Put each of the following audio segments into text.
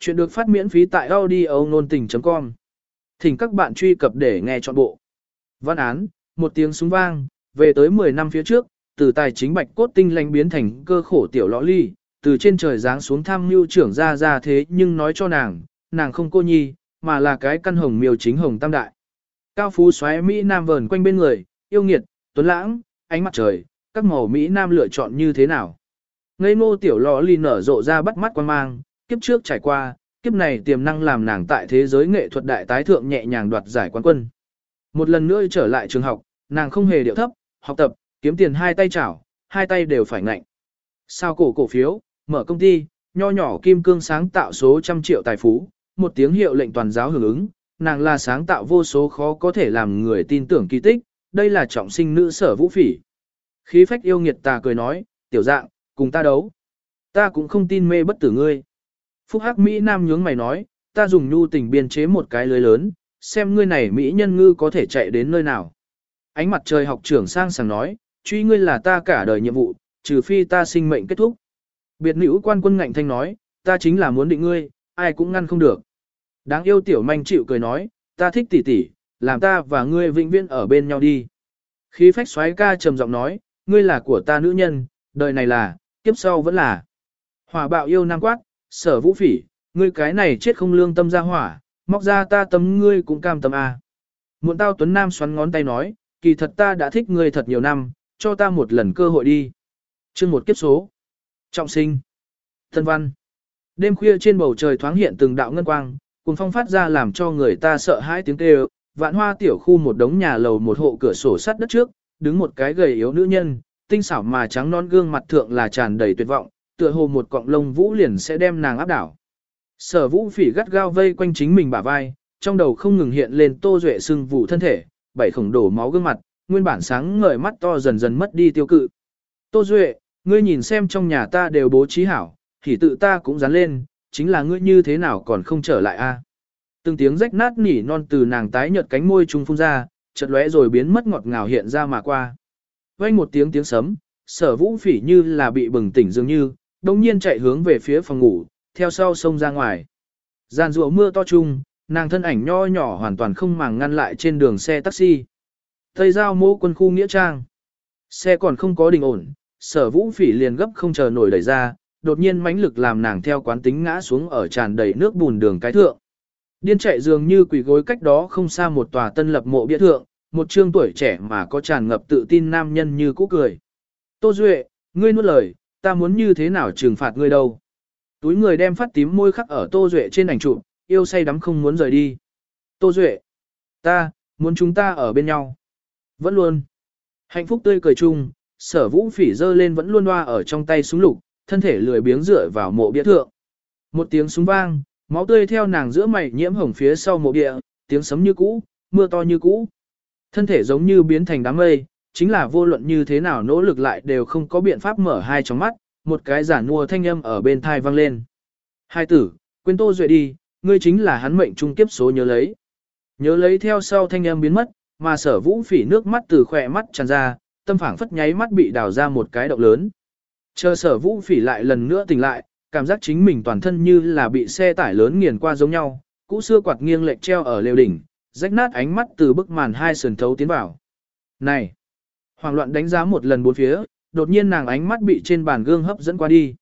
Chuyện được phát miễn phí tại audio nôn tình.com. Thỉnh các bạn truy cập để nghe trọn bộ. Văn án, một tiếng súng vang, về tới 10 năm phía trước, từ tài chính bạch cốt tinh lành biến thành cơ khổ tiểu lõ ly, từ trên trời giáng xuống tham mưu trưởng ra ra thế nhưng nói cho nàng, nàng không cô nhi, mà là cái căn hồng miêu chính hồng tam đại. Cao phú xoáy Mỹ Nam vờn quanh bên người, yêu nghiệt, tuấn lãng, ánh mặt trời, các màu Mỹ Nam lựa chọn như thế nào. Ngây ngô tiểu lò ly nở rộ ra bắt mắt quan mang, kiếp trước trải qua, kiếp này tiềm năng làm nàng tại thế giới nghệ thuật đại tái thượng nhẹ nhàng đoạt giải quán quân. Một lần nữa trở lại trường học, nàng không hề điệu thấp, học tập, kiếm tiền hai tay chảo, hai tay đều phải ngạnh. Sao cổ cổ phiếu, mở công ty, nho nhỏ kim cương sáng tạo số trăm triệu tài phú, một tiếng hiệu lệnh toàn giáo hưởng ứng, nàng là sáng tạo vô số khó có thể làm người tin tưởng kỳ tích, đây là trọng sinh nữ sở vũ phỉ. Khí phách yêu nghiệt tà cười nói, tiểu dạng, cùng ta đấu. Ta cũng không tin mê bất tử ngươi. Phúc Hắc Mỹ Nam nhướng mày nói, ta dùng nhu tình biên chế một cái lưới lớn, xem ngươi này Mỹ nhân ngư có thể chạy đến nơi nào. Ánh mặt trời học trưởng sang sảng nói, truy ngươi là ta cả đời nhiệm vụ, trừ phi ta sinh mệnh kết thúc. Biệt nữ quan quân ngạnh thanh nói, ta chính là muốn định ngươi, ai cũng ngăn không được. Đáng yêu tiểu manh chịu cười nói, ta thích tỷ tỷ, làm ta và ngươi vĩnh viễn ở bên nhau đi. Khí phách xoáy ca trầm giọng nói, ngươi là của ta nữ nhân, đời này là, kiếp sau vẫn là. Hỏa bạo yêu nam quát, sở vũ phỉ, ngươi cái này chết không lương tâm ra hỏa, móc ra ta tâm ngươi cũng cam tâm à? Muộn tao Tuấn Nam xoắn ngón tay nói, kỳ thật ta đã thích ngươi thật nhiều năm, cho ta một lần cơ hội đi. chương một kiếp số. Trọng sinh. Thân văn. Đêm khuya trên bầu trời thoáng hiện từng đạo ngân quang, cùng phong phát ra làm cho người ta sợ hãi tiếng kêu. Vạn hoa tiểu khu một đống nhà lầu một hộ cửa sổ sắt đất trước, đứng một cái gầy yếu nữ nhân, tinh xảo mà trắng non gương mặt thượng là tràn đầy tuyệt vọng, tựa hồ một cọng lông vũ liền sẽ đem nàng áp đảo. Sở vũ phỉ gắt gao vây quanh chính mình bả vai, trong đầu không ngừng hiện lên tô duệ sưng vụ thân thể, bảy khổng đổ máu gương mặt, nguyên bản sáng ngời mắt to dần dần mất đi tiêu cự. Tô duệ, ngươi nhìn xem trong nhà ta đều bố trí hảo, thì tự ta cũng dán lên, chính là ngươi như thế nào còn không trở lại a? Từng tiếng rách nát nỉ non từ nàng tái nhợt cánh môi trung phun ra, chợt lóe rồi biến mất ngọt ngào hiện ra mà qua. Vang một tiếng tiếng sấm, sở vũ phỉ như là bị bừng tỉnh dường như, đồng nhiên chạy hướng về phía phòng ngủ, theo sau sông ra ngoài. Giàn rùa mưa to chung, nàng thân ảnh nho nhỏ hoàn toàn không màng ngăn lại trên đường xe taxi. Tây giao mô quân khu nghĩa trang. Xe còn không có đình ổn, sở vũ phỉ liền gấp không chờ nổi đẩy ra, đột nhiên mãnh lực làm nàng theo quán tính ngã xuống ở tràn đầy nước bùn đường cái thượng. Điên chạy dường như quỷ gối cách đó không xa một tòa tân lập mộ bia thượng, một trương tuổi trẻ mà có tràn ngập tự tin nam nhân như cũ cười. Tô Duệ, ngươi nuốt lời, ta muốn như thế nào trừng phạt ngươi đâu. Túi người đem phát tím môi khắc ở Tô Duệ trên ảnh chụp, yêu say đắm không muốn rời đi. Tô Duệ, ta, muốn chúng ta ở bên nhau. Vẫn luôn. Hạnh phúc tươi cười chung, sở vũ phỉ dơ lên vẫn luôn loa ở trong tay súng lục, thân thể lười biếng dựa vào mộ bia thượng. Một tiếng súng vang, máu tươi theo nàng giữa mày nhiễm hồng phía sau mộ bia, tiếng sấm như cũ, mưa to như cũ. Thân thể giống như biến thành đám mây, chính là vô luận như thế nào nỗ lực lại đều không có biện pháp mở hai tròng mắt, một cái giả nua thanh âm ở bên thai vang lên. Hai tử, quên tô duệ đi, ngươi chính là hắn mệnh trung kiếp số nhớ lấy. Nhớ lấy theo sau thanh âm biến mất, mà sở vũ phỉ nước mắt từ khỏe mắt tràn ra, tâm phảng phất nháy mắt bị đào ra một cái động lớn. Chờ sở vũ phỉ lại lần nữa tỉnh lại, cảm giác chính mình toàn thân như là bị xe tải lớn nghiền qua giống nhau, cũ xưa quạt nghiêng lệch treo ở lều đỉnh, rách nát ánh mắt từ bức màn hai sườn thấu tiến vào. Này! Hoàng loạn đánh giá một lần bốn phía, đột nhiên nàng ánh mắt bị trên bàn gương hấp dẫn qua đi.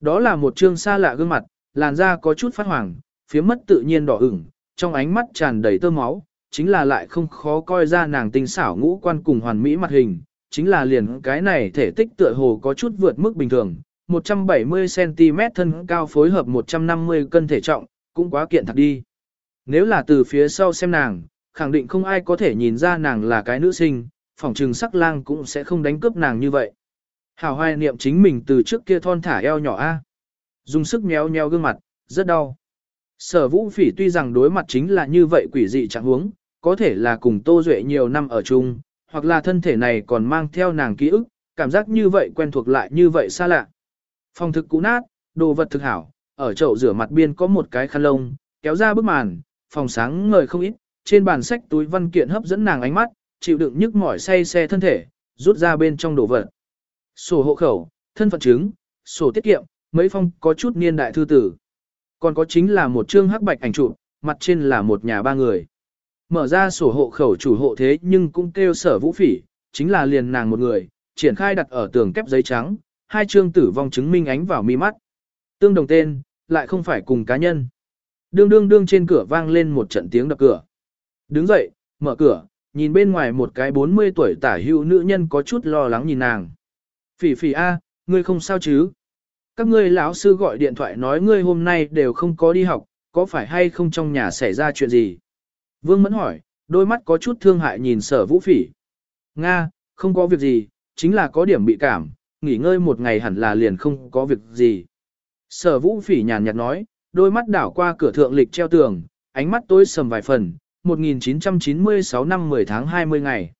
Đó là một trương xa lạ gương mặt, làn da có chút phát hoàng, phía mất tự nhiên đỏ ửng, trong ánh mắt tràn đầy tơ máu, chính là lại không khó coi ra nàng tinh xảo ngũ quan cùng hoàn mỹ mặt hình, chính là liền cái này thể tích tựa hồ có chút vượt mức bình thường, 170cm thân cao phối hợp 150 cân thể trọng, cũng quá kiện thật đi. Nếu là từ phía sau xem nàng, khẳng định không ai có thể nhìn ra nàng là cái nữ sinh, phỏng trừng sắc lang cũng sẽ không đánh cướp nàng như vậy. Hảo hoài niệm chính mình từ trước kia thon thả eo nhỏ a, Dùng sức méo méo gương mặt, rất đau. Sở vũ phỉ tuy rằng đối mặt chính là như vậy quỷ dị chẳng huống, có thể là cùng Tô Duệ nhiều năm ở chung, hoặc là thân thể này còn mang theo nàng ký ức, cảm giác như vậy quen thuộc lại như vậy xa lạ. Phòng thực cũ nát, đồ vật thực hảo, ở chậu rửa mặt biên có một cái khăn lông, kéo ra bức màn, phòng sáng ngời không ít, trên bàn sách túi văn kiện hấp dẫn nàng ánh mắt, chịu đựng nhức mỏi say xe thân thể, rút ra bên trong đồ vật. Sổ hộ khẩu, thân phận chứng, sổ tiết kiệm, mấy phong có chút niên đại thư tử. Còn có chính là một chương hắc bạch ảnh chụp, mặt trên là một nhà ba người. Mở ra sổ hộ khẩu chủ hộ thế nhưng cũng kêu sở vũ phỉ, chính là liền nàng một người, triển khai đặt ở tường kép giấy trắng, hai chương tử vong chứng minh ánh vào mi mắt. Tương đồng tên, lại không phải cùng cá nhân. Đương đương đương trên cửa vang lên một trận tiếng đập cửa. Đứng dậy, mở cửa, nhìn bên ngoài một cái 40 tuổi tả hữu nữ nhân có chút lo lắng nhìn nàng. Phỉ phỉ a, ngươi không sao chứ? Các ngươi lão sư gọi điện thoại nói ngươi hôm nay đều không có đi học, có phải hay không trong nhà xảy ra chuyện gì? Vương Mẫn hỏi, đôi mắt có chút thương hại nhìn sở vũ phỉ. Nga, không có việc gì, chính là có điểm bị cảm, nghỉ ngơi một ngày hẳn là liền không có việc gì. Sở vũ phỉ nhàn nhạt nói, đôi mắt đảo qua cửa thượng lịch treo tường, ánh mắt tối sầm vài phần, 1996 năm 10 tháng 20 ngày.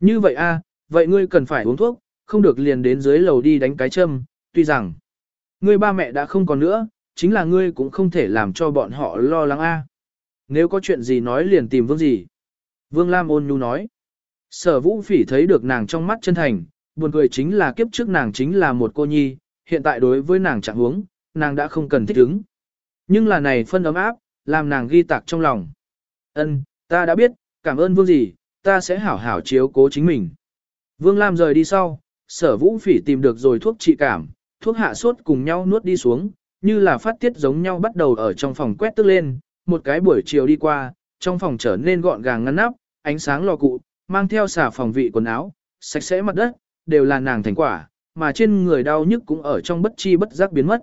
Như vậy a, vậy ngươi cần phải uống thuốc, không được liền đến dưới lầu đi đánh cái châm, tuy rằng ngươi ba mẹ đã không còn nữa, chính là ngươi cũng không thể làm cho bọn họ lo lắng a. Nếu có chuyện gì nói liền tìm vương gì. Vương Lam ôn nhu nói. Sở vũ phỉ thấy được nàng trong mắt chân thành, buồn cười chính là kiếp trước nàng chính là một cô nhi, hiện tại đối với nàng trạng huống, nàng đã không cần thích ứng. Nhưng là này phân ấm áp, làm nàng ghi tạc trong lòng. Ân, ta đã biết, cảm ơn vương gì, ta sẽ hảo hảo chiếu cố chính mình. Vương Lam rời đi sau, sở vũ phỉ tìm được rồi thuốc trị cảm, thuốc hạ sốt cùng nhau nuốt đi xuống, như là phát tiết giống nhau bắt đầu ở trong phòng quét tức lên, một cái buổi chiều đi qua, trong phòng trở nên gọn gàng ngăn nắp, ánh sáng lò cụ, mang theo xả phòng vị quần áo, sạch sẽ mặt đất, đều là nàng thành quả, mà trên người đau nhức cũng ở trong bất chi bất giác biến mất.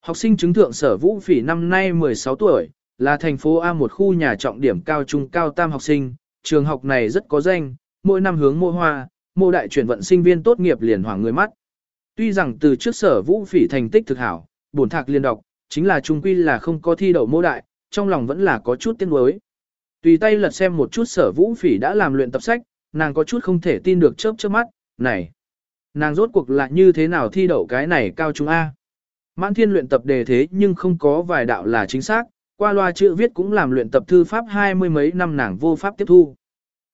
Học sinh chứng thượng sở vũ phỉ năm nay 16 tuổi, là thành phố A một khu nhà trọng điểm cao trung cao tam học sinh, trường học này rất có danh, mỗi năm hướng mô hoa, mô đại chuyển vận sinh viên tốt nghiệp liền hoàng người mắt. Tuy rằng từ trước sở vũ phỉ thành tích thực hảo, bổn thạc liên đọc, chính là trung quy là không có thi đậu mô đại, trong lòng vẫn là có chút tiếc nuối. Tùy tay lật xem một chút sở vũ phỉ đã làm luyện tập sách, nàng có chút không thể tin được chớp chớp mắt, này. Nàng rốt cuộc là như thế nào thi đậu cái này cao trung A. Mãn thiên luyện tập đề thế nhưng không có vài đạo là chính xác, qua loa chữ viết cũng làm luyện tập thư pháp hai mươi mấy năm nàng vô pháp tiếp thu.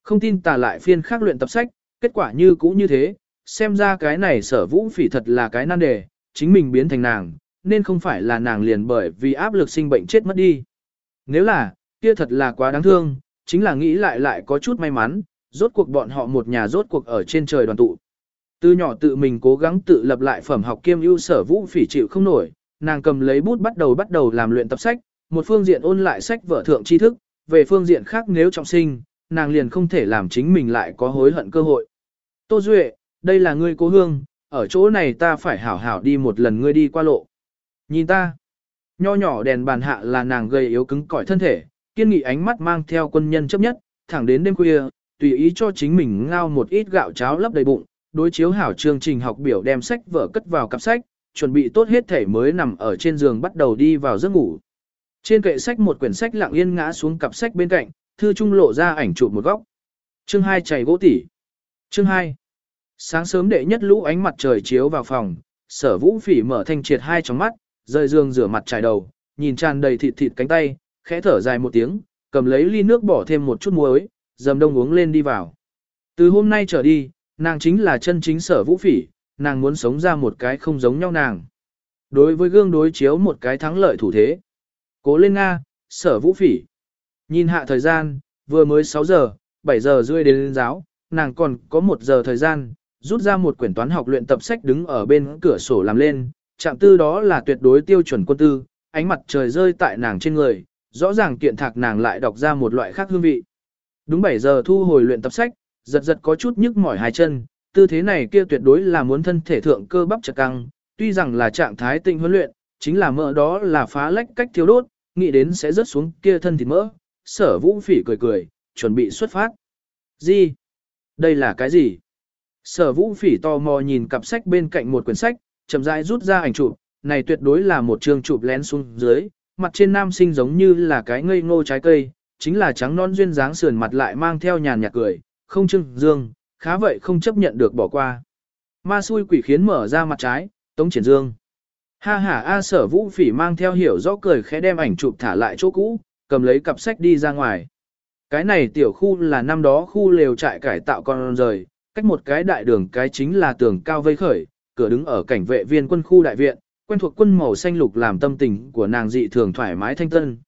Không tin tà lại phiên khác luyện tập sách, kết quả như cũ như thế, xem ra cái này sở vũ phỉ thật là cái nan đề, chính mình biến thành nàng, nên không phải là nàng liền bởi vì áp lực sinh bệnh chết mất đi. Nếu là, kia thật là quá đáng thương, chính là nghĩ lại lại có chút may mắn, rốt cuộc bọn họ một nhà rốt cuộc ở trên trời đoàn tụ. Từ nhỏ tự mình cố gắng tự lập lại phẩm học kiêm ưu sở vũ phỉ chịu không nổi, nàng cầm lấy bút bắt đầu bắt đầu làm luyện tập sách, một phương diện ôn lại sách vở thượng tri thức, về phương diện khác nếu trọng sinh, nàng liền không thể làm chính mình lại có hối hận cơ hội. Tô Duệ, đây là ngươi cố hương, ở chỗ này ta phải hảo hảo đi một lần ngươi đi qua lộ. Nhìn ta, nho nhỏ đèn bàn hạ là nàng gầy yếu cứng cỏi thân thể, kiên nghị ánh mắt mang theo quân nhân chấp nhất, thẳng đến đêm khuya, tùy ý cho chính mình ngao một ít gạo cháo lấp đầy bụng, đối chiếu hảo chương trình học biểu đem sách vở cất vào cặp sách, chuẩn bị tốt hết thể mới nằm ở trên giường bắt đầu đi vào giấc ngủ. Trên kệ sách một quyển sách lặng yên ngã xuống cặp sách bên cạnh, thư trung lộ ra ảnh chụp một góc. Chương 2 chảy gỗ tỉ. Chương 2. Sáng sớm đệ nhất lũ ánh mặt trời chiếu vào phòng, sở vũ phỉ mở thanh triệt hai tròng mắt, rời giường rửa mặt trải đầu, nhìn tràn đầy thịt thịt cánh tay, khẽ thở dài một tiếng, cầm lấy ly nước bỏ thêm một chút muối, dầm đông uống lên đi vào. Từ hôm nay trở đi, nàng chính là chân chính sở vũ phỉ, nàng muốn sống ra một cái không giống nhau nàng. Đối với gương đối chiếu một cái thắng lợi thủ thế. Cố lên Nga, sở vũ phỉ. Nhìn hạ thời gian, vừa mới 6 giờ, 7 giờ rưỡi đến lên giáo, nàng còn có 1 giờ thời gian, rút ra một quyển toán học luyện tập sách đứng ở bên cửa sổ làm lên, chạm tư đó là tuyệt đối tiêu chuẩn quân tư, ánh mặt trời rơi tại nàng trên người, rõ ràng kiện thạc nàng lại đọc ra một loại khác hương vị. Đúng 7 giờ thu hồi luyện tập sách, giật giật có chút nhức mỏi hai chân, tư thế này kia tuyệt đối là muốn thân thể thượng cơ bắp chật căng, tuy rằng là trạng thái tinh huấn luyện, chính là mỡ đó là phá lách cách thiếu đốt, nghĩ đến sẽ rớt xuống kia thân thịt mỡ. Sở vũ phỉ cười cười, chuẩn bị xuất phát. Gì? Đây là cái gì? Sở vũ phỉ tò mò nhìn cặp sách bên cạnh một quyển sách, chậm rãi rút ra ảnh chụp, này tuyệt đối là một trường chụp lén xuống dưới, mặt trên nam sinh giống như là cái ngây ngô trái cây, chính là trắng non duyên dáng sườn mặt lại mang theo nhàn nhạt cười, không trưng dương, khá vậy không chấp nhận được bỏ qua. Ma xui quỷ khiến mở ra mặt trái, tống triển dương. Ha ha A sở vũ phỉ mang theo hiểu rõ cười khẽ đem ảnh chụp thả lại chỗ cũ, cầm lấy cặp sách đi ra ngoài. Cái này tiểu khu là năm đó khu lều trại cải tạo con rời, cách một cái đại đường cái chính là tường cao vây khởi, cửa đứng ở cảnh vệ viên quân khu đại viện, quen thuộc quân màu xanh lục làm tâm tình của nàng dị thường thoải mái thanh tân.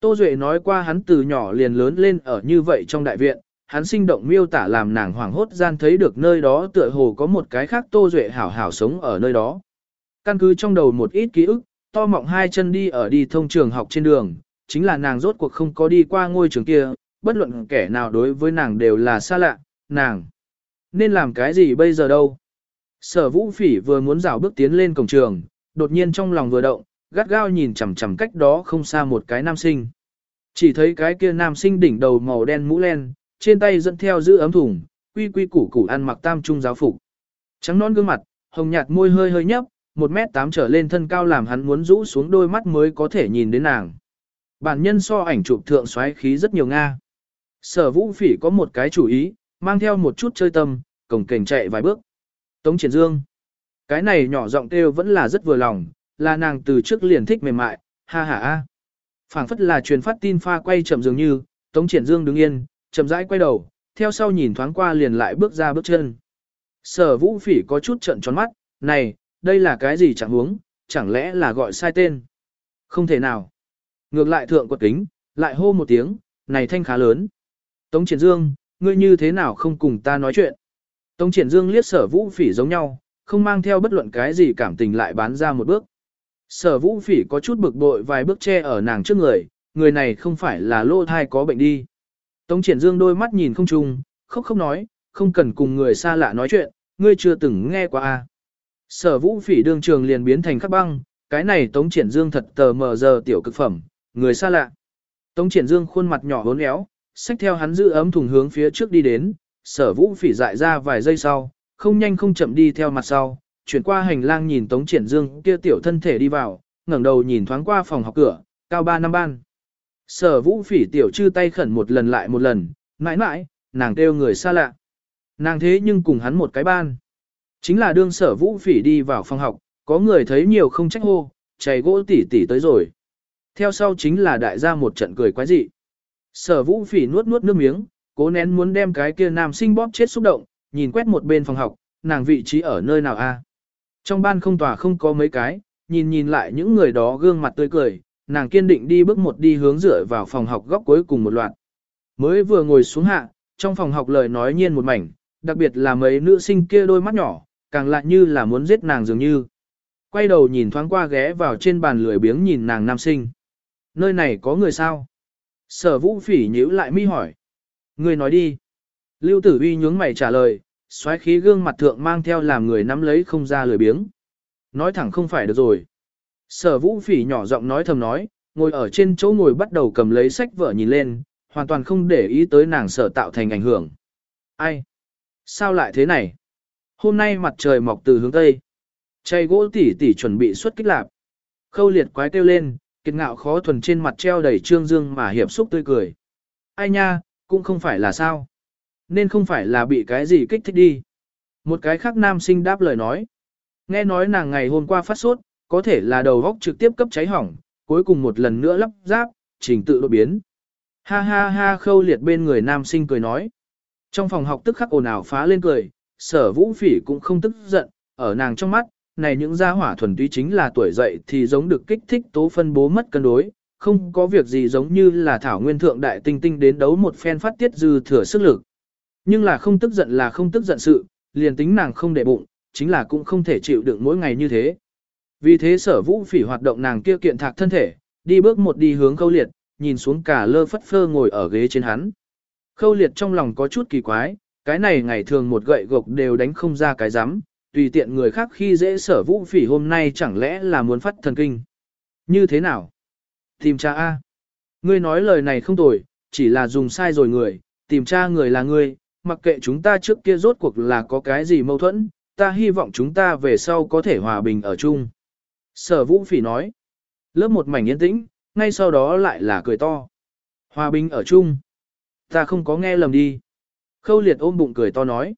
Tô Duệ nói qua hắn từ nhỏ liền lớn lên ở như vậy trong đại viện, hắn sinh động miêu tả làm nàng hoảng hốt gian thấy được nơi đó tựa hồ có một cái khác Tô Duệ hảo hảo sống ở nơi đó. Căn cứ trong đầu một ít ký ức, to mọng hai chân đi ở đi thông trường học trên đường, chính là nàng rốt cuộc không có đi qua ngôi trường kia, bất luận kẻ nào đối với nàng đều là xa lạ, nàng. Nên làm cái gì bây giờ đâu? Sở vũ phỉ vừa muốn rảo bước tiến lên cổng trường, đột nhiên trong lòng vừa động, gắt gao nhìn chằm chằm cách đó không xa một cái nam sinh. Chỉ thấy cái kia nam sinh đỉnh đầu màu đen mũ len, trên tay dẫn theo giữ ấm thùng, quy quy củ củ ăn mặc tam trung giáo phục. Trắng non gương mặt, hồng nhạt môi hơi hơi nhấp, một mét tám trở lên thân cao làm hắn muốn rũ xuống đôi mắt mới có thể nhìn đến nàng. Bản nhân so ảnh chụp thượng xoáy khí rất nhiều Nga. Sở vũ phỉ có một cái chủ ý, mang theo một chút chơi tâm, cổng kềnh chạy vài bước. Tống triển dương. Cái này nhỏ giọng kêu vẫn là rất vừa lòng, là nàng từ trước liền thích mềm mại, ha ha a. phảng phất là truyền phát tin pha quay chậm dường như, Tống triển dương đứng yên, chậm rãi quay đầu, theo sau nhìn thoáng qua liền lại bước ra bước chân. Sở vũ phỉ có chút trận tròn mắt, này, đây là cái gì chẳng huống, chẳng lẽ là gọi sai tên. Không thể nào. Ngược lại thượng quật kính, lại hô một tiếng, này thanh khá lớn. Tống Triển Dương, ngươi như thế nào không cùng ta nói chuyện? Tống Triển Dương liếc sở vũ phỉ giống nhau, không mang theo bất luận cái gì cảm tình lại bán ra một bước. Sở vũ phỉ có chút bực bội vài bước che ở nàng trước người, người này không phải là lô thai có bệnh đi. Tống Triển Dương đôi mắt nhìn không chung, khóc khóc nói, không cần cùng người xa lạ nói chuyện, ngươi chưa từng nghe qua à. Sở vũ phỉ đương trường liền biến thành khắc băng, cái này Tống Triển Dương thật tờ mờ giờ tiểu cực phẩm, người xa lạ. Tống Triển Dương khuôn mặt nhỏ hốn éo, xách theo hắn giữ ấm thùng hướng phía trước đi đến, sở vũ phỉ dại ra vài giây sau, không nhanh không chậm đi theo mặt sau, chuyển qua hành lang nhìn Tống Triển Dương kia tiểu thân thể đi vào, ngẩng đầu nhìn thoáng qua phòng học cửa, cao 3 năm ban. Sở vũ phỉ tiểu chư tay khẩn một lần lại một lần, mãi mãi, nàng kêu người xa lạ. Nàng thế nhưng cùng hắn một cái ban. Chính là đương sở vũ phỉ đi vào phòng học, có người thấy nhiều không trách hô, chày gỗ tỉ tỉ tới rồi. Theo sau chính là đại gia một trận cười quái dị. Sở vũ phỉ nuốt nuốt nước miếng, cố nén muốn đem cái kia nam sinh bóp chết xúc động, nhìn quét một bên phòng học, nàng vị trí ở nơi nào a? Trong ban không tòa không có mấy cái, nhìn nhìn lại những người đó gương mặt tươi cười, nàng kiên định đi bước một đi hướng dựa vào phòng học góc cuối cùng một loạt. Mới vừa ngồi xuống hạ, trong phòng học lời nói nhiên một mảnh, đặc biệt là mấy nữ sinh kia đôi mắt nhỏ, càng lại như là muốn giết nàng dường như. Quay đầu nhìn thoáng qua ghé vào trên bàn lười biếng nhìn nàng nam sinh. Nơi này có người sao? Sở vũ phỉ nhíu lại mi hỏi. Người nói đi. Lưu tử uy nhướng mày trả lời, xoáy khí gương mặt thượng mang theo làm người nắm lấy không ra lười biếng. Nói thẳng không phải được rồi. Sở vũ phỉ nhỏ giọng nói thầm nói, ngồi ở trên chỗ ngồi bắt đầu cầm lấy sách vở nhìn lên, hoàn toàn không để ý tới nàng sở tạo thành ảnh hưởng. Ai? Sao lại thế này? Hôm nay mặt trời mọc từ hướng Tây. Chay gỗ tỉ tỉ chuẩn bị xuất kích lạp. Khâu liệt quái kêu lên, kiệt ngạo khó thuần trên mặt treo đầy trương dương mà hiệp xúc tươi cười. Ai nha, cũng không phải là sao. Nên không phải là bị cái gì kích thích đi. Một cái khác nam sinh đáp lời nói. Nghe nói nàng ngày hôm qua phát sốt, có thể là đầu góc trực tiếp cấp cháy hỏng, cuối cùng một lần nữa lắp ráp, trình tự đột biến. Ha ha ha khâu liệt bên người nam sinh cười nói. Trong phòng học tức khắc ồn ào phá lên cười, sở vũ phỉ cũng không tức giận, ở nàng trong mắt, này những gia hỏa thuần túy chính là tuổi dậy thì giống được kích thích tố phân bố mất cân đối, không có việc gì giống như là thảo nguyên thượng đại tinh tinh đến đấu một phen phát tiết dư thừa sức lực. Nhưng là không tức giận là không tức giận sự, liền tính nàng không để bụng, chính là cũng không thể chịu đựng mỗi ngày như thế. Vì thế sở vũ phỉ hoạt động nàng kia kiện thạc thân thể, đi bước một đi hướng khâu liệt, nhìn xuống cả lơ phất phơ ngồi ở ghế trên hắn. Khâu liệt trong lòng có chút kỳ quái, cái này ngày thường một gậy gộc đều đánh không ra cái rắm tùy tiện người khác khi dễ sở vũ phỉ hôm nay chẳng lẽ là muốn phát thần kinh. Như thế nào? Tìm cha A. Ngươi nói lời này không tồi, chỉ là dùng sai rồi người, tìm cha người là ngươi, mặc kệ chúng ta trước kia rốt cuộc là có cái gì mâu thuẫn, ta hy vọng chúng ta về sau có thể hòa bình ở chung. Sở vũ phỉ nói. Lớp một mảnh yên tĩnh, ngay sau đó lại là cười to. Hòa bình ở chung. Ta không có nghe lầm đi. Khâu liệt ôm bụng cười to nói.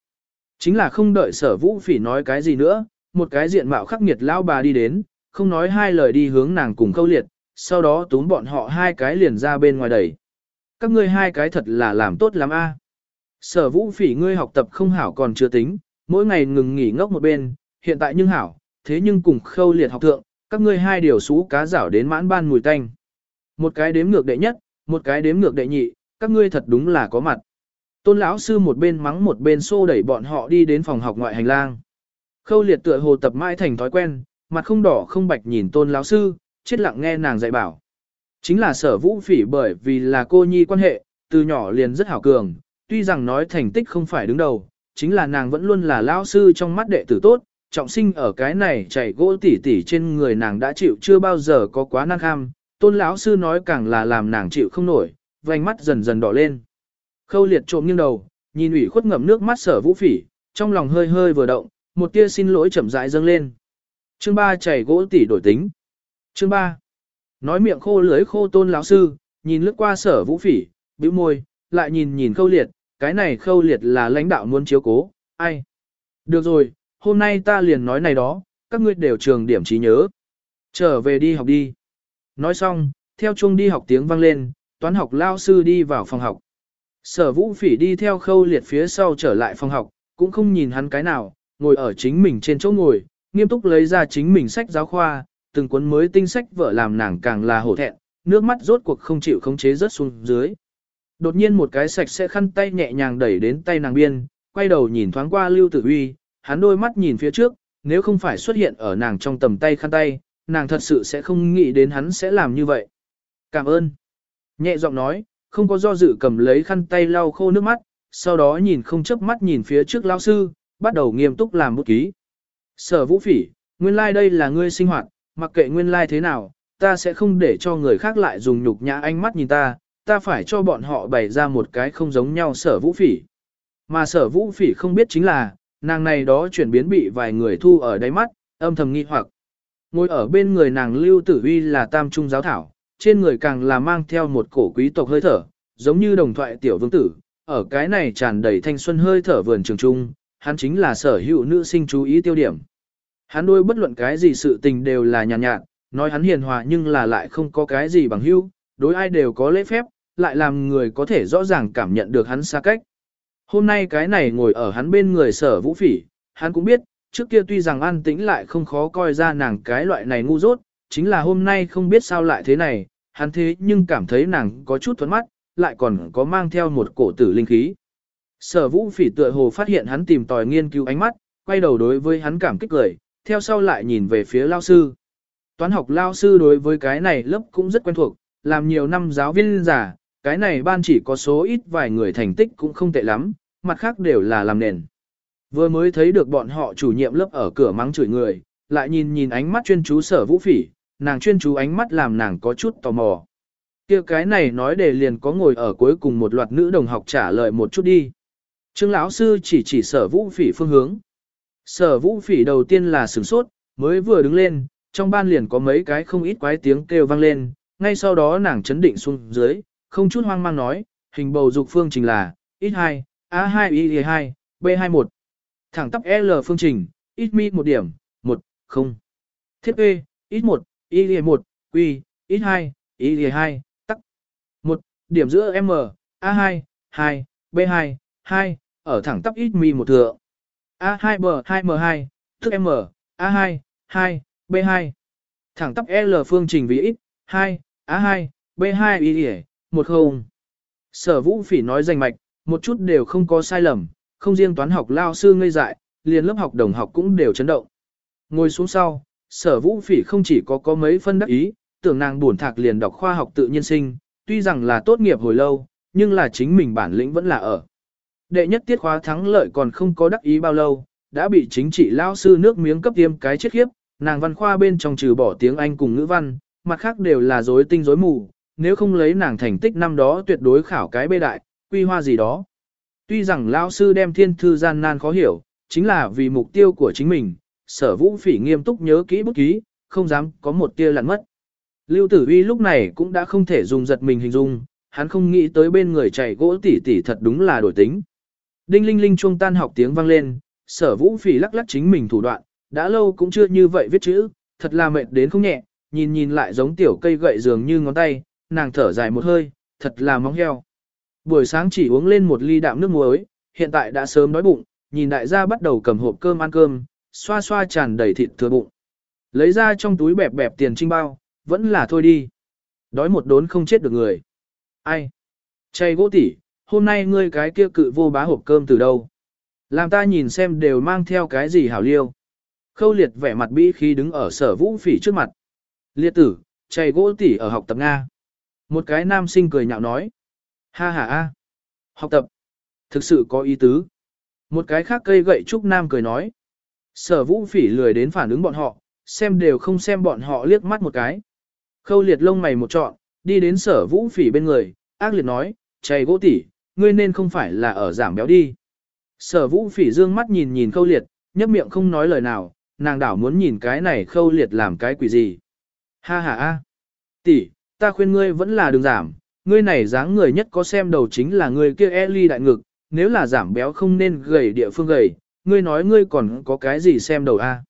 Chính là không đợi sở vũ phỉ nói cái gì nữa, một cái diện mạo khắc nghiệt lão bà đi đến, không nói hai lời đi hướng nàng cùng khâu liệt, sau đó túm bọn họ hai cái liền ra bên ngoài đẩy. Các ngươi hai cái thật là làm tốt lắm a. À. Sở vũ phỉ ngươi học tập không hảo còn chưa tính, mỗi ngày ngừng nghỉ ngốc một bên, hiện tại nhưng hảo, thế nhưng cùng khâu liệt học thượng, các ngươi hai điều xú cá rảo đến mãn ban mùi tanh. Một cái đếm ngược đệ nhất, một cái đếm ngược đệ nhị, các ngươi thật đúng là có mặt. Tôn lão sư một bên mắng một bên xô đẩy bọn họ đi đến phòng học ngoại hành lang. Khâu liệt tựa hồ tập mãi thành thói quen, mặt không đỏ không bạch nhìn tôn lão sư, chết lặng nghe nàng dạy bảo. Chính là sở vũ phỉ bởi vì là cô nhi quan hệ, từ nhỏ liền rất hảo cường, tuy rằng nói thành tích không phải đứng đầu, chính là nàng vẫn luôn là lão sư trong mắt đệ tử tốt, trọng sinh ở cái này chảy gỗ tỉ tỉ trên người nàng đã chịu chưa bao giờ có quá năng kham, tôn lão sư nói càng là làm nàng chịu không nổi, vành mắt dần dần đỏ lên. Khâu liệt trộm nghiêng đầu, nhìn ủy khuất ngậm nước mắt sở vũ phỉ, trong lòng hơi hơi vừa động, một tia xin lỗi chậm rãi dâng lên. Chương 3 chảy gỗ tỉ đổi tính. Chương 3. Nói miệng khô lưới khô tôn lão sư, nhìn lướt qua sở vũ phỉ, bĩu môi, lại nhìn nhìn khâu liệt, cái này khâu liệt là lãnh đạo muốn chiếu cố, ai. Được rồi, hôm nay ta liền nói này đó, các ngươi đều trường điểm trí nhớ. Trở về đi học đi. Nói xong, theo chuông đi học tiếng vang lên, toán học lao sư đi vào phòng học. Sở vũ phỉ đi theo khâu liệt phía sau trở lại phòng học, cũng không nhìn hắn cái nào, ngồi ở chính mình trên chỗ ngồi, nghiêm túc lấy ra chính mình sách giáo khoa, từng cuốn mới tinh sách vợ làm nàng càng là hổ thẹn, nước mắt rốt cuộc không chịu khống chế rớt xuống dưới. Đột nhiên một cái sạch sẽ khăn tay nhẹ nhàng đẩy đến tay nàng biên, quay đầu nhìn thoáng qua Lưu Tử Huy, hắn đôi mắt nhìn phía trước, nếu không phải xuất hiện ở nàng trong tầm tay khăn tay, nàng thật sự sẽ không nghĩ đến hắn sẽ làm như vậy. Cảm ơn. Nhẹ giọng nói, không có do dự cầm lấy khăn tay lau khô nước mắt, sau đó nhìn không chớp mắt nhìn phía trước lao sư, bắt đầu nghiêm túc làm bút ký. Sở vũ phỉ, nguyên lai like đây là ngươi sinh hoạt, mặc kệ nguyên lai like thế nào, ta sẽ không để cho người khác lại dùng nhục nhã ánh mắt nhìn ta, ta phải cho bọn họ bày ra một cái không giống nhau sở vũ phỉ. Mà sở vũ phỉ không biết chính là, nàng này đó chuyển biến bị vài người thu ở đáy mắt, âm thầm nghi hoặc. Ngồi ở bên người nàng lưu tử uy là tam trung giáo thảo, trên người càng là mang theo một cổ quý tộc hơi thở, giống như đồng thoại tiểu vương tử, ở cái này tràn đầy thanh xuân hơi thở vườn trường trung, hắn chính là sở hữu nữ sinh chú ý tiêu điểm. Hắn đôi bất luận cái gì sự tình đều là nhàn nhạt, nhạt, nói hắn hiền hòa nhưng là lại không có cái gì bằng hữu, đối ai đều có lễ phép, lại làm người có thể rõ ràng cảm nhận được hắn xa cách. Hôm nay cái này ngồi ở hắn bên người sở vũ phỉ, hắn cũng biết, trước kia tuy rằng an tĩnh lại không khó coi ra nàng cái loại này ngu dốt, chính là hôm nay không biết sao lại thế này, hắn thế nhưng cảm thấy nàng có chút thuẫn mắt, lại còn có mang theo một cổ tử linh khí. Sở vũ phỉ tựa hồ phát hiện hắn tìm tòi nghiên cứu ánh mắt, quay đầu đối với hắn cảm kích cười, theo sau lại nhìn về phía lao sư. Toán học lao sư đối với cái này lớp cũng rất quen thuộc, làm nhiều năm giáo viên giả, cái này ban chỉ có số ít vài người thành tích cũng không tệ lắm, mặt khác đều là làm nền. Vừa mới thấy được bọn họ chủ nhiệm lớp ở cửa mắng chửi người, lại nhìn nhìn ánh mắt chuyên chú sở vũ phỉ, nàng chuyên chú ánh mắt làm nàng có chút tò mò. kia cái này nói để liền có ngồi ở cuối cùng một loạt nữ đồng học trả lời một chút đi. Trương lão sư chỉ chỉ sở vũ phỉ phương hướng. Sở vũ phỉ đầu tiên là sửng sốt, mới vừa đứng lên, trong ban liền có mấy cái không ít quái tiếng kêu vang lên, ngay sau đó nàng chấn định xuống dưới, không chút hoang mang nói, hình bầu dục phương trình là, x2, A2 Y2, B21. Thẳng tắp L phương trình, ít mi một điểm, 1, 0. Thiết E, x1, y' một Q, ít hai y' hai tắc. một điểm giữa M, A2, 2, B2, 2, ở thẳng tắp ít mi một thừa A2 B2 M2, thức M, A2, 2, B2. Thẳng tắp L phương trình vì ít hai A2, B2 Y, 1 0. Sở vũ phỉ nói danh mạch, một chút đều không có sai lầm, không riêng toán học lao sư ngây dại, liền lớp học đồng học cũng đều chấn động. Ngồi xuống sau, sở vũ phỉ không chỉ có có mấy phân đắc ý, tưởng nàng buồn thạc liền đọc khoa học tự nhiên sinh, tuy rằng là tốt nghiệp hồi lâu, nhưng là chính mình bản lĩnh vẫn là ở. Đệ nhất tiết khóa thắng lợi còn không có đắc ý bao lâu, đã bị chính trị lao sư nước miếng cấp tiêm cái chết khiếp, nàng văn khoa bên trong trừ bỏ tiếng Anh cùng ngữ văn, mặt khác đều là rối tinh rối mù, nếu không lấy nàng thành tích năm đó tuyệt đối khảo cái bê đại, quy hoa gì đó. Tuy rằng lão sư đem thiên thư gian nan khó hiểu, chính là vì mục tiêu của chính mình, sở vũ phỉ nghiêm túc nhớ kỹ bút ký, không dám có một tia lặn mất. Lưu tử uy lúc này cũng đã không thể dùng giật mình hình dung, hắn không nghĩ tới bên người chạy gỗ tỉ tỉ thật đúng là đổi tính. Đinh linh linh chuông tan học tiếng vang lên, sở vũ phỉ lắc lắc chính mình thủ đoạn, đã lâu cũng chưa như vậy viết chữ, thật là mệt đến không nhẹ, nhìn nhìn lại giống tiểu cây gậy dường như ngón tay, nàng thở dài một hơi, thật là móng heo. Buổi sáng chỉ uống lên một ly đạm nước muối, hiện tại đã sớm đói bụng, nhìn đại gia bắt đầu cầm hộp cơm ăn cơm, xoa xoa tràn đầy thịt thừa bụng. Lấy ra trong túi bẹp bẹp tiền trinh bao, vẫn là thôi đi. Đói một đốn không chết được người. Ai? Chay gỗ tỉ, hôm nay ngươi cái kia cự vô bá hộp cơm từ đâu? Làm ta nhìn xem đều mang theo cái gì hảo liêu. Khâu liệt vẻ mặt bĩ khi đứng ở sở vũ phỉ trước mặt. Liệt tử, chay gỗ tỉ ở học tập Nga. Một cái nam sinh cười nhạo nói. Ha ha a, Học tập. Thực sự có ý tứ. Một cái khác cây gậy trúc nam cười nói. Sở vũ phỉ lười đến phản ứng bọn họ, xem đều không xem bọn họ liếc mắt một cái. Khâu liệt lông mày một trọn, đi đến sở vũ phỉ bên người, ác liệt nói, chay gỗ tỉ, ngươi nên không phải là ở giảm béo đi. Sở vũ phỉ dương mắt nhìn nhìn khâu liệt, nhấp miệng không nói lời nào, nàng đảo muốn nhìn cái này khâu liệt làm cái quỷ gì. Ha ha ha. tỷ, ta khuyên ngươi vẫn là đừng giảm, ngươi này dáng người nhất có xem đầu chính là ngươi kia Eli đại ngực, nếu là giảm béo không nên gầy địa phương gầy, ngươi nói ngươi còn có cái gì xem đầu a? À?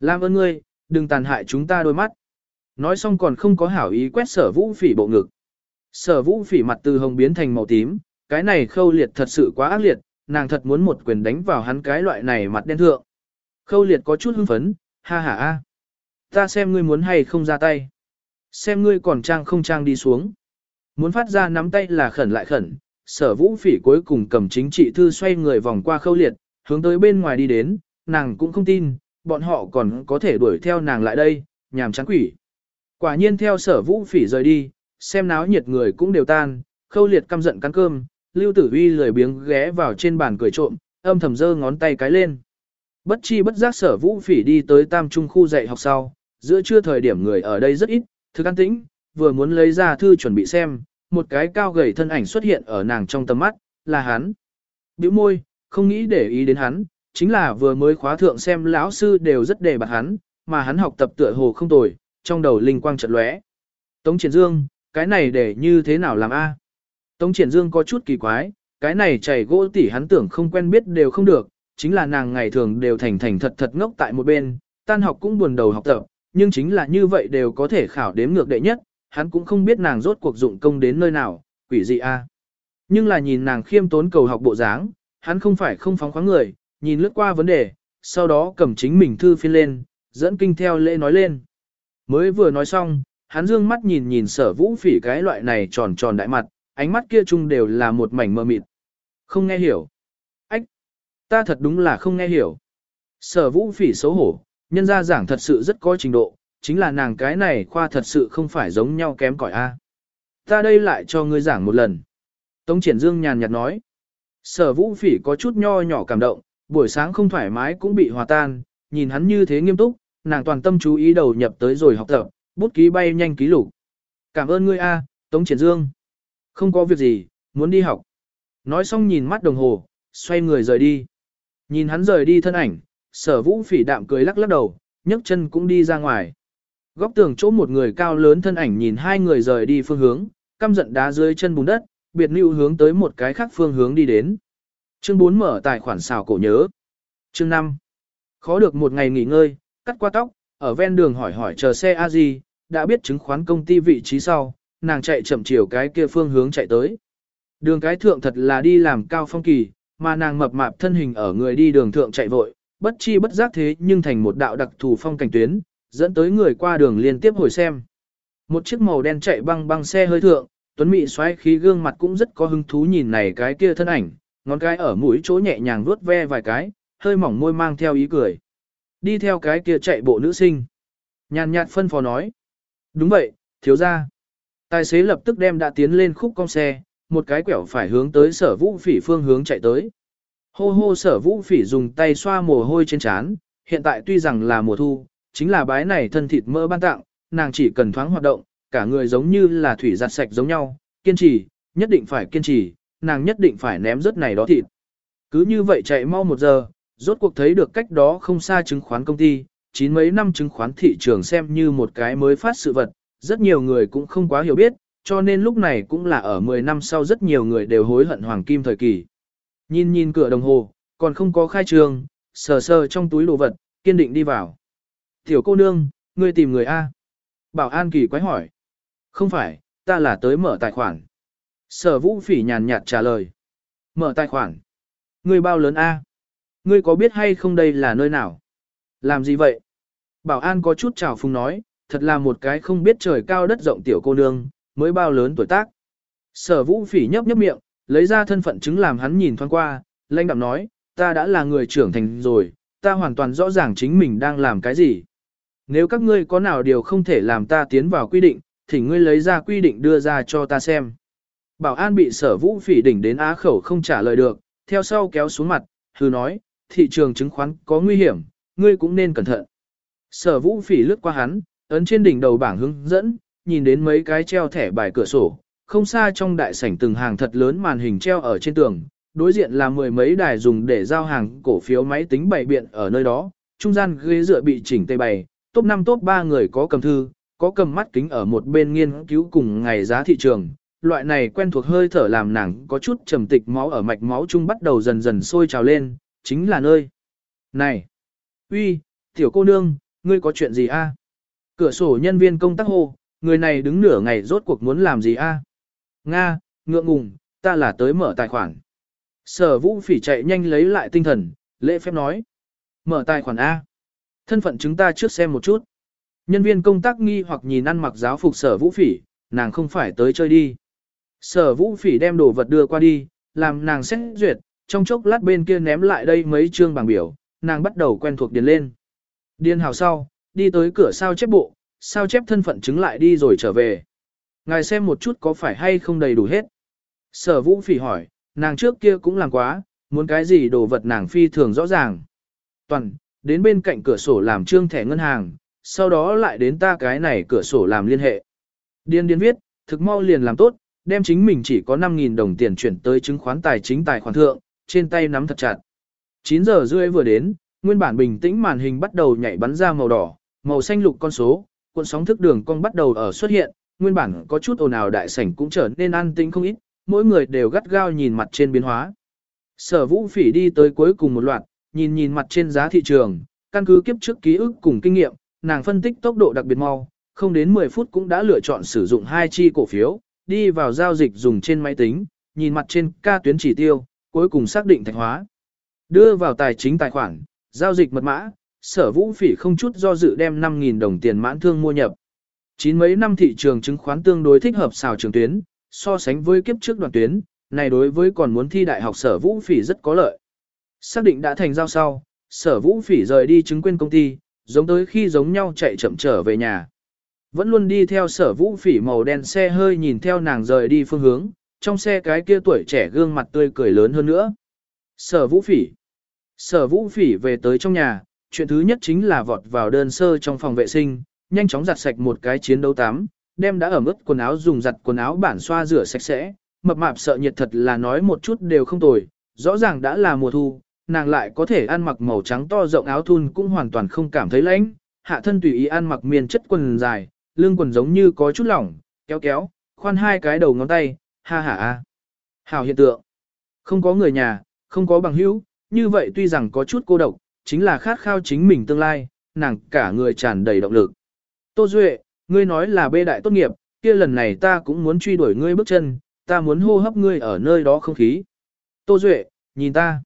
Làm ơn ngươi, đừng tàn hại chúng ta đôi mắt. Nói xong còn không có hảo ý quét sở vũ phỉ bộ ngực. Sở vũ phỉ mặt từ hồng biến thành màu tím, cái này khâu liệt thật sự quá ác liệt, nàng thật muốn một quyền đánh vào hắn cái loại này mặt đen thượng. Khâu liệt có chút hưng phấn, ha ha a. Ta xem ngươi muốn hay không ra tay. Xem ngươi còn trang không trang đi xuống. Muốn phát ra nắm tay là khẩn lại khẩn, sở vũ phỉ cuối cùng cầm chính trị thư xoay người vòng qua khâu liệt, hướng tới bên ngoài đi đến, nàng cũng không tin, bọn họ còn có thể đuổi theo nàng lại đây, nhàm chán quỷ. Quả nhiên theo sở vũ phỉ rời đi, xem náo nhiệt người cũng đều tan, khâu liệt căm giận cắn cơm, lưu tử uy lười biếng ghé vào trên bàn cười trộm, âm thầm giơ ngón tay cái lên. Bất chi bất giác sở vũ phỉ đi tới tam trung khu dạy học sau, giữa trưa thời điểm người ở đây rất ít, thực an tĩnh, vừa muốn lấy ra thư chuẩn bị xem, một cái cao gầy thân ảnh xuất hiện ở nàng trong tầm mắt, là hắn. Biểu môi, không nghĩ để ý đến hắn, chính là vừa mới khóa thượng xem lão sư đều rất đề bạt hắn, mà hắn học tập tựa hồ không tồi, trong đầu linh quang chợt lóe. Tống Triển Dương, cái này để như thế nào làm a? Tống Triển Dương có chút kỳ quái, cái này chảy gỗ tỉ hắn tưởng không quen biết đều không được, chính là nàng ngày thường đều thành thành thật thật ngốc tại một bên, tan học cũng buồn đầu học tập, nhưng chính là như vậy đều có thể khảo đếm ngược đệ nhất, hắn cũng không biết nàng rốt cuộc dụng công đến nơi nào, quỷ gì a? Nhưng là nhìn nàng khiêm tốn cầu học bộ dáng, hắn không phải không phóng khoáng người, nhìn lướt qua vấn đề, sau đó cầm chính mình thư phiên lên, dẫn kinh theo lễ nói lên. Mới vừa nói xong, hắn dương mắt nhìn nhìn sở vũ phỉ cái loại này tròn tròn đại mặt, ánh mắt kia chung đều là một mảnh mơ mịt. Không nghe hiểu. Ách! Ta thật đúng là không nghe hiểu. Sở vũ phỉ xấu hổ, nhân ra giảng thật sự rất có trình độ, chính là nàng cái này khoa thật sự không phải giống nhau kém cỏi a. Ta đây lại cho ngươi giảng một lần. Tống triển dương nhàn nhạt nói. Sở vũ phỉ có chút nho nhỏ cảm động, buổi sáng không thoải mái cũng bị hòa tan, nhìn hắn như thế nghiêm túc, nàng toàn tâm chú ý đầu nhập tới rồi học tập, bút ký bay nhanh ký lục. Cảm ơn ngươi a, Tống Triển Dương. Không có việc gì, muốn đi học. Nói xong nhìn mắt đồng hồ, xoay người rời đi. Nhìn hắn rời đi thân ảnh, sở vũ phỉ đạm cười lắc lắc đầu, nhấc chân cũng đi ra ngoài. Góc tường chỗ một người cao lớn thân ảnh nhìn hai người rời đi phương hướng, căm giận đá dưới chân bùn đất, biệt lưu hướng tới một cái khác phương hướng đi đến. Chương 4 mở tài khoản xào cổ nhớ. Chương 5. Khó được một ngày nghỉ ngơi, cắt qua tóc, ở ven đường hỏi hỏi chờ xe a gì đã biết chứng khoán công ty vị trí sau, nàng chạy chậm chiều cái kia phương hướng chạy tới. Đường cái thượng thật là đi làm cao phong kỳ, mà nàng mập mạp thân hình ở người đi đường thượng chạy vội, bất chi bất giác thế nhưng thành một đạo đặc thù phong cảnh tuyến, dẫn tới người qua đường liên tiếp hồi xem. Một chiếc màu đen chạy băng băng xe hơi thượng, Tuấn Mị xoáy khí gương mặt cũng rất có hứng thú nhìn này cái kia thân ảnh, ngón cái ở mũi chỗ nhẹ nhàng vuốt ve vài cái, hơi mỏng môi mang theo ý cười. Đi theo cái kia chạy bộ nữ sinh. Nhàn nhạt phân phó nói. Đúng vậy, thiếu ra. Tài xế lập tức đem đã tiến lên khúc cong xe, một cái quẹo phải hướng tới sở vũ phỉ phương hướng chạy tới. Hô hô sở vũ phỉ dùng tay xoa mồ hôi trên trán, hiện tại tuy rằng là mùa thu, chính là bái này thân thịt mỡ ban tặng, nàng chỉ cần thoáng hoạt động, cả người giống như là thủy giặt sạch giống nhau, kiên trì, nhất định phải kiên trì, nàng nhất định phải ném rớt này đó thịt. Cứ như vậy chạy mau một giờ, rốt cuộc thấy được cách đó không xa chứng khoán công ty, chín mấy năm chứng khoán thị trường xem như một cái mới phát sự vật, rất nhiều người cũng không quá hiểu biết, cho nên lúc này cũng là ở 10 năm sau rất nhiều người đều hối hận hoàng kim thời kỳ. Nhìn nhìn cửa đồng hồ, còn không có khai trường, sờ sờ trong túi đồ vật, kiên định đi vào. Tiểu cô nương, ngươi tìm người A. Bảo an kỳ quái hỏi. Không phải, ta là tới mở tài khoản. Sở vũ phỉ nhàn nhạt trả lời. Mở tài khoản. Ngươi bao lớn A? Ngươi có biết hay không đây là nơi nào? Làm gì vậy? Bảo an có chút trào phung nói, thật là một cái không biết trời cao đất rộng tiểu cô nương, mới bao lớn tuổi tác. Sở vũ phỉ nhấp nhấp miệng, lấy ra thân phận chứng làm hắn nhìn thoáng qua, lãnh đạm nói, ta đã là người trưởng thành rồi, ta hoàn toàn rõ ràng chính mình đang làm cái gì. Nếu các ngươi có nào điều không thể làm ta tiến vào quy định, thì ngươi lấy ra quy định đưa ra cho ta xem. Bảo an bị sở vũ phỉ đỉnh đến á khẩu không trả lời được, theo sau kéo xuống mặt, hư nói, thị trường chứng khoán có nguy hiểm, ngươi cũng nên cẩn thận. Sở vũ phỉ lướt qua hắn, ấn trên đỉnh đầu bảng hướng dẫn, nhìn đến mấy cái treo thẻ bài cửa sổ, không xa trong đại sảnh từng hàng thật lớn màn hình treo ở trên tường, đối diện là mười mấy đài dùng để giao hàng cổ phiếu máy tính bày biện ở nơi đó, trung gian ghế dựa bị chỉnh tề bày, top 5 top 3 người có cầm thư, có cầm mắt kính ở một bên nghiên cứu cùng ngày giá thị trường. Loại này quen thuộc hơi thở làm nàng có chút trầm tịch máu ở mạch máu chung bắt đầu dần dần sôi trào lên, chính là nơi. Này! uy, tiểu cô nương, ngươi có chuyện gì a? Cửa sổ nhân viên công tác hô, người này đứng nửa ngày rốt cuộc muốn làm gì a? Nga, ngượng ngùng, ta là tới mở tài khoản. Sở vũ phỉ chạy nhanh lấy lại tinh thần, lễ phép nói. Mở tài khoản A. Thân phận chúng ta trước xem một chút. Nhân viên công tác nghi hoặc nhìn ăn mặc giáo phục sở vũ phỉ, nàng không phải tới chơi đi. Sở vũ phỉ đem đồ vật đưa qua đi, làm nàng xét duyệt, trong chốc lát bên kia ném lại đây mấy chương bảng biểu, nàng bắt đầu quen thuộc điền lên. Điền hào sau, đi tới cửa sao chép bộ, sao chép thân phận chứng lại đi rồi trở về. Ngài xem một chút có phải hay không đầy đủ hết. Sở vũ phỉ hỏi, nàng trước kia cũng làm quá, muốn cái gì đồ vật nàng phi thường rõ ràng. Toàn, đến bên cạnh cửa sổ làm trương thẻ ngân hàng, sau đó lại đến ta cái này cửa sổ làm liên hệ. Điên điên viết, thực mau liền làm tốt, đem chính mình chỉ có 5.000 đồng tiền chuyển tới chứng khoán tài chính tài khoản thượng, trên tay nắm thật chặt. 9 giờ rưỡi vừa đến, nguyên bản bình tĩnh màn hình bắt đầu nhảy bắn ra màu đỏ, màu xanh lục con số, cuộn sóng thức đường cong bắt đầu ở xuất hiện, nguyên bản có chút ồn ào đại sảnh cũng trở nên an tĩnh không ít, mỗi người đều gắt gao nhìn mặt trên biến hóa. Sở vũ phỉ đi tới cuối cùng một loạt, nhìn nhìn mặt trên giá thị trường, căn cứ kiếp trước ký ức cùng kinh nghiệm, nàng phân tích tốc độ đặc biệt mau, không đến 10 phút cũng đã lựa chọn sử dụng hai chi cổ phiếu, đi vào giao dịch dùng trên máy tính, nhìn mặt trên ca tuyến chỉ tiêu, cuối cùng xác định thạch hóa. Đưa vào tài chính tài khoản, giao dịch mật mã, sở vũ phỉ không chút do dự đem 5.000 đồng tiền mãn thương mua nhập. Chín mấy năm thị trường chứng khoán tương đối thích hợp xào trường tuyến, so sánh với kiếp trước đoàn tuyến, này đối với còn muốn thi đại học sở vũ phỉ rất có lợi. Xác định đã thành giao sau, sở vũ phỉ rời đi chứng quyền công ty, giống tới khi giống nhau chạy chậm trở về nhà. Vẫn luôn đi theo sở vũ phỉ màu đen xe hơi nhìn theo nàng rời đi phương hướng, trong xe cái kia tuổi trẻ gương mặt tươi cười lớn hơn nữa. Sở vũ phỉ. Sở vũ phỉ về tới trong nhà, chuyện thứ nhất chính là vọt vào đơn sơ trong phòng vệ sinh, nhanh chóng giặt sạch một cái chiến đấu tắm, đem đã ẩm ướt quần áo dùng giặt quần áo bản xoa rửa sạch sẽ, mập mạp sợ nhiệt thật là nói một chút đều không tồi, rõ ràng đã là mùa thu, nàng lại có thể ăn mặc màu trắng to rộng áo thun cũng hoàn toàn không cảm thấy lạnh, hạ thân tùy ý ăn mặc miền chất quần dài, lưng quần giống như có chút lỏng, kéo kéo, khoan hai cái đầu ngón tay, ha ha ha. Hào hiện tượng. Không có người nhà, không có bằng hữu, như vậy tuy rằng có chút cô độc, chính là khát khao chính mình tương lai, nàng cả người tràn đầy động lực. Tô Duệ, ngươi nói là bê đại tốt nghiệp, kia lần này ta cũng muốn truy đuổi ngươi bước chân, ta muốn hô hấp ngươi ở nơi đó không khí. Tô Duệ, nhìn ta.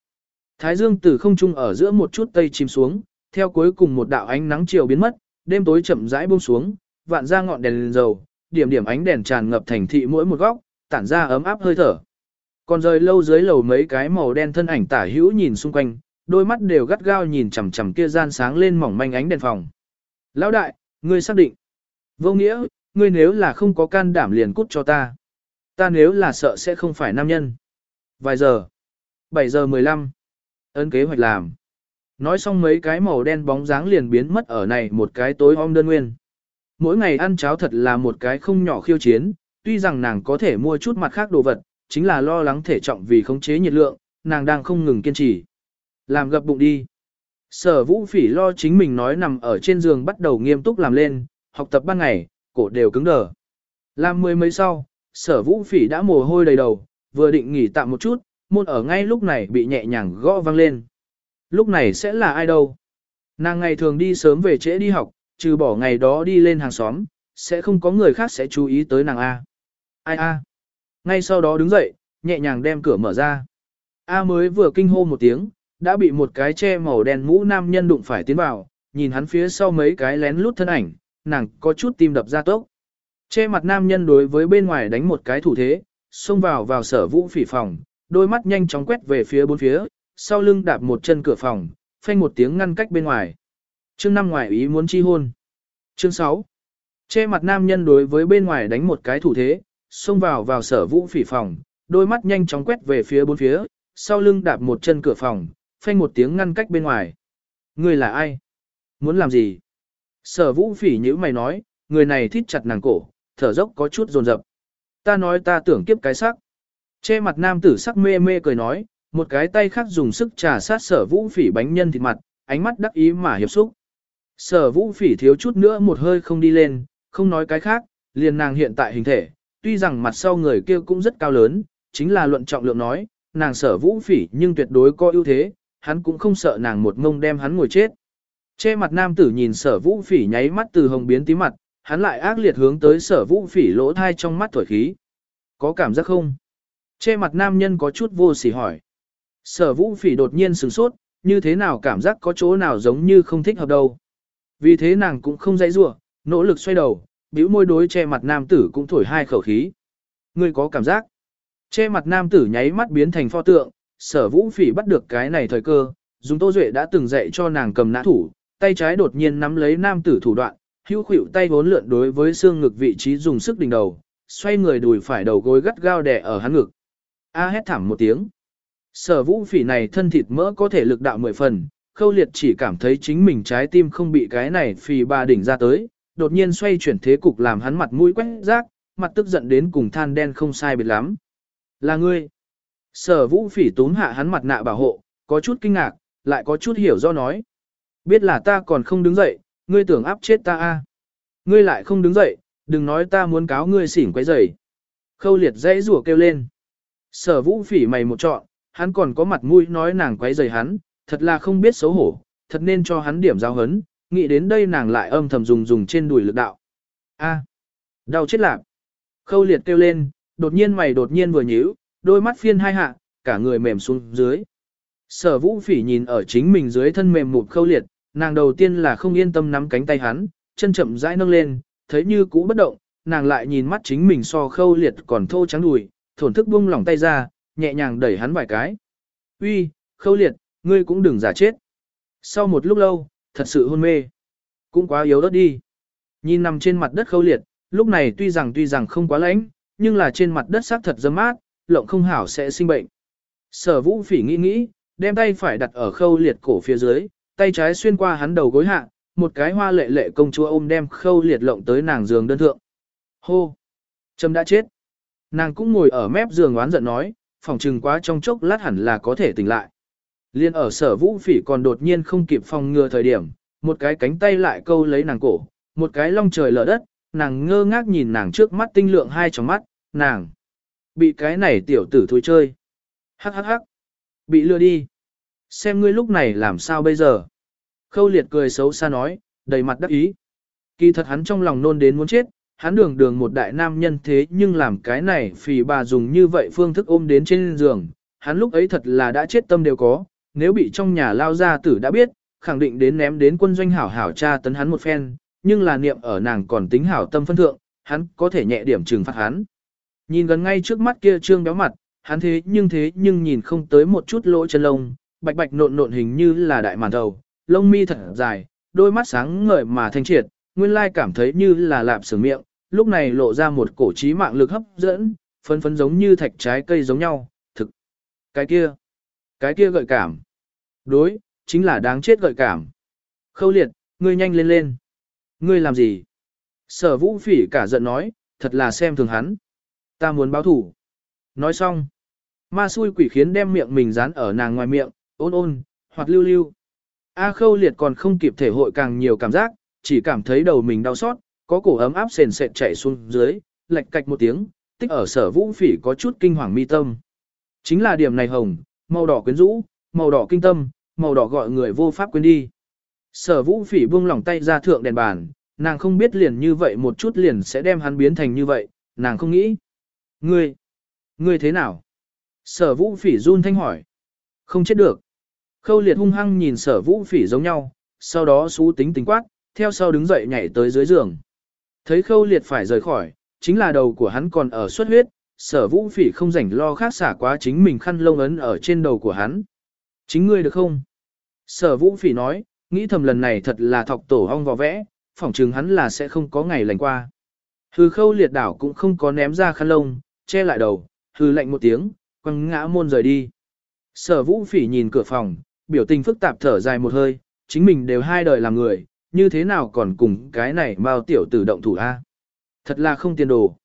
Thái dương từ không trung ở giữa một chút tây chìm xuống, theo cuối cùng một đạo ánh nắng chiều biến mất, đêm tối chậm rãi buông xuống, vạn ra ngọn đèn lên dầu, điểm điểm ánh đèn tràn ngập thành thị mỗi một góc, tản ra ấm áp hơi thở. Còn rời lâu dưới lầu mấy cái màu đen thân ảnh tả hữu nhìn xung quanh, đôi mắt đều gắt gao nhìn chằm chằm kia gian sáng lên mỏng manh ánh đèn phòng. Lão đại, ngươi xác định. Vô nghĩa, ngươi nếu là không có can đảm liền cút cho ta. Ta nếu là sợ sẽ không phải nam nhân. Vài giờ. 7 giờ 15. Ấn kế hoạch làm. Nói xong mấy cái màu đen bóng dáng liền biến mất ở này một cái tối om đơn nguyên. Mỗi ngày ăn cháo thật là một cái không nhỏ khiêu chiến, tuy rằng nàng có thể mua chút mặt khác đồ vật, chính là lo lắng thể trọng vì khống chế nhiệt lượng, nàng đang không ngừng kiên trì. Làm gập bụng đi. Sở vũ phỉ lo chính mình nói nằm ở trên giường bắt đầu nghiêm túc làm lên, học tập ban ngày, cổ đều cứng đờ. Làm mười mấy sau, sở vũ phỉ đã mồ hôi đầy đầu, vừa định nghỉ tạm một chút, môn ở ngay lúc này bị nhẹ nhàng gõ vang lên. Lúc này sẽ là ai đâu? Nàng ngày thường đi sớm về trễ đi học, trừ bỏ ngày đó đi lên hàng xóm, sẽ không có người khác sẽ chú ý tới nàng A. Ai A? Ngay sau đó đứng dậy, nhẹ nhàng đem cửa mở ra. A mới vừa kinh hô một tiếng, đã bị một cái che màu đen mũ nam nhân đụng phải tiến vào, nhìn hắn phía sau mấy cái lén lút thân ảnh, nàng có chút tim đập ra tốc. Che mặt nam nhân đối với bên ngoài đánh một cái thủ thế, xông vào vào sở vũ phỉ phòng, đôi mắt nhanh chóng quét về phía bốn phía, sau lưng đạp một chân cửa phòng, phanh một tiếng ngăn cách bên ngoài. Chương năm ngoài ý muốn chi hôn. Chương 6. Che mặt nam nhân đối với bên ngoài đánh một cái thủ thế, xông vào vào sở vũ phỉ phòng, đôi mắt nhanh chóng quét về phía bốn phía, sau lưng đạp một chân cửa phòng, phanh một tiếng ngăn cách bên ngoài. Người là ai? Muốn làm gì? Sở vũ phỉ như mày nói, người này thít chặt nàng cổ, thở dốc có chút rồn rập. Ta nói ta tưởng kiếp cái sắc. Che mặt nam tử sắc mê mê cười nói, một cái tay khác dùng sức trà sát sở vũ phỉ bánh nhân thịt mặt, ánh mắt đắc ý mà hiệp xúc. Sở vũ phỉ thiếu chút nữa một hơi không đi lên, không nói cái khác, liền nàng hiện tại hình thể, tuy rằng mặt sau người kia cũng rất cao lớn, chính là luận trọng lượng nói, nàng sở vũ phỉ nhưng tuyệt đối có ưu thế, hắn cũng không sợ nàng một ngông đem hắn ngồi chết. Che mặt nam tử nhìn sở vũ phỉ nháy mắt từ hồng biến tí mặt, hắn lại ác liệt hướng tới sở vũ phỉ lỗ thai trong mắt thổi khí. Có cảm giác không? Che mặt nam nhân có chút vô sỉ hỏi. Sở vũ phỉ đột nhiên sửng sốt, như thế nào cảm giác có chỗ nào giống như không thích hợp đâu. Vì thế nàng cũng không dãy rủa, nỗ lực xoay đầu, bĩu môi đối che mặt nam tử cũng thổi hai khẩu khí. Ngươi có cảm giác? Che mặt nam tử nháy mắt biến thành pho tượng, sở vũ phỉ bắt được cái này thời cơ, dùng tô duệ đã từng dạy cho nàng cầm nã thủ, tay trái đột nhiên nắm lấy nam tử thủ đoạn, hữu khuỷu tay vốn lượn đối với xương ngực vị trí dùng sức đỉnh đầu, xoay người đùi phải đầu gối gắt gao đè ở hắn ngực. A hét thảm một tiếng. Sở vũ phỉ này thân thịt mỡ có thể lực đạo mười phần, khâu liệt chỉ cảm thấy chính mình trái tim không bị cái này phì bà đỉnh ra tới, đột nhiên xoay chuyển thế cục làm hắn mặt mũi quét rác, mặt tức giận đến cùng than đen không sai biệt lắm. Là ngươi. Sở vũ phỉ tốn hạ hắn mặt nạ bảo hộ, có chút kinh ngạc, lại có chút hiểu do nói. Biết là ta còn không đứng dậy, ngươi tưởng áp chết ta a à. Ngươi lại không đứng dậy, đừng nói ta muốn cáo ngươi xỉn quấy rầy. Khâu liệt dãy rủa kêu lên. Sở vũ phỉ mày một trọn, hắn còn có mặt mũi nói nàng quấy rầy hắn, thật là không biết xấu hổ, thật nên cho hắn điểm giao hấn, nghĩ đến đây nàng lại âm thầm dùng dùng trên đùi lực đạo. A, đau chết lạc. Khâu liệt kêu lên, đột nhiên mày đột nhiên vừa nhíu, đôi mắt phiên hai hạ, cả người mềm xuống dưới. Sở vũ phỉ nhìn ở chính mình dưới thân mềm mụt khâu liệt, nàng đầu tiên là không yên tâm nắm cánh tay hắn, chân chậm rãi nâng lên, thấy như cũ bất động, nàng lại nhìn mắt chính mình so khâu liệt còn thô trắng đùi, thổn thức buông lỏng tay ra, nhẹ nhàng đẩy hắn vài cái. Uy, khâu liệt, ngươi cũng đừng giả chết. Sau một lúc lâu, thật sự hôn mê. Cũng quá yếu đất đi. Nhìn nằm trên mặt đất khâu liệt, lúc này tuy rằng tuy rằng không quá lạnh, nhưng là trên mặt đất xác thật dâm mát, lộng không hảo sẽ sinh bệnh. Sở vũ phỉ nghĩ nghĩ, đem tay phải đặt ở khâu liệt cổ phía dưới, tay trái xuyên qua hắn đầu gối hạ, một cái hoa lệ lệ công chúa ôm đem khâu liệt lộng tới nàng giường đơn thượng. Hô! Trâm đã chết. Nàng cũng ngồi ở mép giường oán giận nói, phòng trừng quá trong chốc lát hẳn là có thể tỉnh lại. Liên ở sở vũ phỉ còn đột nhiên không kịp phòng ngừa thời điểm, một cái cánh tay lại câu lấy nàng cổ, một cái long trời lở đất, nàng ngơ ngác nhìn nàng trước mắt tinh lượng hai trong mắt, nàng bị cái này tiểu tử thối chơi. Hắc hắc hắc, bị lừa đi. Xem ngươi lúc này làm sao bây giờ. Khâu liệt cười xấu xa nói, đầy mặt đắc ý. Kỳ thật hắn trong lòng nôn đến muốn chết, hắn đường đường một đại nam nhân thế nhưng làm cái này phì bà dùng như vậy phương thức ôm đến trên giường. Hắn lúc ấy thật là đã chết tâm đều có, nếu bị trong nhà lao ra tử đã biết, khẳng định đến ném đến quân doanh hảo hảo cha tấn hắn một phen, nhưng là niệm ở nàng còn tính hảo tâm phân thượng, hắn có thể nhẹ điểm trừng phạt hắn. Nhìn gần ngay trước mắt kia trương béo mặt, hắn thế nhưng thế nhưng nhìn không tới một chút lỗ chân lông, bạch bạch nộn nộn hình như là đại màn đầu, lông mi thật dài, đôi mắt sáng ngời mà thanh triệt, nguyên lai cảm thấy như là lạp sửa miệng, lúc này lộ ra một cổ trí mạng lực hấp dẫn, phấn phấn giống như thạch trái cây giống nhau, thực. Cái kia, cái kia gợi cảm. Đối, chính là đáng chết gợi cảm. Khâu liệt, ngươi nhanh lên lên. Ngươi làm gì? Sở vũ phỉ cả giận nói, thật là xem thường hắn. Ta muốn báo thủ. Nói xong. Ma xui quỷ khiến đem miệng mình dán ở nàng ngoài miệng, ôn ôn, hoặc lưu lưu. A khâu liệt còn không kịp thể hội càng nhiều cảm giác, chỉ cảm thấy đầu mình đau xót, có cổ ấm áp sền sệt chạy xuống dưới, lệch cạch một tiếng, tích ở sở vũ phỉ có chút kinh hoàng mi tâm. Chính là điểm này hồng, màu đỏ quyến rũ, màu đỏ kinh tâm, màu đỏ gọi người vô pháp quên đi. Sở vũ phỉ buông lỏng tay ra thượng đèn bàn, nàng không biết liền như vậy một chút liền sẽ đem hắn biến thành như vậy, nàng không nghĩ. Ngươi, ngươi thế nào? Sở vũ phỉ run thanh hỏi. Không chết được. Khâu liệt hung hăng nhìn sở vũ phỉ giống nhau, sau đó xú tính tính quát, theo sau đứng dậy nhảy tới dưới giường. Thấy khâu liệt phải rời khỏi, chính là đầu của hắn còn ở xuất huyết, sở vũ phỉ không rảnh lo khác xả quá chính mình khăn lông ấn ở trên đầu của hắn. Chính ngươi được không? Sở vũ phỉ nói, nghĩ thầm lần này thật là thọc tổ hong vò vẽ, phỏng chừng hắn là sẽ không có ngày lành qua. Hư khâu liệt đảo cũng không có ném ra khăn lông, che lại đầu, hư lạnh một tiếng, quăng ngã môn rời đi. Sở vũ phỉ nhìn cửa phòng, biểu tình phức tạp thở dài một hơi, chính mình đều hai đời làm người, như thế nào còn cùng cái này mao tiểu tử động thủ a? Thật là không tiền đồ.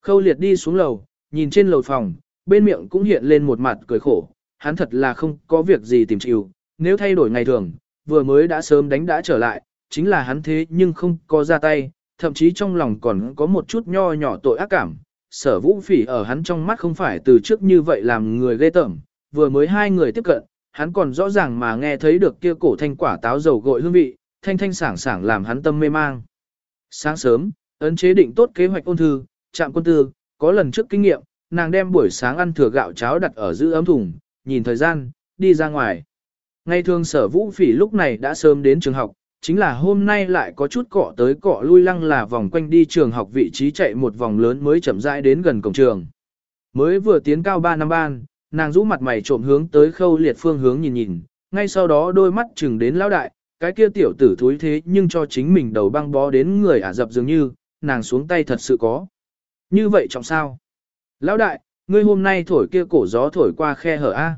Khâu liệt đi xuống lầu, nhìn trên lầu phòng, bên miệng cũng hiện lên một mặt cười khổ, hắn thật là không có việc gì tìm chịu, nếu thay đổi ngày thường, vừa mới đã sớm đánh đã trở lại, chính là hắn thế nhưng không có ra tay, thậm chí trong lòng còn có một chút nho nhỏ tội ác cảm. Sở vũ phỉ ở hắn trong mắt không phải từ trước như vậy làm người ghê tởm, vừa mới hai người tiếp cận, hắn còn rõ ràng mà nghe thấy được kia cổ thanh quả táo dầu gội hương vị, thanh thanh sảng sảng làm hắn tâm mê mang. Sáng sớm, ấn chế định tốt kế hoạch ôn thư, chạm quân tư, có lần trước kinh nghiệm, nàng đem buổi sáng ăn thừa gạo cháo đặt ở giữ ấm thùng, nhìn thời gian, đi ra ngoài. Ngày thường sở vũ phỉ lúc này đã sớm đến trường học, chính là hôm nay lại có chút cọ tới cọ lui lăng là vòng quanh đi trường học vị trí chạy một vòng lớn mới chậm rãi đến gần cổng trường. Mới vừa tiến cao 3 năm ban, nàng rũ mặt mày trộm hướng tới khâu liệt phương hướng nhìn nhìn, ngay sau đó đôi mắt chừng đến lão đại, cái kia tiểu tử thúi thế nhưng cho chính mình đầu băng bó đến người ả dập dường như, nàng xuống tay thật sự có. Như vậy trọng sao? Lão đại, ngươi hôm nay thổi kia cổ gió thổi qua khe hở A.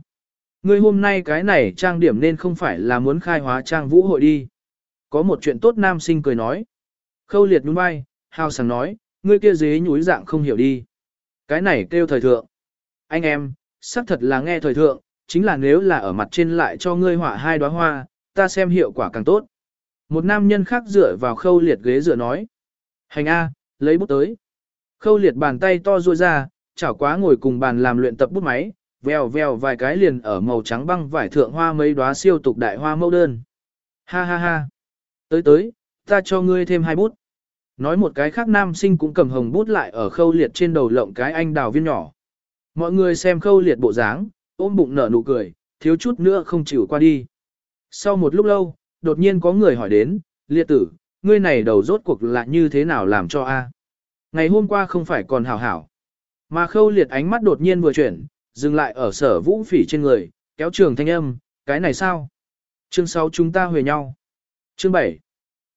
Ngươi hôm nay cái này trang điểm nên không phải là muốn khai hóa trang vũ hội đi. Có một chuyện tốt nam sinh cười nói. Khâu liệt nhún vai, hào sảng nói, ngươi kia dế nhúi dạng không hiểu đi. Cái này kêu thời thượng. Anh em, xác thật là nghe thời thượng, chính là nếu là ở mặt trên lại cho ngươi họa hai đóa hoa, ta xem hiệu quả càng tốt. Một nam nhân khác dựa vào khâu liệt ghế dựa nói. Hành A, lấy bút tới. Khâu liệt bàn tay to ruôi ra, chảo quá ngồi cùng bàn làm luyện tập bút máy, vèo vèo vài cái liền ở màu trắng băng vải thượng hoa mấy đóa siêu tục đại hoa mẫu đơn. Ha ha ha. Tới tới, ta cho ngươi thêm hai bút. Nói một cái khác nam sinh cũng cầm hồng bút lại ở khâu liệt trên đầu lộng cái anh đào viên nhỏ. Mọi người xem khâu liệt bộ dáng, ôm bụng nở nụ cười, thiếu chút nữa không chịu qua đi. Sau một lúc lâu, đột nhiên có người hỏi đến, liệt tử, ngươi này đầu rốt cuộc là như thế nào làm cho a? Ngày hôm qua không phải còn hảo hảo. Mà khâu liệt ánh mắt đột nhiên vừa chuyển, dừng lại ở sở vũ phỉ trên người, kéo trường thanh âm, cái này sao? Chương 6 chúng ta huề nhau. Chương 7.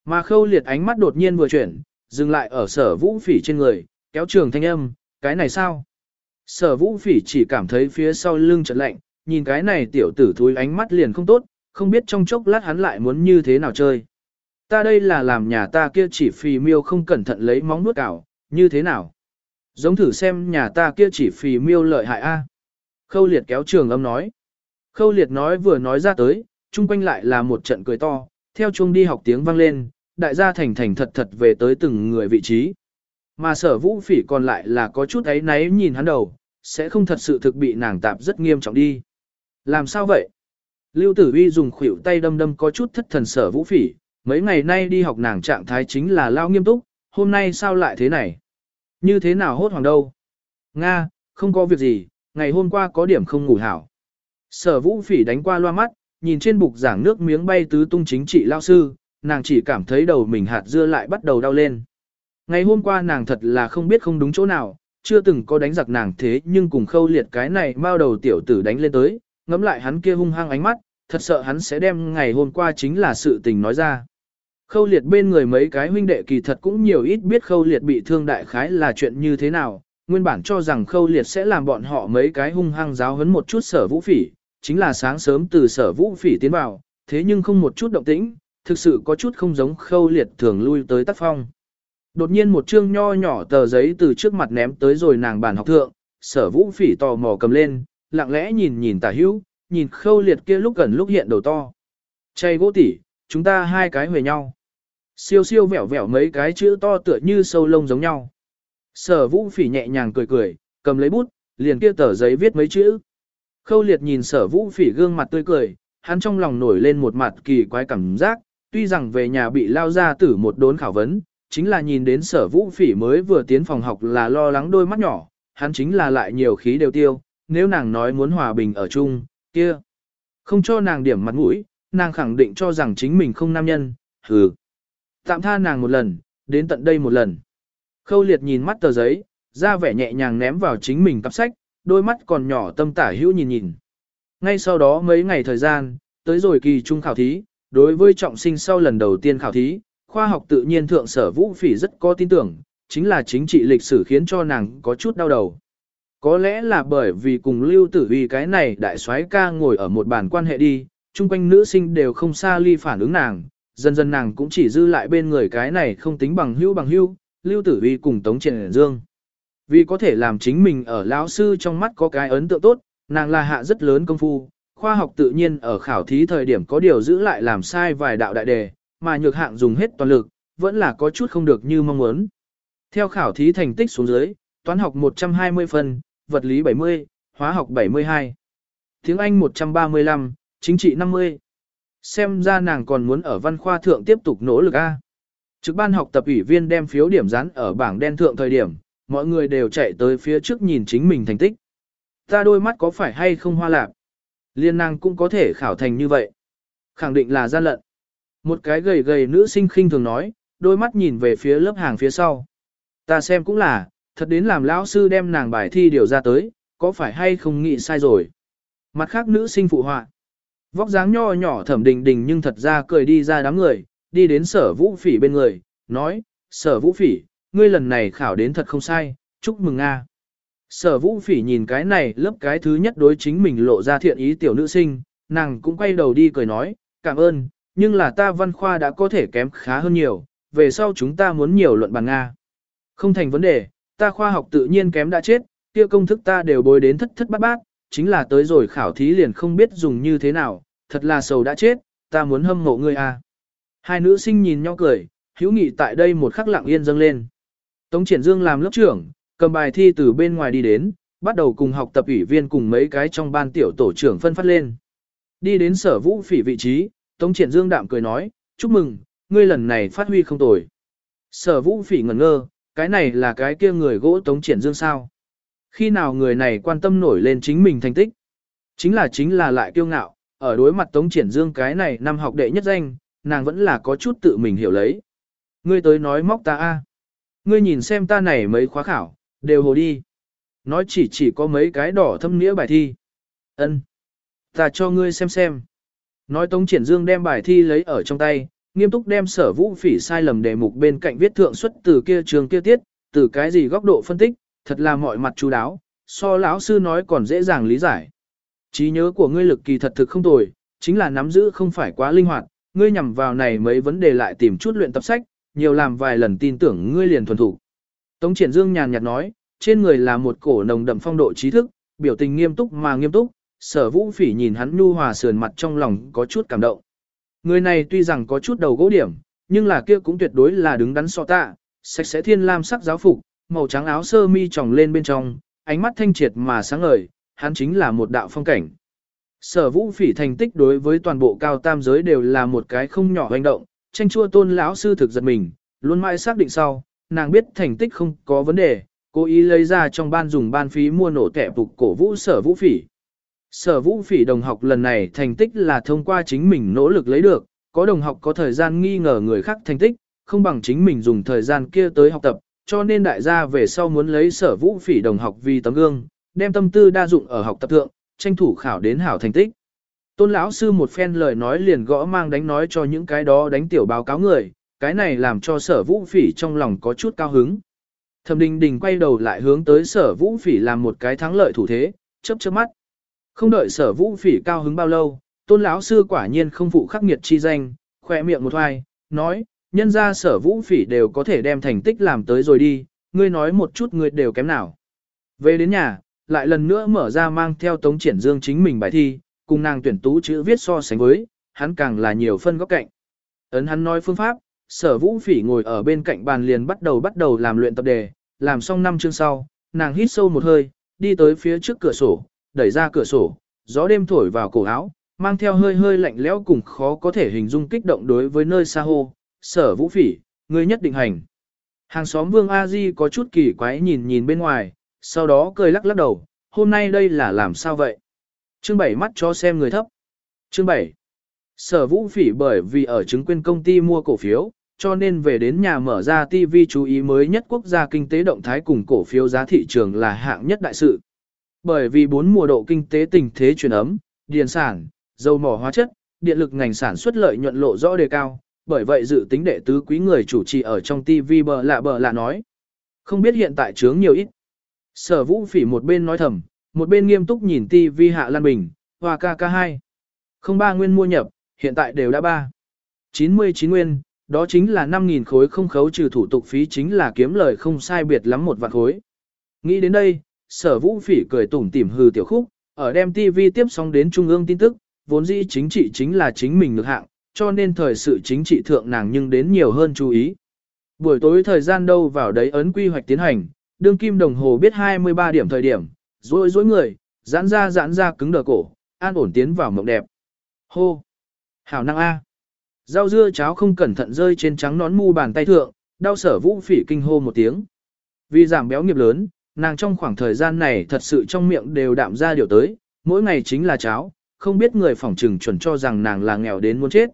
Mà khâu liệt ánh mắt đột nhiên vừa chuyển, dừng lại ở sở vũ phỉ trên người, kéo trường thanh âm, cái này sao? Sở vũ phỉ chỉ cảm thấy phía sau lưng chợt lạnh, nhìn cái này tiểu tử thúi ánh mắt liền không tốt, không biết trong chốc lát hắn lại muốn như thế nào chơi. Ta đây là làm nhà ta kia chỉ phì miêu không cẩn thận lấy móng nuốt cào, như thế nào? Giống thử xem nhà ta kia chỉ phì miêu lợi hại a. Khâu liệt kéo trường âm nói. Khâu liệt nói vừa nói ra tới, chung quanh lại là một trận cười to, theo chuông đi học tiếng vang lên, đại gia thành thành thật thật về tới từng người vị trí. Mà sở vũ phỉ còn lại là có chút ấy náy nhìn hắn đầu, sẽ không thật sự thực bị nàng tạp rất nghiêm trọng đi. Làm sao vậy? Lưu tử uy dùng khuỷu tay đâm đâm có chút thất thần sở vũ phỉ, mấy ngày nay đi học nàng trạng thái chính là lao nghiêm túc, hôm nay sao lại thế này? Như thế nào hốt hoảng đâu? Nga, không có việc gì, ngày hôm qua có điểm không ngủ hảo. Sở vũ phỉ đánh qua loa mắt, nhìn trên bục giảng nước miếng bay tứ tung chính trị lao sư, nàng chỉ cảm thấy đầu mình hạt dưa lại bắt đầu đau lên. Ngày hôm qua nàng thật là không biết không đúng chỗ nào, chưa từng có đánh giặc nàng thế nhưng cùng khâu liệt cái này bao đầu tiểu tử đánh lên tới, ngắm lại hắn kia hung hăng ánh mắt, thật sợ hắn sẽ đem ngày hôm qua chính là sự tình nói ra. Khâu liệt bên người mấy cái huynh đệ kỳ thật cũng nhiều ít biết khâu liệt bị thương đại khái là chuyện như thế nào, nguyên bản cho rằng khâu liệt sẽ làm bọn họ mấy cái hung hăng giáo hấn một chút sở vũ phỉ, chính là sáng sớm từ sở vũ phỉ tiến vào, thế nhưng không một chút động tĩnh, thực sự có chút không giống khâu liệt thường lui tới tác phong. Đột nhiên một chương nho nhỏ tờ giấy từ trước mặt ném tới rồi nàng bàn học thượng, sở vũ phỉ tò mò cầm lên, lặng lẽ nhìn nhìn tả hữu, nhìn khâu liệt kia lúc gần lúc hiện đầu to. Chay gỗ tỉ, chúng ta hai cái huề nhau. Siêu siêu vẻo vẻo mấy cái chữ to tựa như sâu lông giống nhau. Sở vũ phỉ nhẹ nhàng cười cười, cầm lấy bút, liền kia tờ giấy viết mấy chữ. Khâu liệt nhìn sở vũ phỉ gương mặt tươi cười, hắn trong lòng nổi lên một mặt kỳ quái cảm giác, tuy rằng về nhà bị lao ra tử một đốn khảo vấn, chính là nhìn đến sở vũ phỉ mới vừa tiến phòng học là lo lắng đôi mắt nhỏ, hắn chính là lại nhiều khí đều tiêu, nếu nàng nói muốn hòa bình ở chung, kia. Không cho nàng điểm mặt mũi, nàng khẳng định cho rằng chính mình không nam nhân, hừ. Tạm tha nàng một lần, đến tận đây một lần. Khâu liệt nhìn mắt tờ giấy, ra vẻ nhẹ nhàng ném vào chính mình cặp sách, đôi mắt còn nhỏ tâm tả hữu nhìn nhìn. Ngay sau đó mấy ngày thời gian, tới rồi kỳ trung khảo thí, đối với trọng sinh sau lần đầu tiên khảo thí, khoa học tự nhiên thượng sở vũ phỉ rất có tin tưởng, chính là chính trị lịch sử khiến cho nàng có chút đau đầu. Có lẽ là bởi vì cùng lưu tử vì cái này đại soái ca ngồi ở một bàn quan hệ đi, chung quanh nữ sinh đều không xa ly phản ứng nàng, dần dần nàng cũng chỉ dư lại bên người cái này không tính bằng hữu bằng hữu, lưu tử vi cùng tống triển dương. Vì có thể làm chính mình ở lão sư trong mắt có cái ấn tượng tốt, nàng là hạ rất lớn công phu, khoa học tự nhiên ở khảo thí thời điểm có điều giữ lại làm sai vài đạo đại đề, mà nhược hạng dùng hết toàn lực, vẫn là có chút không được như mong muốn. Theo khảo thí thành tích xuống dưới, toán học 120 phân, vật lý 70, hóa học 72, tiếng Anh 135, chính trị 50. Xem ra nàng còn muốn ở văn khoa thượng tiếp tục nỗ lực A. Trực ban học tập ủy viên đem phiếu điểm dán ở bảng đen thượng thời điểm, mọi người đều chạy tới phía trước nhìn chính mình thành tích. Ta đôi mắt có phải hay không hoa lạc? Liên nàng cũng có thể khảo thành như vậy. Khẳng định là gian lận. Một cái gầy gầy nữ sinh khinh thường nói, đôi mắt nhìn về phía lớp hàng phía sau. Ta xem cũng là, thật đến làm lão sư đem nàng bài thi điều ra tới, có phải hay không nghĩ sai rồi. Mặt khác nữ sinh phụ họa. Vóc dáng nho nhỏ thẩm đình đình nhưng thật ra cười đi ra đám người, đi đến sở vũ phỉ bên người, nói, sở vũ phỉ, ngươi lần này khảo đến thật không sai, chúc mừng Nga. Sở vũ phỉ nhìn cái này lớp cái thứ nhất đối chính mình lộ ra thiện ý tiểu nữ sinh, nàng cũng quay đầu đi cười nói, cảm ơn, nhưng là ta văn khoa đã có thể kém khá hơn nhiều, về sau chúng ta muốn nhiều luận bằng Nga. Không thành vấn đề, ta khoa học tự nhiên kém đã chết, kia công thức ta đều bối đến thất thất bát bát, chính là tới rồi khảo thí liền không biết dùng như thế nào, thật là sầu đã chết, ta muốn hâm mộ ngươi à. Hai nữ sinh nhìn nhau cười, hữu nghị tại đây một khắc lặng yên dâng lên. Tống Triển Dương làm lớp trưởng, cầm bài thi từ bên ngoài đi đến, bắt đầu cùng học tập ủy viên cùng mấy cái trong ban tiểu tổ trưởng phân phát lên. Đi đến sở vũ phỉ vị trí, Tống Triển Dương đạm cười nói, chúc mừng, ngươi lần này phát huy không tồi. Sở vũ phỉ ngẩn ngơ, cái này là cái kia người gỗ Tống Triển Dương sao? Khi nào người này quan tâm nổi lên chính mình thành tích? Chính là chính là lại kiêu ngạo, ở đối mặt Tống Triển Dương cái này năm học đệ nhất danh, nàng vẫn là có chút tự mình hiểu lấy. Ngươi tới nói móc ta a, Ngươi nhìn xem ta này mấy khóa khảo, đều hồ đi. Nói chỉ chỉ có mấy cái đỏ thâm nghĩa bài thi. Ân, Ta cho ngươi xem xem. Nói Tống Triển Dương đem bài thi lấy ở trong tay, nghiêm túc đem sở vũ phỉ sai lầm đề mục bên cạnh viết thượng xuất từ kia trường kia tiết, từ cái gì góc độ phân tích, thật là mọi mặt chú đáo, so lão sư nói còn dễ dàng lý giải. Trí nhớ của ngươi lực kỳ thật thực không tồi, chính là nắm giữ không phải quá linh hoạt, ngươi nhằm vào này mấy vấn đề lại tìm chút luyện tập sách, nhiều làm vài lần tin tưởng ngươi liền thuần thủ. Tống Triển Dương nhàn nhạt nói, trên người là một cổ nồng đậm phong độ trí thức, biểu tình nghiêm túc mà nghiêm túc, sở vũ phỉ nhìn hắn nhu hòa sườn mặt trong lòng có chút cảm động. Người này tuy rằng có chút đầu gỗ điểm, nhưng là kia cũng tuyệt đối là đứng đắn so tạ, sạch sẽ thiên lam sắc giáo phục, màu trắng áo sơ mi tròng lên bên trong, ánh mắt thanh triệt mà sáng ngời, hắn chính là một đạo phong cảnh. Sở vũ phỉ thành tích đối với toàn bộ cao tam giới đều là một cái không nhỏ hành động, tranh chua tôn lão sư thực giật mình, luôn mãi xác định sau, nàng biết thành tích không có vấn đề, cố ý lấy ra trong ban dùng ban phí mua nổ tẻ phục cổ vũ sở vũ phỉ. Sở vũ phỉ đồng học lần này thành tích là thông qua chính mình nỗ lực lấy được, có đồng học có thời gian nghi ngờ người khác thành tích, không bằng chính mình dùng thời gian kia tới học tập, cho nên đại gia về sau muốn lấy sở vũ phỉ đồng học vì tấm gương, đem tâm tư đa dụng ở học tập thượng, tranh thủ khảo đến hảo thành tích. Tôn lão sư một phen lời nói liền gõ mang đánh nói cho những cái đó đánh tiểu báo cáo người, cái này làm cho sở vũ phỉ trong lòng có chút cao hứng. Thẩm đình đình quay đầu lại hướng tới sở vũ phỉ làm một cái thắng lợi thủ thế, chớp chớp mắt. Không đợi sở vũ phỉ cao hứng bao lâu, tôn lão sư quả nhiên không phụ khắc nghiệt chi danh, khỏe miệng một hoài, nói, nhân ra sở vũ phỉ đều có thể đem thành tích làm tới rồi đi, ngươi nói một chút ngươi đều kém nào. Về đến nhà, lại lần nữa mở ra mang theo tống triển dương chính mình bài thi, cùng nàng tuyển tú chữ viết so sánh với, hắn càng là nhiều phân góc cạnh. Ấn hắn nói phương pháp, sở vũ phỉ ngồi ở bên cạnh bàn liền bắt đầu bắt đầu làm luyện tập đề, làm xong năm chương sau, nàng hít sâu một hơi, đi tới phía trước cửa sổ, đẩy ra cửa sổ, gió đêm thổi vào cổ áo, mang theo hơi hơi lạnh lẽo cùng khó có thể hình dung kích động đối với nơi xa hô, sở vũ phỉ, người nhất định hành. Hàng xóm Vương A Di có chút kỳ quái nhìn nhìn bên ngoài, sau đó cười lắc lắc đầu, hôm nay đây là làm sao vậy? Chương 7 mắt cho xem người thấp. Chương 7. Sở vũ phỉ bởi vì ở chứng quyền công ty mua cổ phiếu, cho nên về đến nhà mở ra TV chú ý mới nhất quốc gia kinh tế động thái cùng cổ phiếu giá thị trường là hạng nhất đại sự. Bởi vì bốn mùa độ kinh tế tình thế chuyển ấm, điền sản, dầu mỏ hóa chất, điện lực ngành sản xuất lợi nhuận lộ rõ đề cao, bởi vậy dự tính đệ tứ quý người chủ trì ở trong TV bờ lạ bờ lạ nói. Không biết hiện tại chướng nhiều ít. Sở vũ phỉ một bên nói thầm, một bên nghiêm túc nhìn TV hạ lan bình, hòa KK2. Không ba nguyên mua nhập, hiện tại đều đã ba. 99 nguyên, đó chính là 5.000 khối không khấu trừ thủ tục phí chính là kiếm lời không sai biệt lắm một vạn khối. Nghĩ đến đây, sở vũ phỉ cười tủm tỉm hừ tiểu khúc, ở đem TV tiếp xong đến trung ương tin tức, vốn dĩ chính trị chính là chính mình được hạng, cho nên thời sự chính trị thượng nàng nhưng đến nhiều hơn chú ý. Buổi tối thời gian đâu vào đấy ấn quy hoạch tiến hành, đương kim đồng hồ biết 23 điểm thời điểm, rối rối người, giãn ra giãn ra cứng đờ cổ, an ổn tiến vào mộng đẹp. Hô! Hảo năng A! Rau dưa cháo không cẩn thận rơi trên trắng nón mu bàn tay thượng, đau sở vũ phỉ kinh hô một tiếng. Vì giảm béo nghiệp lớn, nàng trong khoảng thời gian này thật sự trong miệng đều đạm ra điều tới, mỗi ngày chính là cháo, không biết người phỏng trừng chuẩn cho rằng nàng là nghèo đến muốn chết.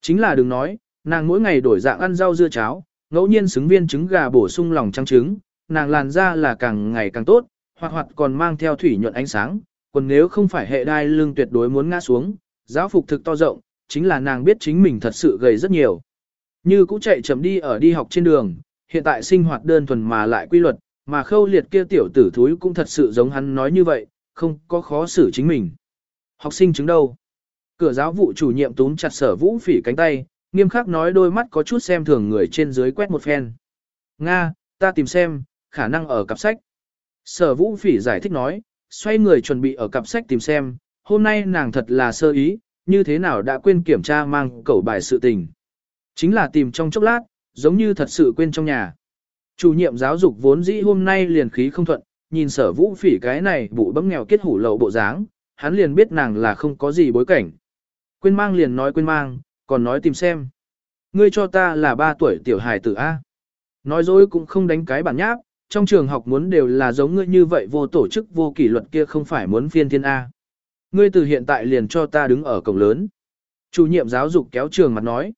Chính là đừng nói, nàng mỗi ngày đổi dạng ăn rau dưa cháo, ngẫu nhiên xứng viên trứng gà bổ sung lòng trắng trứng, nàng làn da là càng ngày càng tốt, hoặc hoặc còn mang theo thủy nhuận ánh sáng, còn nếu không phải hệ đai lưng tuyệt đối muốn ngã xuống, giáo phục thực to rộng, chính là nàng biết chính mình thật sự gầy rất nhiều. Như cũ chạy chậm đi ở đi học trên đường, hiện tại sinh hoạt đơn thuần mà lại quy luật, mà khâu liệt kia tiểu tử thúi cũng thật sự giống hắn nói như vậy, không có khó xử chính mình. Học sinh chứng đâu? Cửa giáo vụ chủ nhiệm túm chặt sở vũ phỉ cánh tay, nghiêm khắc nói đôi mắt có chút xem thường người trên dưới quét một phen. Nga, ta tìm xem, khả năng ở cặp sách. Sở vũ phỉ giải thích nói, xoay người chuẩn bị ở cặp sách tìm xem, hôm nay nàng thật là sơ ý, như thế nào đã quên kiểm tra mang cẩu bài sự tình. Chính là tìm trong chốc lát, giống như thật sự quên trong nhà. Chủ nhiệm giáo dục vốn dĩ hôm nay liền khí không thuận, nhìn sở vũ phỉ cái này bụ bấm nghèo kết hủ lậu bộ dáng, hắn liền biết nàng là không có gì bối cảnh. Quên mang liền nói quên mang, còn nói tìm xem. Ngươi cho ta là ba tuổi tiểu hài tử A. Nói dối cũng không đánh cái bản nháp, trong trường học muốn đều là giống ngươi như vậy vô tổ chức vô kỷ luật kia không phải muốn phiên thiên A. Ngươi từ hiện tại liền cho ta đứng ở cổng lớn. Chủ nhiệm giáo dục kéo trường mặt nói.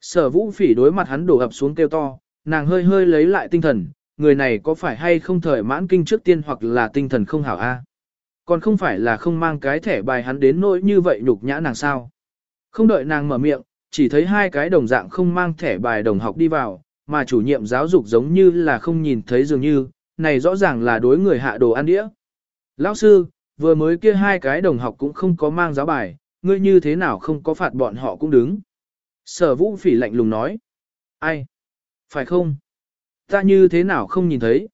Sở vũ phỉ đối mặt hắn đổ ập xuống kêu to, nàng hơi hơi lấy lại tinh thần, người này có phải hay không thời mãn kinh trước tiên hoặc là tinh thần không hảo a? Còn không phải là không mang cái thẻ bài hắn đến nỗi như vậy nhục nhã nàng sao? Không đợi nàng mở miệng, chỉ thấy hai cái đồng dạng không mang thẻ bài đồng học đi vào, mà chủ nhiệm giáo dục giống như là không nhìn thấy dường như, này rõ ràng là đối người hạ đồ ăn đĩa. Lão sư, vừa mới kia hai cái đồng học cũng không có mang giáo bài, ngươi như thế nào không có phạt bọn họ cũng đứng. Sở vũ phỉ lạnh lùng nói. Ai? Phải không? Ta như thế nào không nhìn thấy?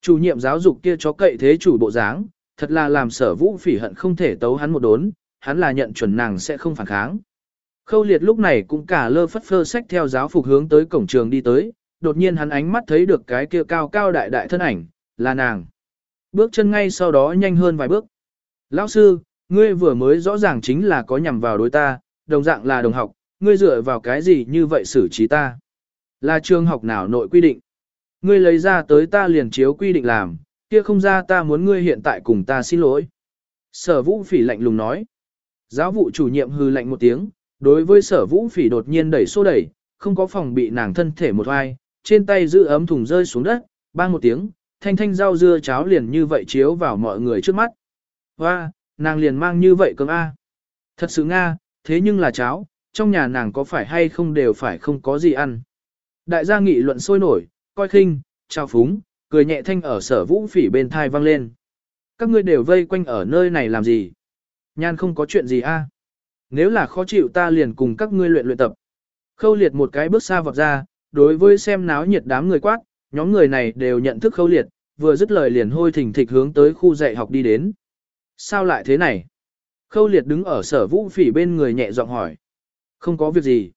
Chủ nhiệm giáo dục kia chó cậy thế chủ bộ dáng, thật là làm sở vũ phỉ hận không thể tấu hắn một đốn, hắn là nhận chuẩn nàng sẽ không phản kháng. Khâu liệt lúc này cũng cả lơ phất phơ sách theo giáo phục hướng tới cổng trường đi tới, đột nhiên hắn ánh mắt thấy được cái kia cao cao đại đại thân ảnh, là nàng. Bước chân ngay sau đó nhanh hơn vài bước. Lão sư, ngươi vừa mới rõ ràng chính là có nhằm vào đối ta, đồng dạng là đồng học, ngươi dựa vào cái gì như vậy xử trí ta? Là trường học nào nội quy định? Ngươi lấy ra tới ta liền chiếu quy định làm, kia không ra ta muốn ngươi hiện tại cùng ta xin lỗi. Sở vũ phỉ lạnh lùng nói. Giáo vụ chủ nhiệm hư lạnh một tiếng, đối với sở vũ phỉ đột nhiên đẩy xô đẩy, không có phòng bị nàng thân thể một ai, trên tay giữ ấm thùng rơi xuống đất, bang một tiếng, thanh thanh rau dưa cháo liền như vậy chiếu vào mọi người trước mắt. Hoa, nàng liền mang như vậy cơm A. Thật sự Nga, thế nhưng là cháo, trong nhà nàng có phải hay không đều phải không có gì ăn. Đại gia nghị luận sôi nổi, coi khinh, trao phúng, cười nhẹ thanh ở sở vũ phỉ bên thai vang lên. Các ngươi đều vây quanh ở nơi này làm gì? Nhan không có chuyện gì a? Nếu là khó chịu ta liền cùng các ngươi luyện luyện tập. Khâu liệt một cái bước xa vọt ra, đối với xem náo nhiệt đám người quát, nhóm người này đều nhận thức khâu liệt, vừa dứt lời liền hôi thỉnh thịch hướng tới khu dạy học đi đến. Sao lại thế này? Khâu liệt đứng ở sở vũ phỉ bên người nhẹ giọng hỏi. Không có việc gì.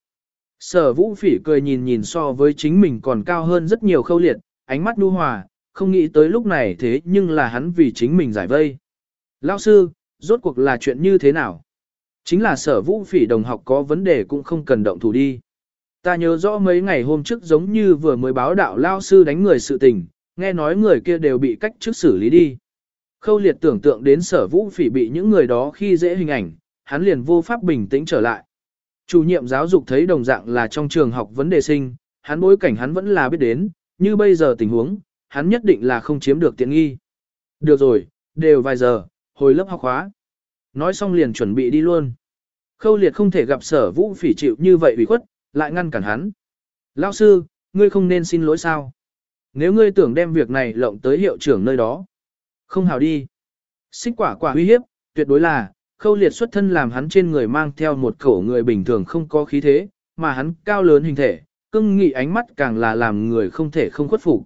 Sở vũ phỉ cười nhìn nhìn so với chính mình còn cao hơn rất nhiều khâu liệt, ánh mắt nu hòa, không nghĩ tới lúc này thế nhưng là hắn vì chính mình giải vây. Lao sư, rốt cuộc là chuyện như thế nào? Chính là sở vũ phỉ đồng học có vấn đề cũng không cần động thủ đi. Ta nhớ rõ mấy ngày hôm trước giống như vừa mới báo đạo Lao sư đánh người sự tình, nghe nói người kia đều bị cách trước xử lý đi. Khâu liệt tưởng tượng đến sở vũ phỉ bị những người đó khi dễ hình ảnh, hắn liền vô pháp bình tĩnh trở lại. Chủ nhiệm giáo dục thấy đồng dạng là trong trường học vấn đề sinh, hắn bối cảnh hắn vẫn là biết đến, như bây giờ tình huống, hắn nhất định là không chiếm được tiện nghi. Được rồi, đều vài giờ, hồi lớp học khóa. Nói xong liền chuẩn bị đi luôn. Khâu liệt không thể gặp sở vũ phỉ chịu như vậy ủy khuất, lại ngăn cản hắn. Lao sư, ngươi không nên xin lỗi sao? Nếu ngươi tưởng đem việc này lộng tới hiệu trưởng nơi đó. Không hào đi. Xích quả quả uy hiếp, tuyệt đối là, khâu liệt xuất thân làm hắn trên người mang theo một khẩu người bình thường không có khí thế, mà hắn cao lớn hình thể, cưng nghị ánh mắt càng là làm người không thể không khuất phục.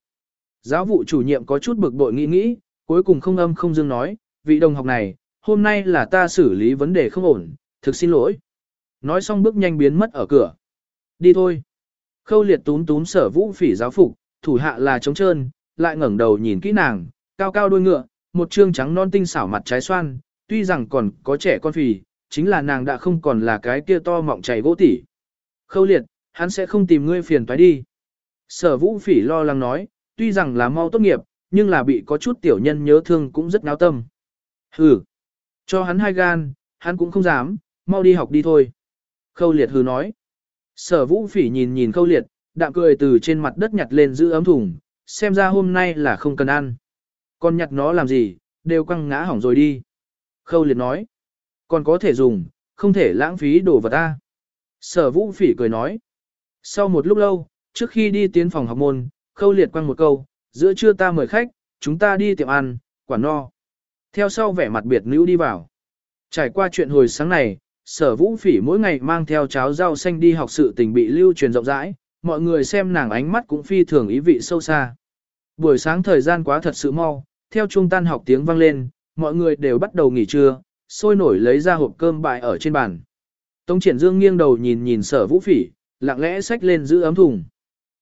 Giáo vụ chủ nhiệm có chút bực bội nghĩ nghĩ, cuối cùng không âm không dương nói, vị đồng học này, hôm nay là ta xử lý vấn đề không ổn, thực xin lỗi. Nói xong bước nhanh biến mất ở cửa. Đi thôi. Khâu liệt tún tún sở vũ phỉ giáo phục, thủ hạ là trống trơn, lại ngẩng đầu nhìn kỹ nàng, cao cao đôi ngựa, một trương trắng non tinh xảo mặt trái xoan, tuy rằng còn có trẻ con phì, chính là nàng đã không còn là cái kia to mọng chảy gỗ tỉ. Khâu liệt, hắn sẽ không tìm ngươi phiền toái đi. Sở vũ phỉ lo lắng nói, tuy rằng là mau tốt nghiệp, nhưng là bị có chút tiểu nhân nhớ thương cũng rất náo tâm. Hừ, cho hắn hai gan, hắn cũng không dám, mau đi học đi thôi. Khâu liệt hừ nói. Sở vũ phỉ nhìn nhìn khâu liệt, đạm cười từ trên mặt đất nhặt lên giữ ấm thùng, xem ra hôm nay là không cần ăn. Con nhặt nó làm gì, đều quăng ngã hỏng rồi đi. Khâu liệt nói. Còn có thể dùng, không thể lãng phí đồ vật ta. Sở vũ phỉ cười nói. Sau một lúc lâu, trước khi đi tiến phòng học môn, khâu liệt quăng một câu, giữa trưa ta mời khách, chúng ta đi tiệm ăn, quả no. Theo sau vẻ mặt biệt nữ đi vào. Trải qua chuyện hồi sáng này, sở vũ phỉ mỗi ngày mang theo cháo rau xanh đi học sự tình bị lưu truyền rộng rãi, mọi người xem nàng ánh mắt cũng phi thường ý vị sâu xa. Buổi sáng thời gian quá thật sự mau, theo trung tan học tiếng vang lên, mọi người đều bắt đầu nghỉ trưa, sôi nổi lấy ra hộp cơm bại ở trên bàn. Tống triển dương nghiêng đầu nhìn nhìn sở vũ phỉ, lặng lẽ xách lên giữ ấm thùng.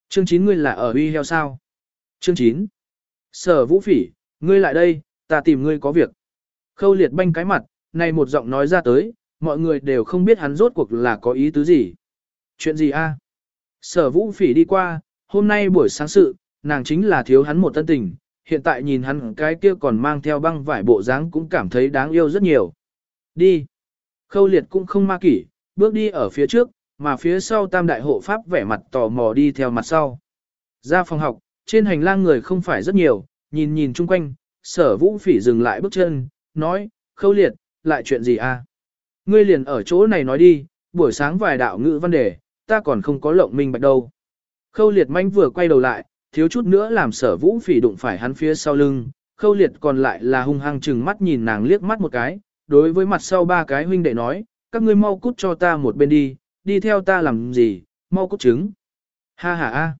Chương 9 ngươi là ở uy heo sao? Chương 9. Sở vũ phỉ, ngươi lại đây, ta tìm ngươi có việc. Khâu liệt banh cái mặt, này một giọng nói ra tới, mọi người đều không biết hắn rốt cuộc là có ý tứ gì. Chuyện gì a? Sở vũ phỉ đi qua, hôm nay buổi sáng sự, nàng chính là thiếu hắn một tân tình, hiện tại nhìn hắn cái kia còn mang theo băng vải bộ dáng cũng cảm thấy đáng yêu rất nhiều. Đi. Khâu liệt cũng không ma kỷ, bước đi ở phía trước, mà phía sau tam đại hộ pháp vẻ mặt tò mò đi theo mặt sau. Ra phòng học, trên hành lang người không phải rất nhiều, nhìn nhìn chung quanh, sở vũ phỉ dừng lại bước chân, nói, khâu liệt, lại chuyện gì à Ngươi liền ở chỗ này nói đi, buổi sáng vài đạo ngữ văn đề, ta còn không có lộng minh bạch đâu. Khâu liệt manh vừa quay đầu lại, thiếu chút nữa làm sở vũ phỉ đụng phải hắn phía sau lưng, khâu liệt còn lại là hung hăng chừng mắt nhìn nàng liếc mắt một cái, đối với mặt sau ba cái huynh đệ nói, các ngươi mau cút cho ta một bên đi, đi theo ta làm gì, mau cút trứng. Ha ha ha.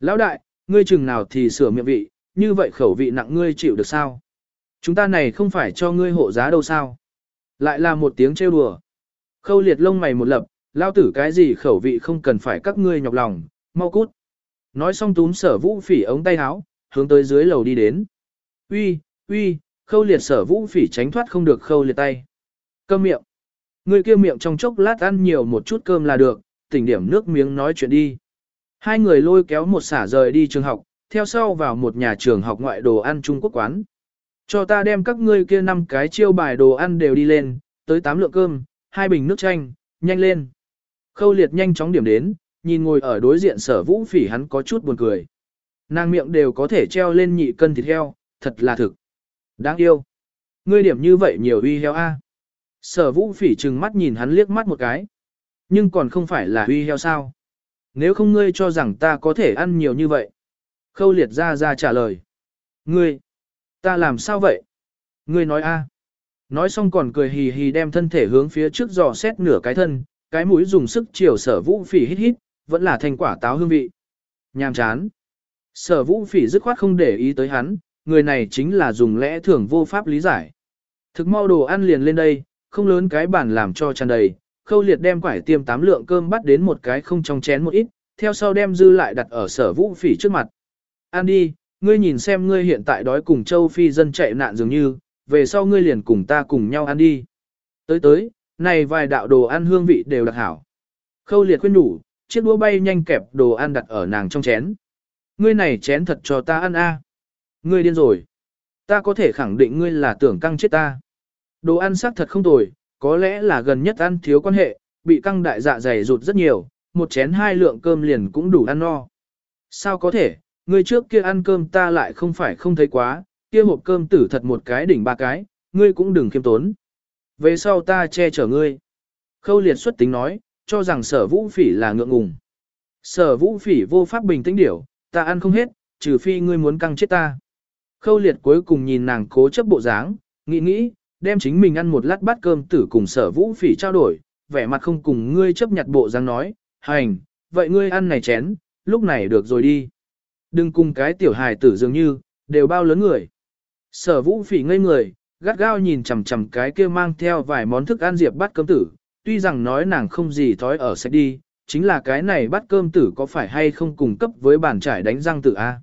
Lão đại, ngươi chừng nào thì sửa miệng vị, như vậy khẩu vị nặng ngươi chịu được sao? Chúng ta này không phải cho ngươi hộ giá đâu sao? Lại là một tiếng trêu đùa. Khâu liệt lông mày một lập, lao tử cái gì khẩu vị không cần phải các ngươi nhọc lòng, mau cút. Nói xong túm sở vũ phỉ ống tay áo, hướng tới dưới lầu đi đến. Uy, uy, khâu liệt sở vũ phỉ tránh thoát không được khâu liệt tay. Cơm miệng. Người kia miệng trong chốc lát ăn nhiều một chút cơm là được, tỉnh điểm nước miếng nói chuyện đi. Hai người lôi kéo một xả rời đi trường học, theo sau vào một nhà trường học ngoại đồ ăn Trung Quốc quán. Cho ta đem các ngươi kia năm cái chiêu bài đồ ăn đều đi lên, tới tám lượng cơm, hai bình nước chanh, nhanh lên. Khâu liệt nhanh chóng điểm đến, nhìn ngồi ở đối diện sở vũ phỉ hắn có chút buồn cười. Nàng miệng đều có thể treo lên nhị cân thịt heo, thật là thực. Đáng yêu. Ngươi điểm như vậy nhiều uy heo a. Sở vũ phỉ trừng mắt nhìn hắn liếc mắt một cái. Nhưng còn không phải là uy heo sao. Nếu không ngươi cho rằng ta có thể ăn nhiều như vậy. Khâu liệt ra ra trả lời. Ngươi, ta làm sao vậy? Ngươi nói a. Nói xong còn cười hì hì đem thân thể hướng phía trước dò xét nửa cái thân, cái mũi dùng sức chiều sở vũ phỉ hít hít, vẫn là thành quả táo hương vị. Nhàm chán. Sở vũ phỉ dứt khoát không để ý tới hắn, người này chính là dùng lẽ thường vô pháp lý giải. Thực mau đồ ăn liền lên đây, không lớn cái bản làm cho tràn đầy, khâu liệt đem quải tiêm tám lượng cơm bắt đến một cái không trong chén một ít, theo sau đem dư lại đặt ở sở vũ phỉ trước mặt. Ăn đi, ngươi nhìn xem ngươi hiện tại đói cùng châu phi dân chạy nạn dường như, về sau ngươi liền cùng ta cùng nhau ăn đi. Tới tới, này vài đạo đồ ăn hương vị đều đặc hảo. Khâu liệt khuyên đủ, chiếc đũa bay nhanh kẹp đồ ăn đặt ở nàng trong chén. Ngươi này chén thật cho ta ăn a. Ngươi điên rồi. Ta có thể khẳng định ngươi là tưởng căng chết ta. Đồ ăn sắc thật không tồi, có lẽ là gần nhất ăn thiếu quan hệ, bị căng đại dạ dày rụt rất nhiều, một chén hai lượng cơm liền cũng đủ ăn no. Sao có thể, ngươi trước kia ăn cơm ta lại không phải không thấy quá, kia hộp cơm tử thật một cái đỉnh ba cái, ngươi cũng đừng khiêm tốn. Về sau ta che chở ngươi. Khâu liệt xuất tính nói, cho rằng sở vũ phỉ là ngượng ngùng. Sở vũ phỉ vô pháp bình tĩnh điểu, ta ăn không hết, trừ phi ngươi muốn căng chết ta. Khâu liệt cuối cùng nhìn nàng cố chấp bộ dáng, nghĩ nghĩ, đem chính mình ăn một lát bát cơm tử cùng sở vũ phỉ trao đổi, vẻ mặt không cùng ngươi chấp nhặt bộ dáng nói, hành, vậy ngươi ăn này chén, lúc này được rồi đi. Đừng cùng cái tiểu hài tử dường như, đều bao lớn người. Sở vũ phỉ ngây người, gắt gao nhìn chằm chằm cái kia mang theo vài món thức ăn diệp bát cơm tử, tuy rằng nói nàng không gì thói ở sẽ đi, chính là cái này bắt cơm tử có phải hay không cùng cấp với bàn trải đánh răng tử A.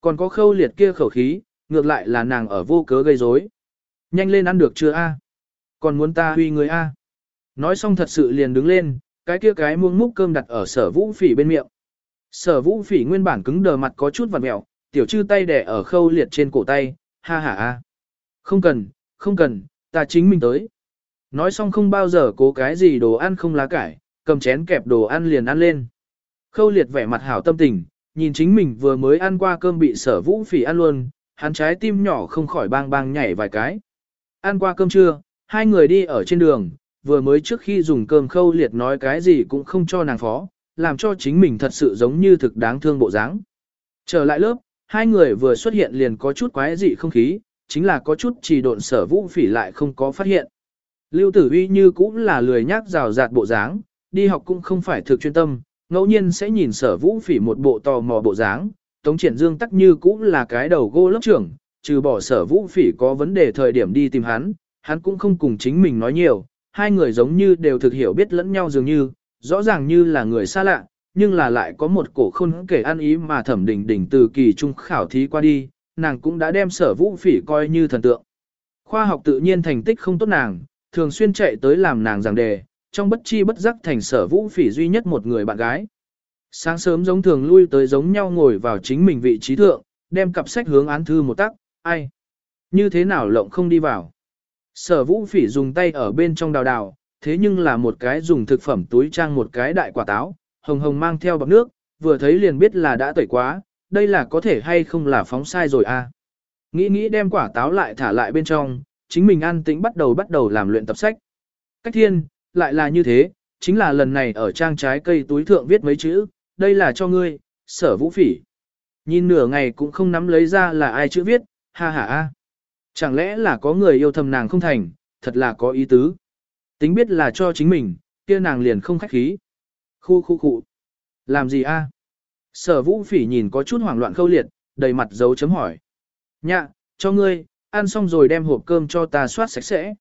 Còn có khâu liệt kia khẩu khí, ngược lại là nàng ở vô cớ gây rối. Nhanh lên ăn được chưa A? Còn muốn ta huy người A? Nói xong thật sự liền đứng lên, cái kia cái muông múc cơm đặt ở sở vũ phỉ bên miệng. Sở vũ phỉ nguyên bản cứng đờ mặt có chút vặt mẹo, tiểu chư tay đẻ ở khâu liệt trên cổ tay, ha ha a. Không cần, không cần, ta chính mình tới. Nói xong không bao giờ cố cái gì đồ ăn không lá cải, cầm chén kẹp đồ ăn liền ăn lên. Khâu liệt vẻ mặt hảo tâm tình, nhìn chính mình vừa mới ăn qua cơm bị sở vũ phỉ ăn luôn, hắn trái tim nhỏ không khỏi bang bang nhảy vài cái. Ăn qua cơm trưa, hai người đi ở trên đường, vừa mới trước khi dùng cơm khâu liệt nói cái gì cũng không cho nàng phó, làm cho chính mình thật sự giống như thực đáng thương bộ dáng. Trở lại lớp, hai người vừa xuất hiện liền có chút quái dị không khí, chính là có chút trì độn sở vũ phỉ lại không có phát hiện. Lưu tử uy như cũng là lười nhác rào rạt bộ dáng, đi học cũng không phải thực chuyên tâm, ngẫu nhiên sẽ nhìn sở vũ phỉ một bộ tò mò bộ dáng, tống triển dương tắc như cũng là cái đầu gô lớp trưởng, trừ bỏ sở vũ phỉ có vấn đề thời điểm đi tìm hắn, hắn cũng không cùng chính mình nói nhiều, hai người giống như đều thực hiểu biết lẫn nhau dường như, rõ ràng như là người xa lạ, nhưng là lại có một cổ khôn kể ăn ý mà thẩm đỉnh đỉnh từ kỳ trung khảo thí qua đi, nàng cũng đã đem sở vũ phỉ coi như thần tượng. Khoa học tự nhiên thành tích không tốt nàng, thường xuyên chạy tới làm nàng giảng đề, trong bất chi bất giác thành sở vũ phỉ duy nhất một người bạn gái. Sáng sớm giống thường lui tới giống nhau ngồi vào chính mình vị trí thượng, đem cặp sách hướng án thư một tắc, ai? Như thế nào lộng không đi vào? Sở vũ phỉ dùng tay ở bên trong đào đào, thế nhưng là một cái dùng thực phẩm túi trang một cái đại quả táo, hồng hồng mang theo bọc nước, vừa thấy liền biết là đã tẩy quá, đây là có thể hay không là phóng sai rồi à. Nghĩ nghĩ đem quả táo lại thả lại bên trong, chính mình an tĩnh bắt đầu bắt đầu làm luyện tập sách. Cách thiên, lại là như thế, chính là lần này ở trang trái cây túi thượng viết mấy chữ, đây là cho ngươi, sở vũ phỉ. Nhìn nửa ngày cũng không nắm lấy ra là ai chữ viết, ha ha ha. Chẳng lẽ là có người yêu thầm nàng không thành, thật là có ý tứ. Tính biết là cho chính mình, kia nàng liền không khách khí. Khu khu khu. Làm gì a? Sở vũ phỉ nhìn có chút hoảng loạn khâu liệt, đầy mặt dấu chấm hỏi. Nhạ, cho ngươi, ăn xong rồi đem hộp cơm cho ta soát sạch sẽ.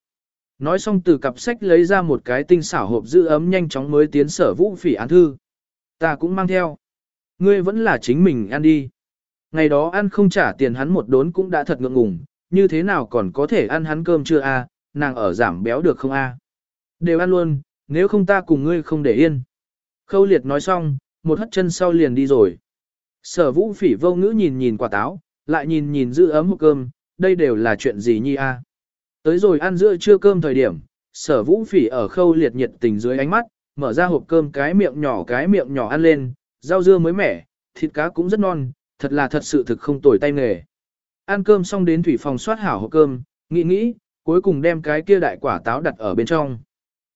Nói xong từ cặp sách lấy ra một cái tinh xảo hộp giữ ấm nhanh chóng mới tiến sở vũ phỉ án thư. Ta cũng mang theo. Ngươi vẫn là chính mình ăn đi. Ngày đó ăn không trả tiền hắn một đốn cũng đã thật ngượng ngùng, như thế nào còn có thể ăn hắn cơm chưa a? nàng ở giảm béo được không a? Đều ăn luôn, nếu không ta cùng ngươi không để yên. Khâu liệt nói xong, một hất chân sau liền đi rồi. Sở vũ phỉ vô ngữ nhìn nhìn quả táo, lại nhìn nhìn giữ ấm hộp cơm, đây đều là chuyện gì nhi a? Tới rồi ăn giữa trưa cơm thời điểm, sở vũ phỉ ở khâu liệt nhiệt tình dưới ánh mắt, mở ra hộp cơm cái miệng nhỏ cái miệng nhỏ ăn lên, rau dưa mới mẻ, thịt cá cũng rất non, thật là thật sự thực không tồi tay nghề. Ăn cơm xong đến thủy phòng soát hảo hộp cơm, nghĩ nghĩ, cuối cùng đem cái kia đại quả táo đặt ở bên trong.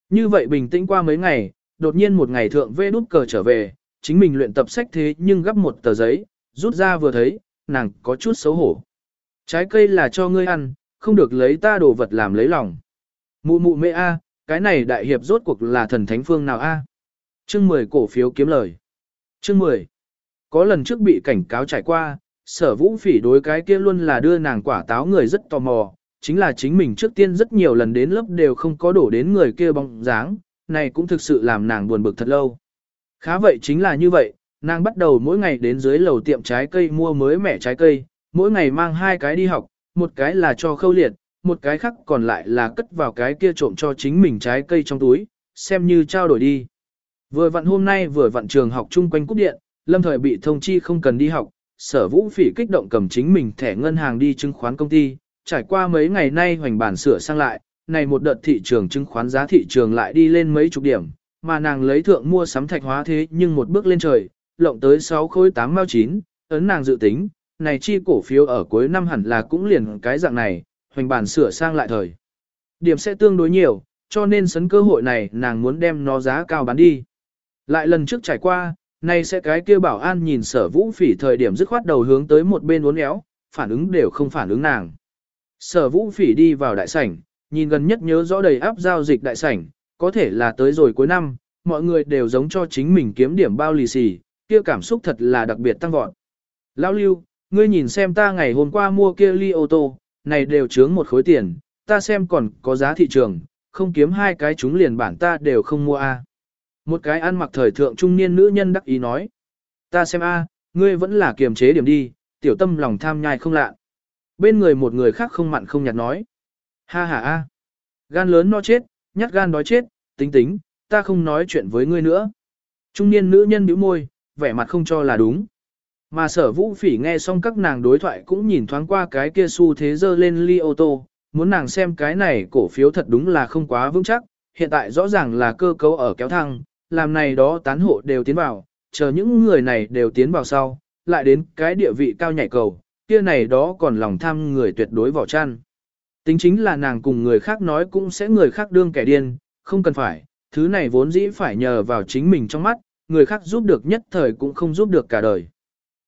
Như vậy bình tĩnh qua mấy ngày, đột nhiên một ngày thượng vê đút cờ trở về, chính mình luyện tập sách thế nhưng gấp một tờ giấy, rút ra vừa thấy, nàng có chút xấu hổ. Trái cây là cho ngươi ăn, không được lấy ta đồ vật làm lấy lòng. Mụ mụ mẹ A, cái này đại hiệp rốt cuộc là thần thánh phương nào A. Chương 10 cổ phiếu kiếm lời. Chương 10. Có lần trước bị cảnh cáo trải qua, sở vũ phỉ đối cái kia luôn là đưa nàng quả táo người rất tò mò, chính là chính mình trước tiên rất nhiều lần đến lớp đều không có đổ đến người kia bóng dáng, này cũng thực sự làm nàng buồn bực thật lâu. Khá vậy chính là như vậy, nàng bắt đầu mỗi ngày đến dưới lầu tiệm trái cây mua mới mẻ trái cây, mỗi ngày mang hai cái đi học, một cái là cho khâu liệt, một cái khác còn lại là cất vào cái kia trộm cho chính mình trái cây trong túi, xem như trao đổi đi. Vừa vặn hôm nay vừa vặn trường học chung quanh cúp điện, lâm thời bị thông chi không cần đi học, sở vũ phỉ kích động cầm chính mình thẻ ngân hàng đi chứng khoán công ty, trải qua mấy ngày nay hoành bản sửa sang lại, này một đợt thị trường chứng khoán giá thị trường lại đi lên mấy chục điểm, mà nàng lấy thượng mua sắm thạch hóa thế nhưng một bước lên trời, lộng tới 6 khối 8 mao 9, ấn nàng dự tính, này chi cổ phiếu ở cuối năm hẳn là cũng liền cái dạng này, hoành bản sửa sang lại thời. Điểm sẽ tương đối nhiều, cho nên sấn cơ hội này nàng muốn đem nó giá cao bán đi. Lại lần trước trải qua, nay sẽ cái kia bảo an nhìn sở vũ phỉ thời điểm dứt khoát đầu hướng tới một bên uốn éo, phản ứng đều không phản ứng nàng. Sở vũ phỉ đi vào đại sảnh, nhìn gần nhất nhớ rõ đầy áp giao dịch đại sảnh, có thể là tới rồi cuối năm, mọi người đều giống cho chính mình kiếm điểm bao lì xì, kia cảm xúc thật là đặc biệt tăng vọt. Lão lưu, ngươi nhìn xem ta ngày hôm qua mua kia ly ô tô, này đều chướng một khối tiền, ta xem còn có giá thị trường, không kiếm hai cái chúng liền bản ta đều không mua a. Một cái ăn mặc thời thượng trung niên nữ nhân đắc ý nói. Ta xem a, ngươi vẫn là kiềm chế điểm đi, tiểu tâm lòng tham nhai không lạ. Bên người một người khác không mặn không nhạt nói. Ha ha a, gan lớn no chết, nhát gan đói chết, tính tính, ta không nói chuyện với ngươi nữa. Trung niên nữ nhân bĩu môi, vẻ mặt không cho là đúng. Mà sở vũ phỉ nghe xong các nàng đối thoại cũng nhìn thoáng qua cái kia xu thế dơ lên ly ô tô, muốn nàng xem cái này cổ phiếu thật đúng là không quá vững chắc, hiện tại rõ ràng là cơ cấu ở kéo thăng, làm này đó tán hộ đều tiến vào, chờ những người này đều tiến vào sau, lại đến cái địa vị cao nhảy cầu, kia này đó còn lòng tham người tuyệt đối vỏ chăn. Tính chính là nàng cùng người khác nói cũng sẽ người khác đương kẻ điên, không cần phải, thứ này vốn dĩ phải nhờ vào chính mình trong mắt, người khác giúp được nhất thời cũng không giúp được cả đời.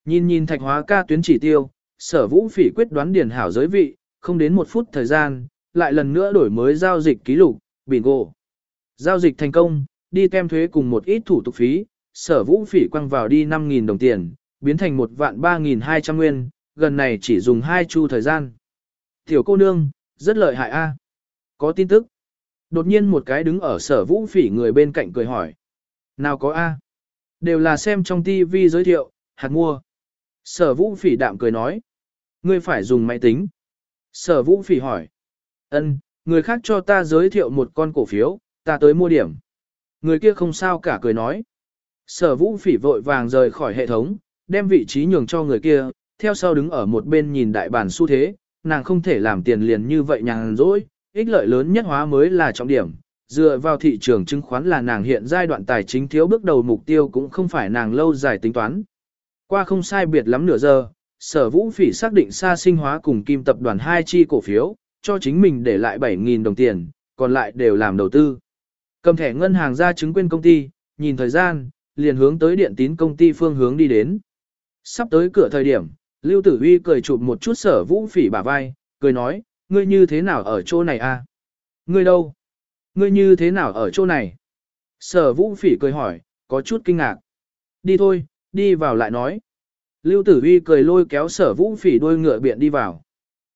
Nhìn nhìn thạch hóa ca tuyến chỉ tiêu, sở vũ phỉ quyết đoán điển hảo giới vị, không đến một phút thời gian, lại lần nữa đổi mới giao dịch ký lục, bingo. Giao dịch thành công, đi tem thuế cùng một ít thủ tục phí, sở vũ phỉ quăng vào đi 5.000 đồng tiền, biến thành một vạn 3.200 nguyên, gần này chỉ dùng 2 chu thời gian. Tiểu cô nương, rất lợi hại a. Có tin tức. Đột nhiên một cái đứng ở sở vũ phỉ người bên cạnh cười hỏi. Nào có a? Đều là xem trong TV giới thiệu, hạt mua. Sở vũ phỉ đạm cười nói. Ngươi phải dùng máy tính. Sở vũ phỉ hỏi. Ân, người khác cho ta giới thiệu một con cổ phiếu, ta tới mua điểm. Người kia không sao cả cười nói. Sở vũ phỉ vội vàng rời khỏi hệ thống, đem vị trí nhường cho người kia, theo sau đứng ở một bên nhìn đại bản xu thế, nàng không thể làm tiền liền như vậy nhàn rỗi, ích lợi lớn nhất hóa mới là trọng điểm. Dựa vào thị trường chứng khoán là nàng hiện giai đoạn tài chính thiếu bước đầu mục tiêu cũng không phải nàng lâu dài tính toán. Qua không sai biệt lắm nửa giờ, sở vũ phỉ xác định xa sinh hóa cùng kim tập đoàn hai chi cổ phiếu, cho chính mình để lại 7.000 đồng tiền, còn lại đều làm đầu tư. Cầm thẻ ngân hàng ra chứng quyền công ty, nhìn thời gian, liền hướng tới điện tín công ty phương hướng đi đến. Sắp tới cửa thời điểm, Lưu Tử Huy cười chụp một chút sở vũ phỉ bả vai, cười nói, ngươi như thế nào ở chỗ này a? Ngươi đâu? Ngươi như thế nào ở chỗ này? Sở vũ phỉ cười hỏi, có chút kinh ngạc. Đi thôi, đi vào lại nói. Lưu Tử Huy cười lôi kéo sở vũ phỉ đôi ngựa biện đi vào.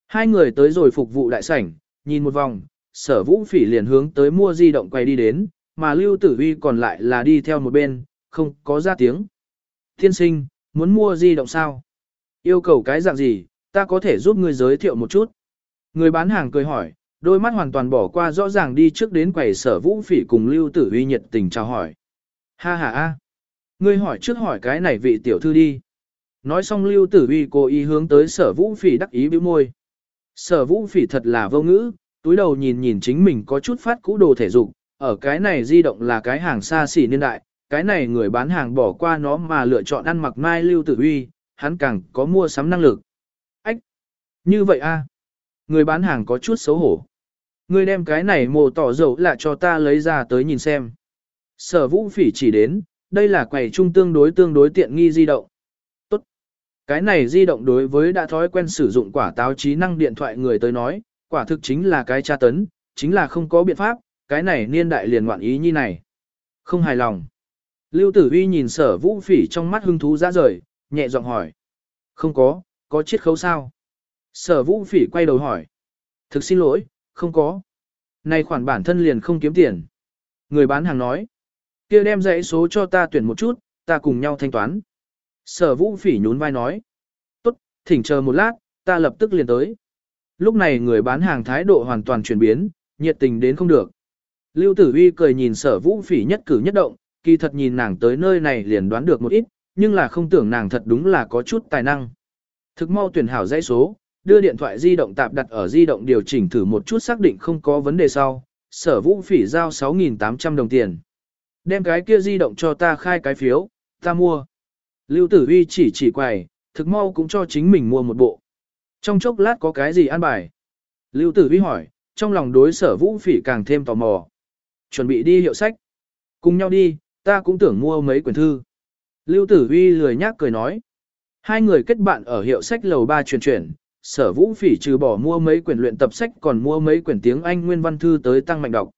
Hai người tới rồi phục vụ đại sảnh, nhìn một vòng, sở vũ phỉ liền hướng tới mua di động quay đi đến, mà Lưu Tử Huy còn lại là đi theo một bên, không có ra tiếng. Thiên sinh, muốn mua di động sao? Yêu cầu cái dạng gì, ta có thể giúp ngươi giới thiệu một chút. Người bán hàng cười hỏi, đôi mắt hoàn toàn bỏ qua rõ ràng đi trước đến quầy sở vũ phỉ cùng Lưu Tử Huy nhiệt tình chào hỏi. Ha ha ha. Ngươi hỏi trước hỏi cái này vị tiểu thư đi. Nói xong Lưu Tử Uy cố ý hướng tới sở vũ phỉ đắc ý bĩu môi. Sở vũ phỉ thật là vô ngữ, túi đầu nhìn nhìn chính mình có chút phát cũ đồ thể dục, ở cái này di động là cái hàng xa xỉ niên đại, cái này người bán hàng bỏ qua nó mà lựa chọn ăn mặc mai lưu tử uy, hắn càng có mua sắm năng lực. Ách! Như vậy a Người bán hàng có chút xấu hổ. Người đem cái này mồ tỏ dầu là cho ta lấy ra tới nhìn xem. Sở vũ phỉ chỉ đến, đây là quầy trung tương đối tương đối tiện nghi di động. Tốt! Cái này di động đối với đã thói quen sử dụng quả táo trí năng điện thoại người tới nói, quả thực chính là cái tra tấn, chính là không có biện pháp, cái này niên đại liền ngoạn ý như này. Không hài lòng. Lưu Tử vi nhìn sở vũ phỉ trong mắt hưng thú ra rời, nhẹ giọng hỏi. Không có, có chiết khấu sao? Sở vũ phỉ quay đầu hỏi. Thực xin lỗi, không có. Này khoản bản thân liền không kiếm tiền. Người bán hàng nói kia đem dãy số cho ta tuyển một chút, ta cùng nhau thanh toán. Sở vũ phỉ nhún vai nói. Tốt, thỉnh chờ một lát, ta lập tức liền tới. Lúc này người bán hàng thái độ hoàn toàn chuyển biến, nhiệt tình đến không được. Lưu Tử Uy cười nhìn sở vũ phỉ nhất cử nhất động, kỳ thật nhìn nàng tới nơi này liền đoán được một ít, nhưng là không tưởng nàng thật đúng là có chút tài năng. Thực mau tuyển hảo dãy số, đưa điện thoại di động tạp đặt ở di động điều chỉnh thử một chút xác định không có vấn đề sau, sở vũ phỉ giao 6.800 đồng tiền. Đem cái kia di động cho ta khai cái phiếu, ta mua. Lưu Tử Huy chỉ chỉ quầy, thực mau cũng cho chính mình mua một bộ. Trong chốc lát có cái gì ăn bài? Lưu Tử Huy hỏi, trong lòng đối sở vũ phỉ càng thêm tò mò. Chuẩn bị đi hiệu sách. Cùng nhau đi, ta cũng tưởng mua mấy quyển thư. Lưu Tử Huy lười nhác cười nói. Hai người kết bạn ở hiệu sách lầu ba truyền chuyển, sở vũ phỉ trừ bỏ mua mấy quyển luyện tập sách còn mua mấy quyển tiếng Anh nguyên văn thư tới tăng mạnh đọc.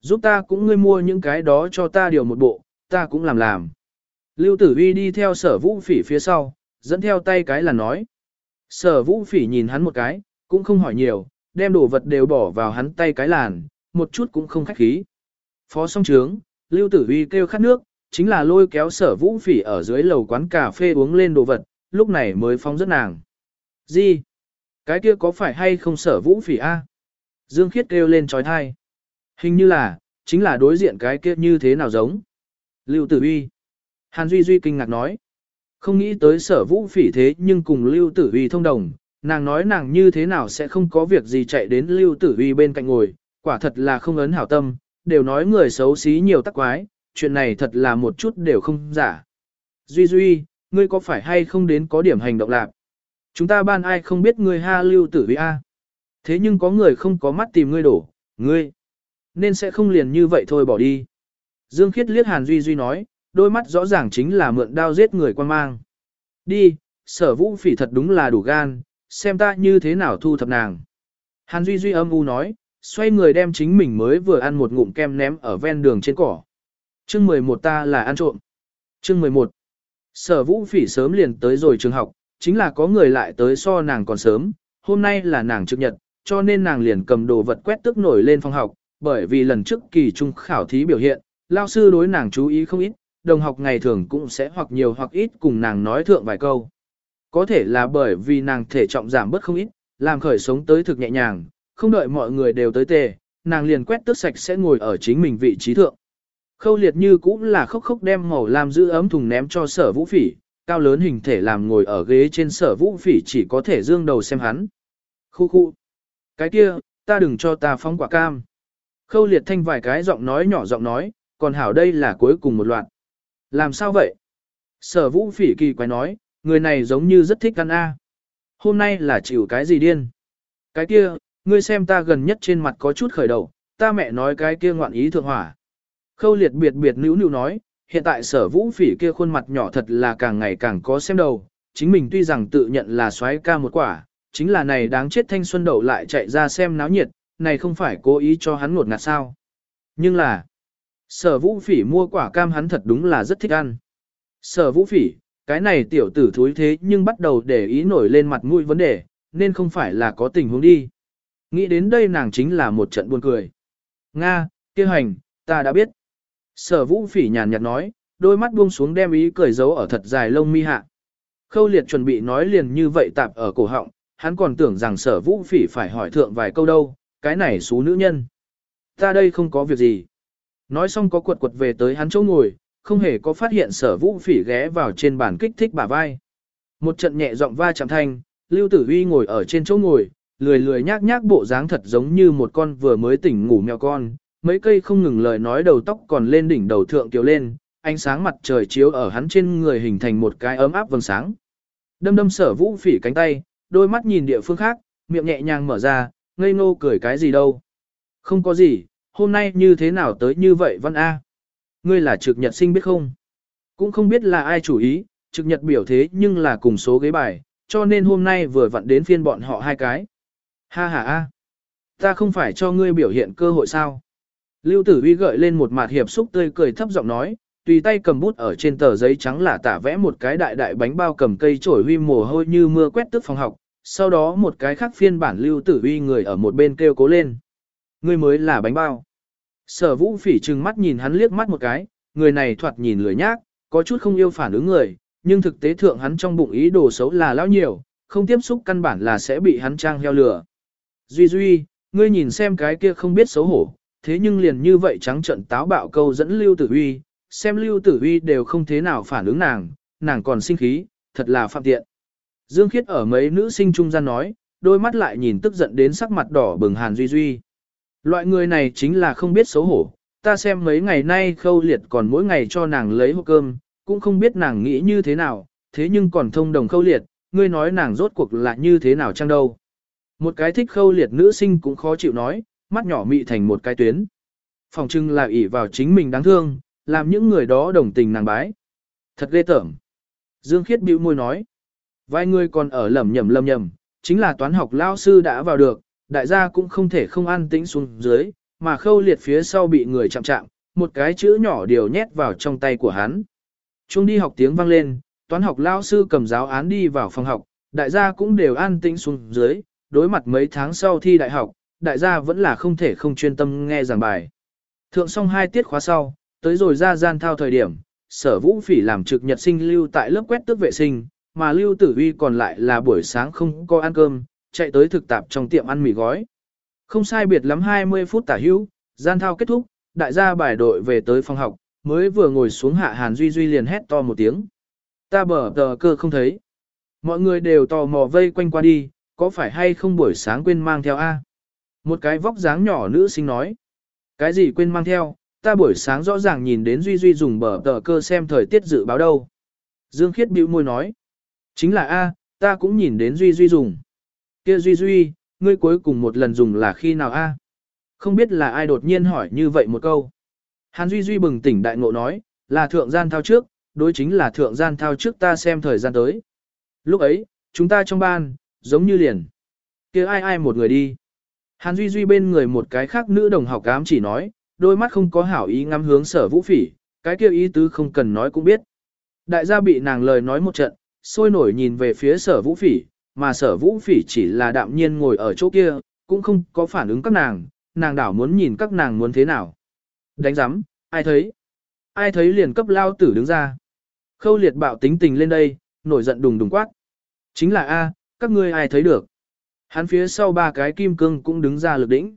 Giúp ta cũng ngươi mua những cái đó cho ta điều một bộ, ta cũng làm làm. Lưu Tử Uy đi theo sở vũ phỉ phía sau, dẫn theo tay cái là nói. Sở vũ phỉ nhìn hắn một cái, cũng không hỏi nhiều, đem đồ vật đều bỏ vào hắn tay cái làn, một chút cũng không khách khí. Phó song trướng, Lưu Tử Uy kêu khát nước, chính là lôi kéo sở vũ phỉ ở dưới lầu quán cà phê uống lên đồ vật, lúc này mới phóng rất nàng. Gì? Cái kia có phải hay không sở vũ phỉ a? Dương Khiết kêu lên trói thai. Hình như là, chính là đối diện cái kia như thế nào giống. Lưu Tử Uy. Hàn Duy Duy kinh ngạc nói. Không nghĩ tới sở vũ phỉ thế nhưng cùng Lưu Tử Uy thông đồng, nàng nói nàng như thế nào sẽ không có việc gì chạy đến Lưu Tử Uy bên cạnh ngồi, quả thật là không ấn hảo tâm, đều nói người xấu xí nhiều tắc quái, chuyện này thật là một chút đều không giả. Duy Duy, ngươi có phải hay không đến có điểm hành động lạc? Chúng ta ban ai không biết ngươi ha Lưu Tử Uy a? Thế nhưng có người không có mắt tìm ngươi đổ, ngươi, nên sẽ không liền như vậy thôi bỏ đi. Dương Khiết liếc Hàn Duy Duy nói, đôi mắt rõ ràng chính là mượn đao giết người quan mang. Đi, sở vũ phỉ thật đúng là đủ gan, xem ta như thế nào thu thập nàng. Hàn Duy Duy âm u nói, xoay người đem chính mình mới vừa ăn một ngụm kem ném ở ven đường trên cỏ. Chương 11 ta là ăn trộm. Chương 11. Sở vũ phỉ sớm liền tới rồi trường học, chính là có người lại tới so nàng còn sớm, hôm nay là nàng trực nhật, cho nên nàng liền cầm đồ vật quét tức nổi lên phòng học, bởi vì lần trước kỳ trung khảo thí biểu hiện, lao sư đối nàng chú ý không ít, đồng học ngày thường cũng sẽ hoặc nhiều hoặc ít cùng nàng nói thượng vài câu. Có thể là bởi vì nàng thể trọng giảm bớt không ít, làm khởi sống tới thực nhẹ nhàng, không đợi mọi người đều tới tề, nàng liền quét tước sạch sẽ ngồi ở chính mình vị trí thượng. Khâu liệt như cũng là khóc khóc đem màu làm giữ ấm thùng ném cho sở vũ phỉ, cao lớn hình thể làm ngồi ở ghế trên sở vũ phỉ chỉ có thể dương đầu xem hắn. Khu khu. Cái kia, ta đừng cho ta phóng quả cam. Khâu liệt thanh vài cái giọng nói nhỏ giọng nói, còn hảo đây là cuối cùng một loạt. Làm sao vậy? Sở vũ phỉ kỳ quái nói, người này giống như rất thích ăn a. Hôm nay là chịu cái gì điên? Cái kia, ngươi xem ta gần nhất trên mặt có chút khởi đầu, ta mẹ nói cái kia ngoạn ý thượng hỏa. Khâu liệt biệt biệt nữ nữ nói, hiện tại sở vũ phỉ kia khuôn mặt nhỏ thật là càng ngày càng có xem đầu, chính mình tuy rằng tự nhận là xoáy ca một quả, chính là này đáng chết thanh xuân đậu lại chạy ra xem náo nhiệt, này không phải cố ý cho hắn ngột ngạt sao. Nhưng là, sở vũ phỉ mua quả cam hắn thật đúng là rất thích ăn. Sở vũ phỉ, cái này tiểu tử thúi thế nhưng bắt đầu để ý nổi lên mặt mũi vấn đề, nên không phải là có tình huống đi. Nghĩ đến đây nàng chính là một trận buồn cười. Nga, kia hành, ta đã biết. Sở vũ phỉ nhàn nhạt nói, đôi mắt buông xuống đem ý cười giấu ở thật dài lông mi hạ. Khâu liệt chuẩn bị nói liền như vậy tạp ở cổ họng, hắn còn tưởng rằng sở vũ phỉ phải hỏi thượng vài câu đâu, cái này xú nữ nhân. Ta đây không có việc gì. Nói xong có quật quật về tới hắn chỗ ngồi, không hề có phát hiện sở vũ phỉ ghé vào trên bàn kích thích bả vai. Một trận nhẹ giọng va chạm thanh, Lưu Tử Huy ngồi ở trên chỗ ngồi, lười lười nhác nhác bộ dáng thật giống như một con vừa mới tỉnh ngủ mèo con, mấy cây không ngừng lời nói đầu tóc còn lên đỉnh đầu thượng kiều lên, ánh sáng mặt trời chiếu ở hắn trên người hình thành một cái ấm áp vầng sáng. Đâm đâm sở vũ phỉ cánh tay, đôi mắt nhìn địa phương khác, miệng nhẹ nhàng mở ra, ngây ngô cười cái gì đâu. Không có gì, hôm nay như thế nào tới như vậy văn A. Ngươi là trực nhật sinh biết không? Cũng không biết là ai chủ ý, trực nhật biểu thế nhưng là cùng số ghế bài, cho nên hôm nay vừa vặn đến phiên bọn họ hai cái. Ha ha a, ta không phải cho ngươi biểu hiện cơ hội sao? Lưu Tử vi gợi lên một mặt hiệp xúc tươi cười thấp giọng nói, tùy tay cầm bút ở trên tờ giấy trắng là tả vẽ một cái đại đại bánh bao cầm cây trổi huy mồ hôi như mưa quét tức phòng học, sau đó một cái khác phiên bản Lưu Tử Uy người ở một bên kêu cố lên. Ngươi mới là bánh bao. Sở Vũ Phỉ trừng mắt nhìn hắn liếc mắt một cái, người này thoạt nhìn lười nhác, có chút không yêu phản ứng người, nhưng thực tế thượng hắn trong bụng ý đồ xấu là lão nhiều, không tiếp xúc căn bản là sẽ bị hắn trang heo lửa. Duy Duy, ngươi nhìn xem cái kia không biết xấu hổ, thế nhưng liền như vậy trắng trận táo bạo câu dẫn Lưu Tử Uy, xem Lưu Tử Uy đều không thế nào phản ứng nàng, nàng còn sinh khí, thật là phạm tiện. Dương Khiết ở mấy nữ sinh trung gian nói, đôi mắt lại nhìn tức giận đến sắc mặt đỏ bừng Hàn Duy Duy. Loại người này chính là không biết xấu hổ, ta xem mấy ngày nay khâu liệt còn mỗi ngày cho nàng lấy hộp cơm, cũng không biết nàng nghĩ như thế nào, thế nhưng còn thông đồng khâu liệt, ngươi nói nàng rốt cuộc là như thế nào chăng đâu. Một cái thích khâu liệt nữ sinh cũng khó chịu nói, mắt nhỏ mị thành một cái tuyến. Phòng trưng là ỷ vào chính mình đáng thương, làm những người đó đồng tình nàng bái. Thật ghê tởm. Dương Khiết bĩu môi nói. Vài người còn ở lầm nhầm lầm nhầm, chính là toán học lao sư đã vào được, đại gia cũng không thể không an tĩnh xuống dưới, mà khâu liệt phía sau bị người chạm chạm, một cái chữ nhỏ điều nhét vào trong tay của hắn. Trung đi học tiếng vang lên, toán học lao sư cầm giáo án đi vào phòng học, đại gia cũng đều an tĩnh xuống dưới, đối mặt mấy tháng sau thi đại học, đại gia vẫn là không thể không chuyên tâm nghe giảng bài. Thượng xong hai tiết khóa sau, tới rồi ra gian thao thời điểm, sở vũ phỉ làm trực nhật sinh lưu tại lớp quét tước vệ sinh, mà lưu tử uy còn lại là buổi sáng không có ăn cơm, chạy tới thực tạp trong tiệm ăn mì gói. Không sai biệt lắm 20 phút tả hữu, gian thao kết thúc, đại gia bài đội về tới phòng học, mới vừa ngồi xuống hạ Hàn Duy Duy liền hét to một tiếng. Ta bở tờ cơ không thấy. Mọi người đều tò mò vây quanh qua đi, có phải hay không buổi sáng quên mang theo A? Một cái vóc dáng nhỏ nữ sinh nói. Cái gì quên mang theo, ta buổi sáng rõ ràng nhìn đến Duy Duy dùng bờ tờ cơ xem thời tiết dự báo đâu. Dương Khiết bĩu môi nói. Chính là A, ta cũng nhìn đến Duy Duy dùng. Kia Duy Duy, ngươi cuối cùng một lần dùng là khi nào A? Không biết là ai đột nhiên hỏi như vậy một câu. Hàn Duy Duy bừng tỉnh đại ngộ nói, là thượng gian thao trước, đối chính là thượng gian thao trước ta xem thời gian tới. Lúc ấy, chúng ta trong ban, giống như liền. kia ai ai một người đi. Hàn Duy Duy bên người một cái khác nữ đồng học cám chỉ nói, đôi mắt không có hảo ý ngắm hướng sở vũ phỉ, cái kia ý tứ không cần nói cũng biết. Đại gia bị nàng lời nói một trận, sôi nổi nhìn về phía sở vũ phỉ, mà sở vũ phỉ chỉ là đạm nhiên ngồi ở chỗ kia, cũng không có phản ứng các nàng, nàng đảo muốn nhìn các nàng muốn thế nào. Đánh giám, ai thấy? Ai thấy liền cấp lao tử đứng ra. Khâu liệt bạo tính tình lên đây, nổi giận đùng đùng quát. Chính là A, các ngươi ai thấy được. Hắn phía sau ba cái kim cương cũng đứng ra lực đỉnh.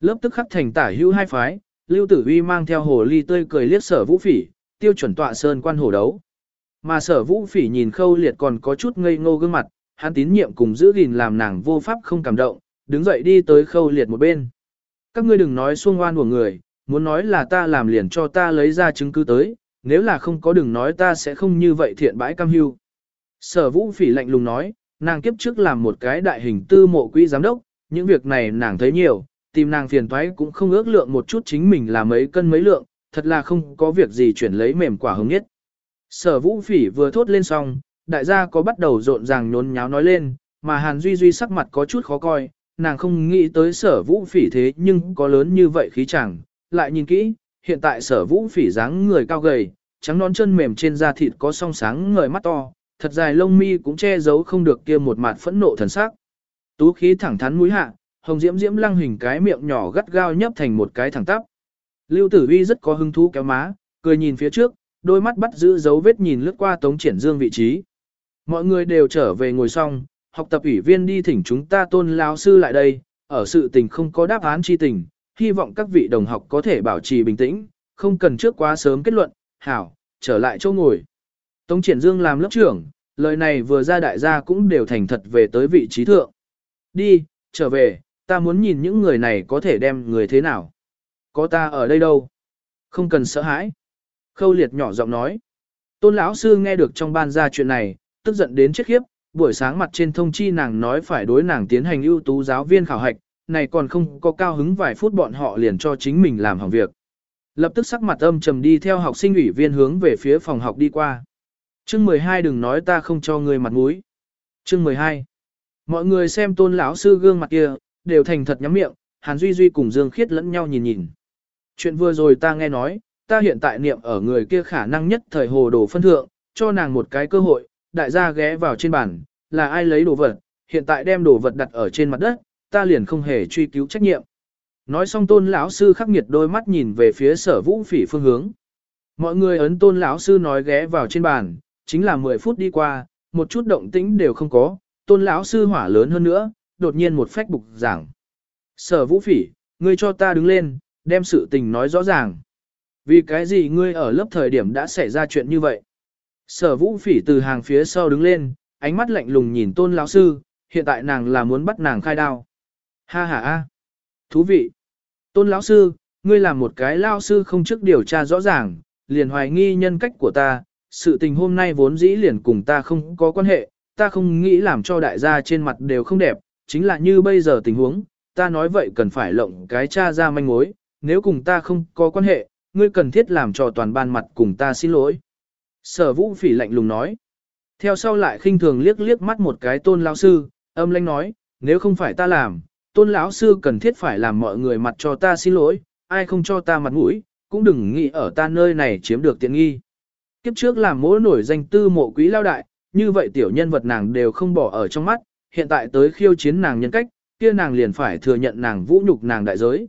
Lớp tức khắc thành tả hữu hai phái, Lưu Tử Uy mang theo hồ ly tươi cười liếc sở vũ phỉ, tiêu chuẩn tọa sơn quan hồ đấu. Mà sở vũ phỉ nhìn khâu liệt còn có chút ngây ngô gương mặt, hắn tín nhiệm cùng giữ gìn làm nàng vô pháp không cảm động, đứng dậy đi tới khâu liệt một bên. Các ngươi đừng nói xuông oan của người, muốn nói là ta làm liền cho ta lấy ra chứng cứ tới, nếu là không có đừng nói ta sẽ không như vậy thiện bãi cam hưu. Sở vũ phỉ lạnh lùng nói, nàng kiếp trước làm một cái đại hình tư mộ quỹ giám đốc, những việc này nàng thấy nhiều, tìm nàng phiền toái cũng không ước lượng một chút chính mình là mấy cân mấy lượng, thật là không có việc gì chuyển lấy mềm quả hứng nhất. Sở vũ phỉ vừa thốt lên xong, đại gia có bắt đầu rộn ràng nhốn nháo nói lên, mà Hàn Duy Duy sắc mặt có chút khó coi, nàng không nghĩ tới sở vũ phỉ thế nhưng có lớn như vậy khí chẳng, lại nhìn kỹ, hiện tại sở vũ phỉ dáng người cao gầy, trắng nón chân mềm trên da thịt có song sáng ngời mắt to, thật dài lông mi cũng che giấu không được kia một mặt phẫn nộ thần sắc. Tú khí thẳng thắn mũi hạ, hồng diễm diễm lăng hình cái miệng nhỏ gắt gao nhấp thành một cái thẳng tắp. Lưu Tử Vi rất có hứng thú kéo má, cười nhìn phía trước, đôi mắt bắt giữ dấu vết nhìn lướt qua Tống Triển Dương vị trí. Mọi người đều trở về ngồi xong, học tập ủy viên đi thỉnh chúng ta tôn lão sư lại đây, ở sự tình không có đáp án chi tình, hy vọng các vị đồng học có thể bảo trì bình tĩnh, không cần trước quá sớm kết luận, hảo, trở lại chỗ ngồi. Tống Triển Dương làm lớp trưởng, lời này vừa ra đại gia cũng đều thành thật về tới vị trí thượng. Đi, trở về, ta muốn nhìn những người này có thể đem người thế nào. Có ta ở đây đâu. Không cần sợ hãi. Khâu liệt nhỏ giọng nói. Tôn lão sư nghe được trong ban ra chuyện này, tức giận đến chết khiếp, buổi sáng mặt trên thông chi nàng nói phải đối nàng tiến hành ưu tú giáo viên khảo hạch, này còn không có cao hứng vài phút bọn họ liền cho chính mình làm hỏng việc. Lập tức sắc mặt âm trầm đi theo học sinh ủy viên hướng về phía phòng học đi qua. Chương 12 đừng nói ta không cho người mặt mũi. Chương 12. Mọi người xem tôn lão sư gương mặt kia, đều thành thật nhắm miệng, Hàn Duy Duy cùng Dương Khiết lẫn nhau nhìn nhìn. Chuyện vừa rồi ta nghe nói, ta hiện tại niệm ở người kia khả năng nhất thời hồ đồ phân thượng, cho nàng một cái cơ hội, đại gia ghé vào trên bàn, là ai lấy đồ vật, hiện tại đem đồ vật đặt ở trên mặt đất, ta liền không hề truy cứu trách nhiệm. Nói xong tôn lão sư khắc nghiệt đôi mắt nhìn về phía sở vũ phỉ phương hướng. Mọi người ấn tôn lão sư nói ghé vào trên bàn, chính là 10 phút đi qua, một chút động tĩnh đều không có, tôn lão sư hỏa lớn hơn nữa, đột nhiên một phách bục giảng. Sở vũ phỉ, ngươi cho ta đứng lên, đem sự tình nói rõ ràng. Vì cái gì ngươi ở lớp thời điểm đã xảy ra chuyện như vậy? Sở vũ phỉ từ hàng phía sau đứng lên, ánh mắt lạnh lùng nhìn tôn lão sư, hiện tại nàng là muốn bắt nàng khai đao. Ha ha ha. Thú vị. Tôn lão sư, ngươi làm một cái lao sư không trước điều tra rõ ràng, liền hoài nghi nhân cách của ta, sự tình hôm nay vốn dĩ liền cùng ta không có quan hệ, ta không nghĩ làm cho đại gia trên mặt đều không đẹp, chính là như bây giờ tình huống, ta nói vậy cần phải lộng cái cha ra manh mối, nếu cùng ta không có quan hệ, ngươi cần thiết làm cho toàn ban mặt cùng ta xin lỗi. Sở vũ phỉ lạnh lùng nói. Theo sau lại khinh thường liếc liếc mắt một cái tôn lão sư, âm lãnh nói, nếu không phải ta làm, tôn lão sư cần thiết phải làm mọi người mặt cho ta xin lỗi, ai không cho ta mặt mũi, cũng đừng nghĩ ở ta nơi này chiếm được tiện nghi. Kiếp trước làm mỗi nổi danh tư mộ quý lao đại, như vậy tiểu nhân vật nàng đều không bỏ ở trong mắt, hiện tại tới khiêu chiến nàng nhân cách, kia nàng liền phải thừa nhận nàng vũ nhục nàng đại giới.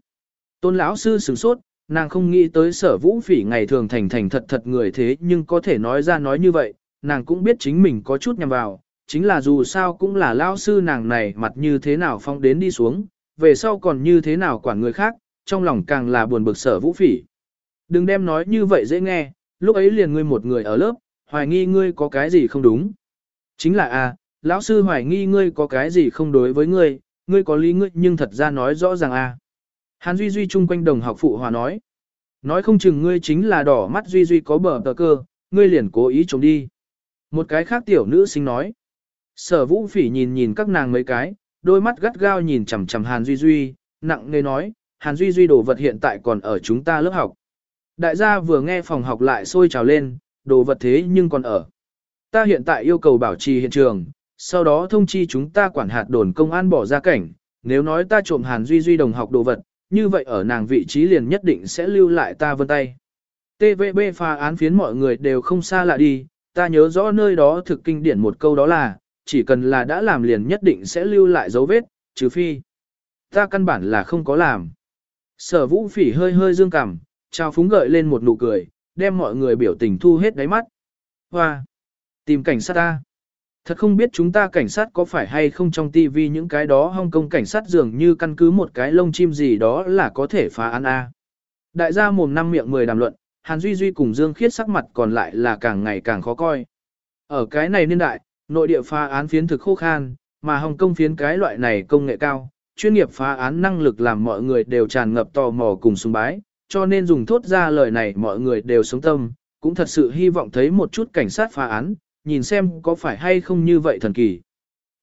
Tôn lão sư sửng sốt, nàng không nghĩ tới sở vũ phỉ ngày thường thành thành thật thật người thế nhưng có thể nói ra nói như vậy, nàng cũng biết chính mình có chút nhầm vào, chính là dù sao cũng là lão sư nàng này mặt như thế nào phong đến đi xuống, về sau còn như thế nào quản người khác, trong lòng càng là buồn bực sở vũ phỉ. Đừng đem nói như vậy dễ nghe, lúc ấy liền ngươi một người ở lớp, hoài nghi ngươi có cái gì không đúng. Chính là a, à, lão sư hoài nghi ngươi có cái gì không đối với ngươi, ngươi có lý ngươi nhưng thật ra nói rõ ràng a. À. Hàn Duy Duy chung quanh đồng học phụ hòa nói. Nói không chừng ngươi chính là đỏ mắt Duy Duy có bờ tờ cơ, ngươi liền cố ý trốn đi. Một cái khác tiểu nữ sinh nói. Sở vũ phỉ nhìn nhìn các nàng mấy cái, đôi mắt gắt gao nhìn chằm chằm Hàn Duy Duy, nặng nề nói, Hàn Duy Duy đồ vật hiện tại còn ở chúng ta lớp học. Đại gia vừa nghe phòng học lại sôi trào lên, đồ vật thế nhưng còn ở. Ta hiện tại yêu cầu bảo trì hiện trường, sau đó thông chi chúng ta quản hạt đồn công an bỏ ra cảnh, nếu nói ta trộm Hàn Duy Duy đồng học đồ vật, như vậy ở nàng vị trí liền nhất định sẽ lưu lại ta vân tay. TVB phá án phiến mọi người đều không xa lạ đi, ta nhớ rõ nơi đó thực kinh điển một câu đó là, chỉ cần là đã làm liền nhất định sẽ lưu lại dấu vết, trừ phi. Ta căn bản là không có làm. Sở vũ phỉ hơi hơi dương cảm, trao phúng gợi lên một nụ cười, đem mọi người biểu tình thu hết đáy mắt. Hoa! Tìm cảnh sát ta! Thật không biết chúng ta cảnh sát có phải hay không trong tivi những cái đó Hong Kong cảnh sát dường như căn cứ một cái lông chim gì đó là có thể phá án A. Đại gia mồm năm miệng mười đàm luận, Hàn Duy Duy cùng Dương Khiết sắc mặt còn lại là càng ngày càng khó coi. Ở cái này niên đại, nội địa phá án phiến thực khô khan, mà Hồng Kông phiến cái loại này công nghệ cao, chuyên nghiệp phá án năng lực làm mọi người đều tràn ngập tò mò cùng sùng bái, cho nên dùng thốt ra lời này mọi người đều sống tâm, cũng thật sự hy vọng thấy một chút cảnh sát phá án, nhìn xem có phải hay không như vậy thần kỳ.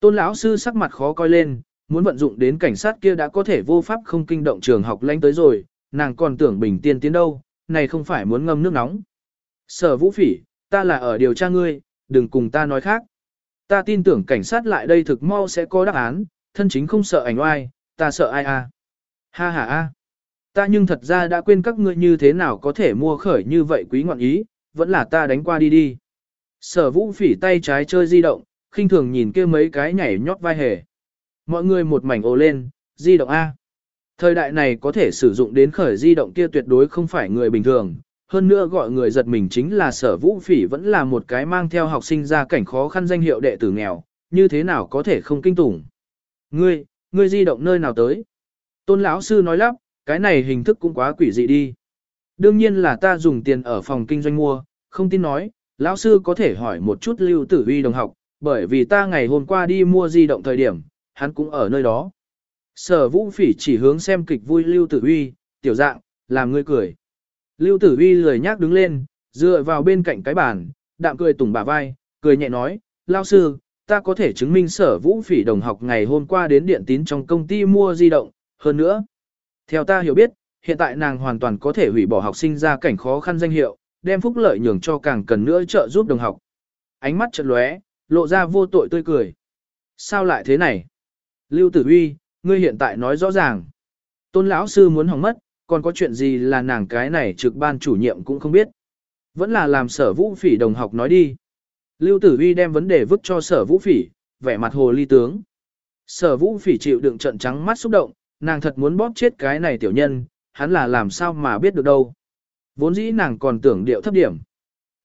Tôn lão sư sắc mặt khó coi lên, muốn vận dụng đến cảnh sát kia đã có thể vô pháp không kinh động trường học lãnh tới rồi, nàng còn tưởng bình tiên tiến đâu, này không phải muốn ngâm nước nóng. Sở vũ phỉ, ta là ở điều tra ngươi, đừng cùng ta nói khác. Ta tin tưởng cảnh sát lại đây thực mau sẽ có đáp án, thân chính không sợ ảnh oai, ta sợ ai à. Ha ha a. Ta nhưng thật ra đã quên các ngươi như thế nào có thể mua khởi như vậy quý ngọn ý, vẫn là ta đánh qua đi đi. Sở vũ phỉ tay trái chơi di động, khinh thường nhìn kia mấy cái nhảy nhót vai hề. Mọi người một mảnh ồ lên, di động A. Thời đại này có thể sử dụng đến khởi di động kia tuyệt đối không phải người bình thường. Hơn nữa gọi người giật mình chính là sở vũ phỉ vẫn là một cái mang theo học sinh ra cảnh khó khăn danh hiệu đệ tử nghèo, như thế nào có thể không kinh tủng. Ngươi, ngươi di động nơi nào tới? Tôn lão sư nói lắp, cái này hình thức cũng quá quỷ dị đi. Đương nhiên là ta dùng tiền ở phòng kinh doanh mua, không tin nói, lão sư có thể hỏi một chút lưu tử Huy đồng học, bởi vì ta ngày hôm qua đi mua di động thời điểm, hắn cũng ở nơi đó. Sở vũ phỉ chỉ hướng xem kịch vui lưu tử Huy, tiểu dạng, làm ngươi cười. Lưu tử Huy lười nhác đứng lên, dựa vào bên cạnh cái bàn, đạm cười tùng bả vai, cười nhẹ nói, lão sư, ta có thể chứng minh sở vũ phỉ đồng học ngày hôm qua đến điện tín trong công ty mua di động, hơn nữa. Theo ta hiểu biết, hiện tại nàng hoàn toàn có thể hủy bỏ học sinh ra cảnh khó khăn danh hiệu, đem phúc lợi nhường cho càng cần nữa trợ giúp đồng học. Ánh mắt chợt lóe, lộ ra vô tội tươi cười. Sao lại thế này? Lưu Tử Huy, ngươi hiện tại nói rõ ràng. Tôn lão sư muốn hỏng mất, còn có chuyện gì là nàng cái này trực ban chủ nhiệm cũng không biết. Vẫn là làm sở vũ phỉ đồng học nói đi. Lưu Tử Huy đem vấn đề vứt cho sở vũ phỉ, vẻ mặt hồ ly tướng. Sở vũ phỉ chịu đựng trận trắng mắt xúc động, nàng thật muốn bóp chết cái này tiểu nhân, hắn là làm sao mà biết được đâu. Vốn dĩ nàng còn tưởng điệu thấp điểm.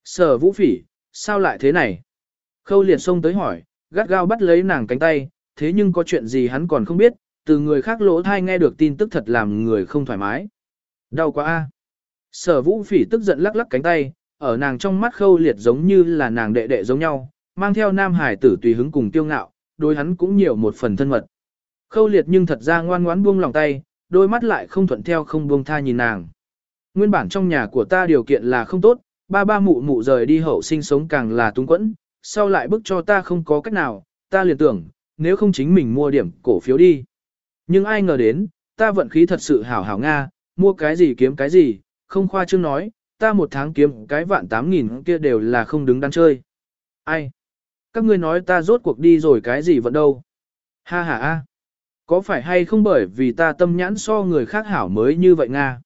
Sở vũ phỉ, sao lại thế này? Khâu liệt xông tới hỏi, gắt gao bắt lấy nàng cánh tay, thế nhưng có chuyện gì hắn còn không biết, từ người khác lỗ thai nghe được tin tức thật làm người không thoải mái. Đau quá a. Sở vũ phỉ tức giận lắc lắc cánh tay, ở nàng trong mắt khâu liệt giống như là nàng đệ đệ giống nhau, mang theo nam hải tử tùy hứng cùng tiêu ngạo, đối hắn cũng nhiều một phần thân mật. Khâu liệt nhưng thật ra ngoan ngoãn buông lòng tay, đôi mắt lại không thuận theo không buông tha nhìn nàng. Nguyên bản trong nhà của ta điều kiện là không tốt, ba ba mụ mụ rời đi hậu sinh sống càng là túng quẫn, sau lại bức cho ta không có cách nào, ta liền tưởng, nếu không chính mình mua điểm cổ phiếu đi. Nhưng ai ngờ đến, ta vận khí thật sự hảo hảo Nga, mua cái gì kiếm cái gì, không khoa trương nói, ta một tháng kiếm cái vạn tám nghìn kia đều là không đứng đắn chơi. Ai? Các ngươi nói ta rốt cuộc đi rồi cái gì vẫn đâu? Ha ha ha! Có phải hay không bởi vì ta tâm nhãn so người khác hảo mới như vậy Nga?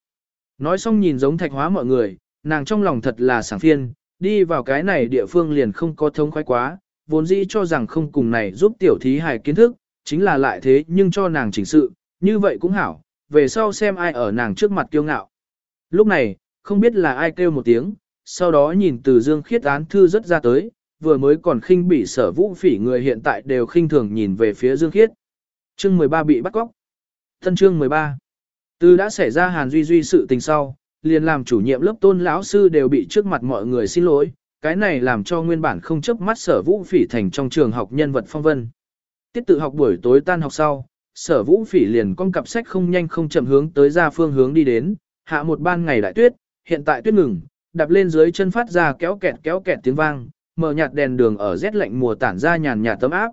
Nói xong nhìn giống thạch hóa mọi người, nàng trong lòng thật là sảng phiên, đi vào cái này địa phương liền không có thông khoái quá, vốn dĩ cho rằng không cùng này giúp tiểu thí hài kiến thức, chính là lại thế nhưng cho nàng chỉnh sự, như vậy cũng hảo, về sau xem ai ở nàng trước mặt kiêu ngạo. Lúc này, không biết là ai kêu một tiếng, sau đó nhìn từ dương khiết án thư rất ra tới, vừa mới còn khinh bị sở vũ phỉ người hiện tại đều khinh thường nhìn về phía dương khiết. Chương 13 bị bắt cóc. Thân chương 13. Từ đã xảy ra hàn duy duy sự tình sau, liền làm chủ nhiệm lớp tôn lão sư đều bị trước mặt mọi người xin lỗi, cái này làm cho nguyên bản không chấp mắt sở vũ phỉ thành trong trường học nhân vật phong vân. Tiết tự học buổi tối tan học sau, sở vũ phỉ liền con cặp sách không nhanh không chậm hướng tới ra phương hướng đi đến, hạ một ban ngày đại tuyết, hiện tại tuyết ngừng, đạp lên dưới chân phát ra kéo kẹt kéo kẹt tiếng vang, mở nhạt đèn đường ở rét lạnh mùa tản ra nhàn nhạt tấm áp.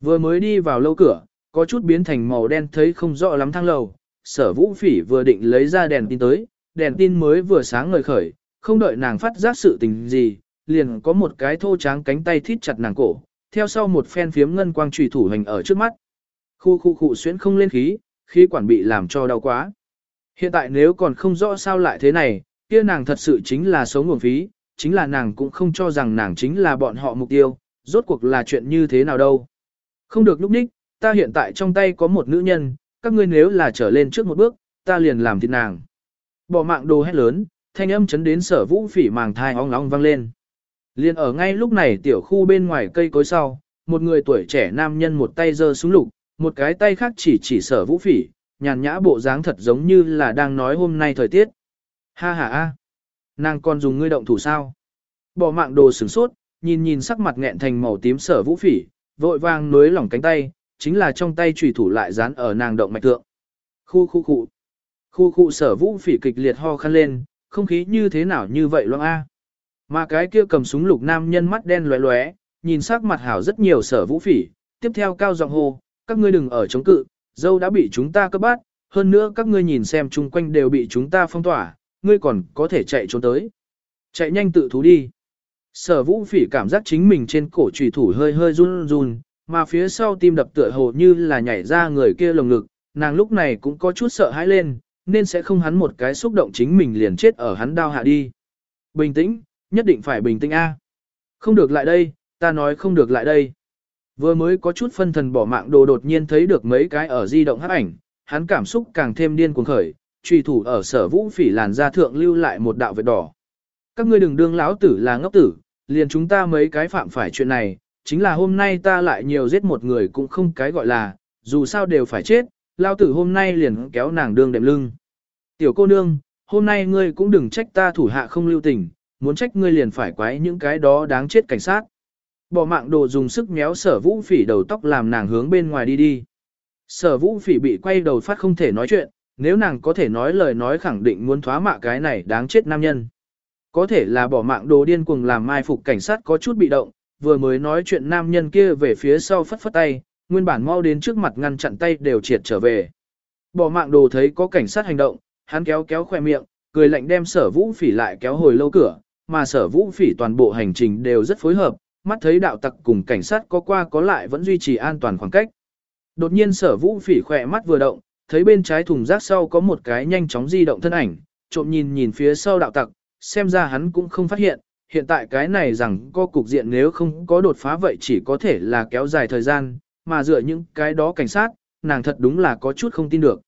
Vừa mới đi vào lâu cửa, có chút biến thành màu đen thấy không rõ lắm thang lầu, sở vũ phỉ vừa định lấy ra đèn tin tới, đèn tin mới vừa sáng ngời khởi, không đợi nàng phát giác sự tình gì, liền có một cái thô tráng cánh tay thít chặt nàng cổ, theo sau một phen phiếm ngân quang trùy thủ hành ở trước mắt. Khu khu khu xuyến không lên khí, khí quản bị làm cho đau quá. Hiện tại nếu còn không rõ sao lại thế này, kia nàng thật sự chính là sống nguồn phí, chính là nàng cũng không cho rằng nàng chính là bọn họ mục tiêu, rốt cuộc là chuyện như thế nào đâu. Không được lúc ních, ta hiện tại trong tay có một nữ nhân, các ngươi nếu là trở lên trước một bước, ta liền làm thịt nàng. Bỏ mạng đồ hét lớn, thanh âm chấn đến sở vũ phỉ màng thai ong ong vang lên. Liên ở ngay lúc này tiểu khu bên ngoài cây cối sau, một người tuổi trẻ nam nhân một tay giơ súng lục, một cái tay khác chỉ chỉ sở vũ phỉ, nhàn nhã bộ dáng thật giống như là đang nói hôm nay thời tiết. Ha ha ha, nàng còn dùng ngươi động thủ sao? Bỏ mạng đồ sửng sốt, nhìn nhìn sắc mặt nghẹn thành màu tím sở vũ phỉ, vội vàng nối lỏng cánh tay, chính là trong tay chủy thủ lại dán ở nàng động mạch thượng. Khu khu khu. Khu khu sở vũ phỉ kịch liệt ho khăn lên, không khí như thế nào như vậy loang a. Mà cái kia cầm súng lục nam nhân mắt đen lóe lóe, nhìn sắc mặt hảo rất nhiều sở vũ phỉ, tiếp theo cao giọng hô, các ngươi đừng ở chống cự, dâu đã bị chúng ta cấp bắt, hơn nữa các ngươi nhìn xem chung quanh đều bị chúng ta phong tỏa, ngươi còn có thể chạy trốn tới. Chạy nhanh tự thú đi. Sở vũ phỉ cảm giác chính mình trên cổ trùy thủ hơi hơi run run, mà phía sau tim đập tựa hồ như là nhảy ra người kia lồng ngực, nàng lúc này cũng có chút sợ hãi lên, nên sẽ không hắn một cái xúc động chính mình liền chết ở hắn đao hạ đi. Bình tĩnh, nhất định phải bình tĩnh A. Không được lại đây, ta nói không được lại đây. Vừa mới có chút phân thần bỏ mạng đồ đột nhiên thấy được mấy cái ở di động hắc ảnh, hắn cảm xúc càng thêm điên cuồng khởi, truy thủ ở sở vũ phỉ làn da thượng lưu lại một đạo vệt đỏ. Các ngươi đừng đương lão tử là ngốc tử, liền chúng ta mấy cái phạm phải chuyện này, chính là hôm nay ta lại nhiều giết một người cũng không cái gọi là, dù sao đều phải chết, lao tử hôm nay liền kéo nàng đương đệm lưng. Tiểu cô nương, hôm nay ngươi cũng đừng trách ta thủ hạ không lưu tình, muốn trách ngươi liền phải quái những cái đó đáng chết cảnh sát. Bỏ mạng đồ dùng sức méo sở vũ phỉ đầu tóc làm nàng hướng bên ngoài đi đi. Sở vũ phỉ bị quay đầu phát không thể nói chuyện, nếu nàng có thể nói lời nói khẳng định muốn thoá mạ cái này đáng chết nam nhân. Có thể là bỏ mạng đồ điên cuồng làm mai phục cảnh sát có chút bị động, vừa mới nói chuyện nam nhân kia về phía sau phất phất tay, nguyên bản mau đến trước mặt ngăn chặn tay đều triệt trở về. Bỏ mạng đồ thấy có cảnh sát hành động, hắn kéo kéo khoe miệng, cười lạnh đem sở vũ phỉ lại kéo hồi lâu cửa, mà sở vũ phỉ toàn bộ hành trình đều rất phối hợp, mắt thấy đạo tặc cùng cảnh sát có qua có lại vẫn duy trì an toàn khoảng cách. Đột nhiên sở vũ phỉ khỏe mắt vừa động, thấy bên trái thùng rác sau có một cái nhanh chóng di động thân ảnh, trộm nhìn nhìn phía sau đạo tặc, xem ra hắn cũng không phát hiện, hiện tại cái này rằng có cục diện nếu không có đột phá vậy chỉ có thể là kéo dài thời gian, mà dựa những cái đó cảnh sát, nàng thật đúng là có chút không tin được.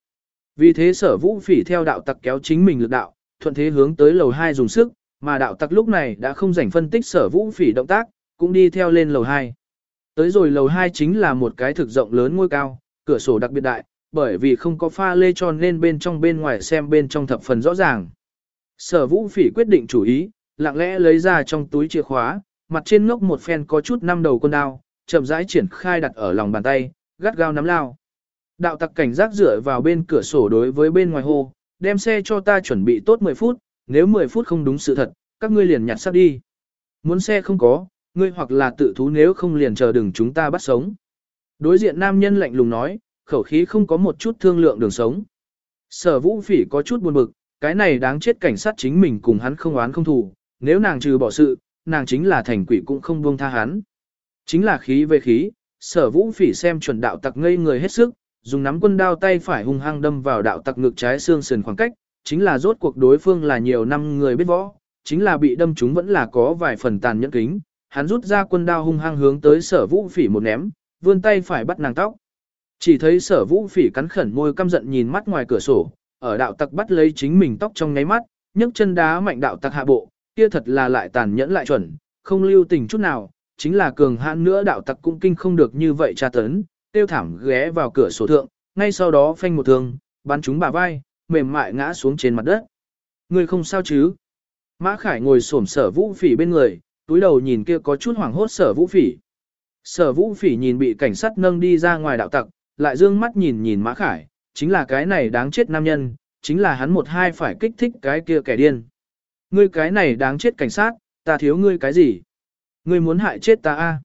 Vì thế sở vũ phỉ theo đạo tặc kéo chính mình lực đạo, thuận thế hướng tới lầu 2 dùng sức, mà đạo tặc lúc này đã không rảnh phân tích sở vũ phỉ động tác, cũng đi theo lên lầu 2. Tới rồi lầu 2 chính là một cái thực rộng lớn ngôi cao, cửa sổ đặc biệt đại, bởi vì không có pha lê tròn nên bên trong bên ngoài xem bên trong thập phần rõ ràng. Sở vũ phỉ quyết định chủ ý, lặng lẽ lấy ra trong túi chìa khóa, mặt trên ngốc một phen có chút năm đầu con đao, chậm rãi triển khai đặt ở lòng bàn tay, gắt gao nắm lao. Đạo tặc cảnh giác dựa vào bên cửa sổ đối với bên ngoài hồ, đem xe cho ta chuẩn bị tốt 10 phút, nếu 10 phút không đúng sự thật, các ngươi liền nhặt xác đi. Muốn xe không có, ngươi hoặc là tự thú nếu không liền chờ đừng chúng ta bắt sống. Đối diện nam nhân lạnh lùng nói, khẩu khí không có một chút thương lượng đường sống. Sở vũ phỉ có chút buồn bực, cái này đáng chết cảnh sát chính mình cùng hắn không oán không thù, nếu nàng trừ bỏ sự, nàng chính là thành quỷ cũng không buông tha hắn. Chính là khí về khí, sở vũ phỉ xem chuẩn đạo tặc ngây người hết sức, dùng nắm quân đao tay phải hung hăng đâm vào đạo tặc ngực trái xương sườn khoảng cách, chính là rốt cuộc đối phương là nhiều năm người biết võ, chính là bị đâm chúng vẫn là có vài phần tàn nhẫn kính, hắn rút ra quân đao hung hăng hướng tới sở vũ phỉ một ném, vươn tay phải bắt nàng tóc. Chỉ thấy sở vũ phỉ cắn khẩn môi căm giận nhìn mắt ngoài cửa sổ, ở đạo tặc bắt lấy chính mình tóc trong ngáy mắt, nhấc chân đá mạnh đạo tặc hạ bộ, kia thật là lại tàn nhẫn lại chuẩn, không lưu tình chút nào, chính là cường hãn nữa đạo tặc cũng kinh không được như vậy tra tấn, tiêu thảm ghé vào cửa sổ thượng, ngay sau đó phanh một thương, bắn trúng bà vai, mềm mại ngã xuống trên mặt đất. Người không sao chứ? Mã Khải ngồi xổm sở vũ phỉ bên người, túi đầu nhìn kia có chút hoảng hốt sở vũ phỉ. Sở vũ phỉ nhìn bị cảnh sát nâng đi ra ngoài đạo tặc, lại dương mắt nhìn nhìn Mã Khải, chính là cái này đáng chết nam nhân, chính là hắn một hai phải kích thích cái kia kẻ điên. Ngươi cái này đáng chết cảnh sát, ta thiếu ngươi cái gì? Ngươi muốn hại chết ta a? À?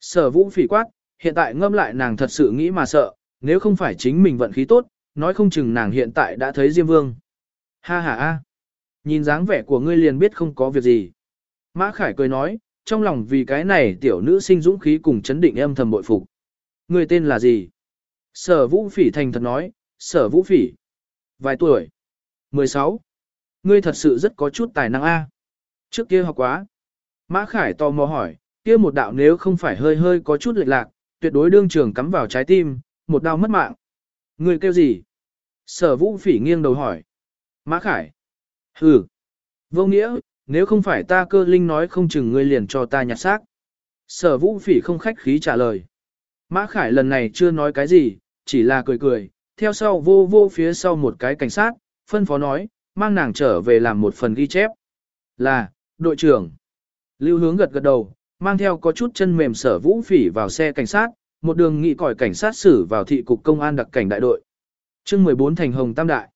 Sở vũ phỉ quát, hiện tại ngâm lại nàng thật sự nghĩ mà sợ, nếu không phải chính mình vận khí tốt, nói không chừng nàng hiện tại đã thấy Diêm Vương. Ha ha a, nhìn dáng vẻ của ngươi liền biết không có việc gì. Mã Khải cười nói, trong lòng vì cái này tiểu nữ sinh dũng khí cùng chấn định em thầm bội phục. Ngươi tên là gì? Sở Vũ Phỉ thành thật nói, Sở Vũ Phỉ. Vài tuổi? 16. Ngươi thật sự rất có chút tài năng a. Trước kia học quá. Mã Khải tò mò hỏi, kia một đạo nếu không phải hơi hơi có chút lệch lạc, tuyệt đối đương trường cắm vào trái tim, một đau mất mạng. Ngươi kêu gì? Sở vũ phỉ nghiêng đầu hỏi. Mã Khải. Ừ. Vô nghĩa, nếu không phải ta cơ linh nói không chừng ngươi liền cho ta nhặt xác. Sở vũ phỉ không khách khí trả lời. Mã Khải lần này chưa nói cái gì, chỉ là cười cười, theo sau vô vô phía sau một cái cảnh sát, phân phó nói, mang nàng trở về làm một phần ghi chép. Là, đội trưởng. Lưu hướng gật gật đầu, mang theo có chút chân mềm sở vũ phỉ vào xe cảnh sát, một đường nghị còi cảnh sát xử vào thị cục công an đặc cảnh đại đội. Chương 14 thành hồng tam đại.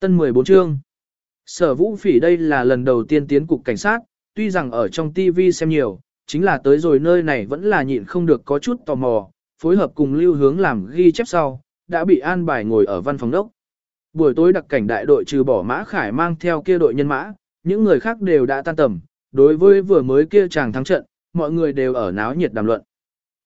Tân 14 chương. Sở vũ phỉ đây là lần đầu tiên tiến cục cảnh sát, tuy rằng ở trong TV xem nhiều, chính là tới rồi nơi này vẫn là nhịn không được có chút tò mò, phối hợp cùng lưu hướng làm ghi chép sau, đã bị an bài ngồi ở văn phòng đốc. Buổi tối đặc cảnh đại đội trừ bỏ mã khải mang theo kia đội nhân mã, những người khác đều đã tan tầm, đối với vừa mới kia chàng thắng trận, mọi người đều ở náo nhiệt đàm luận.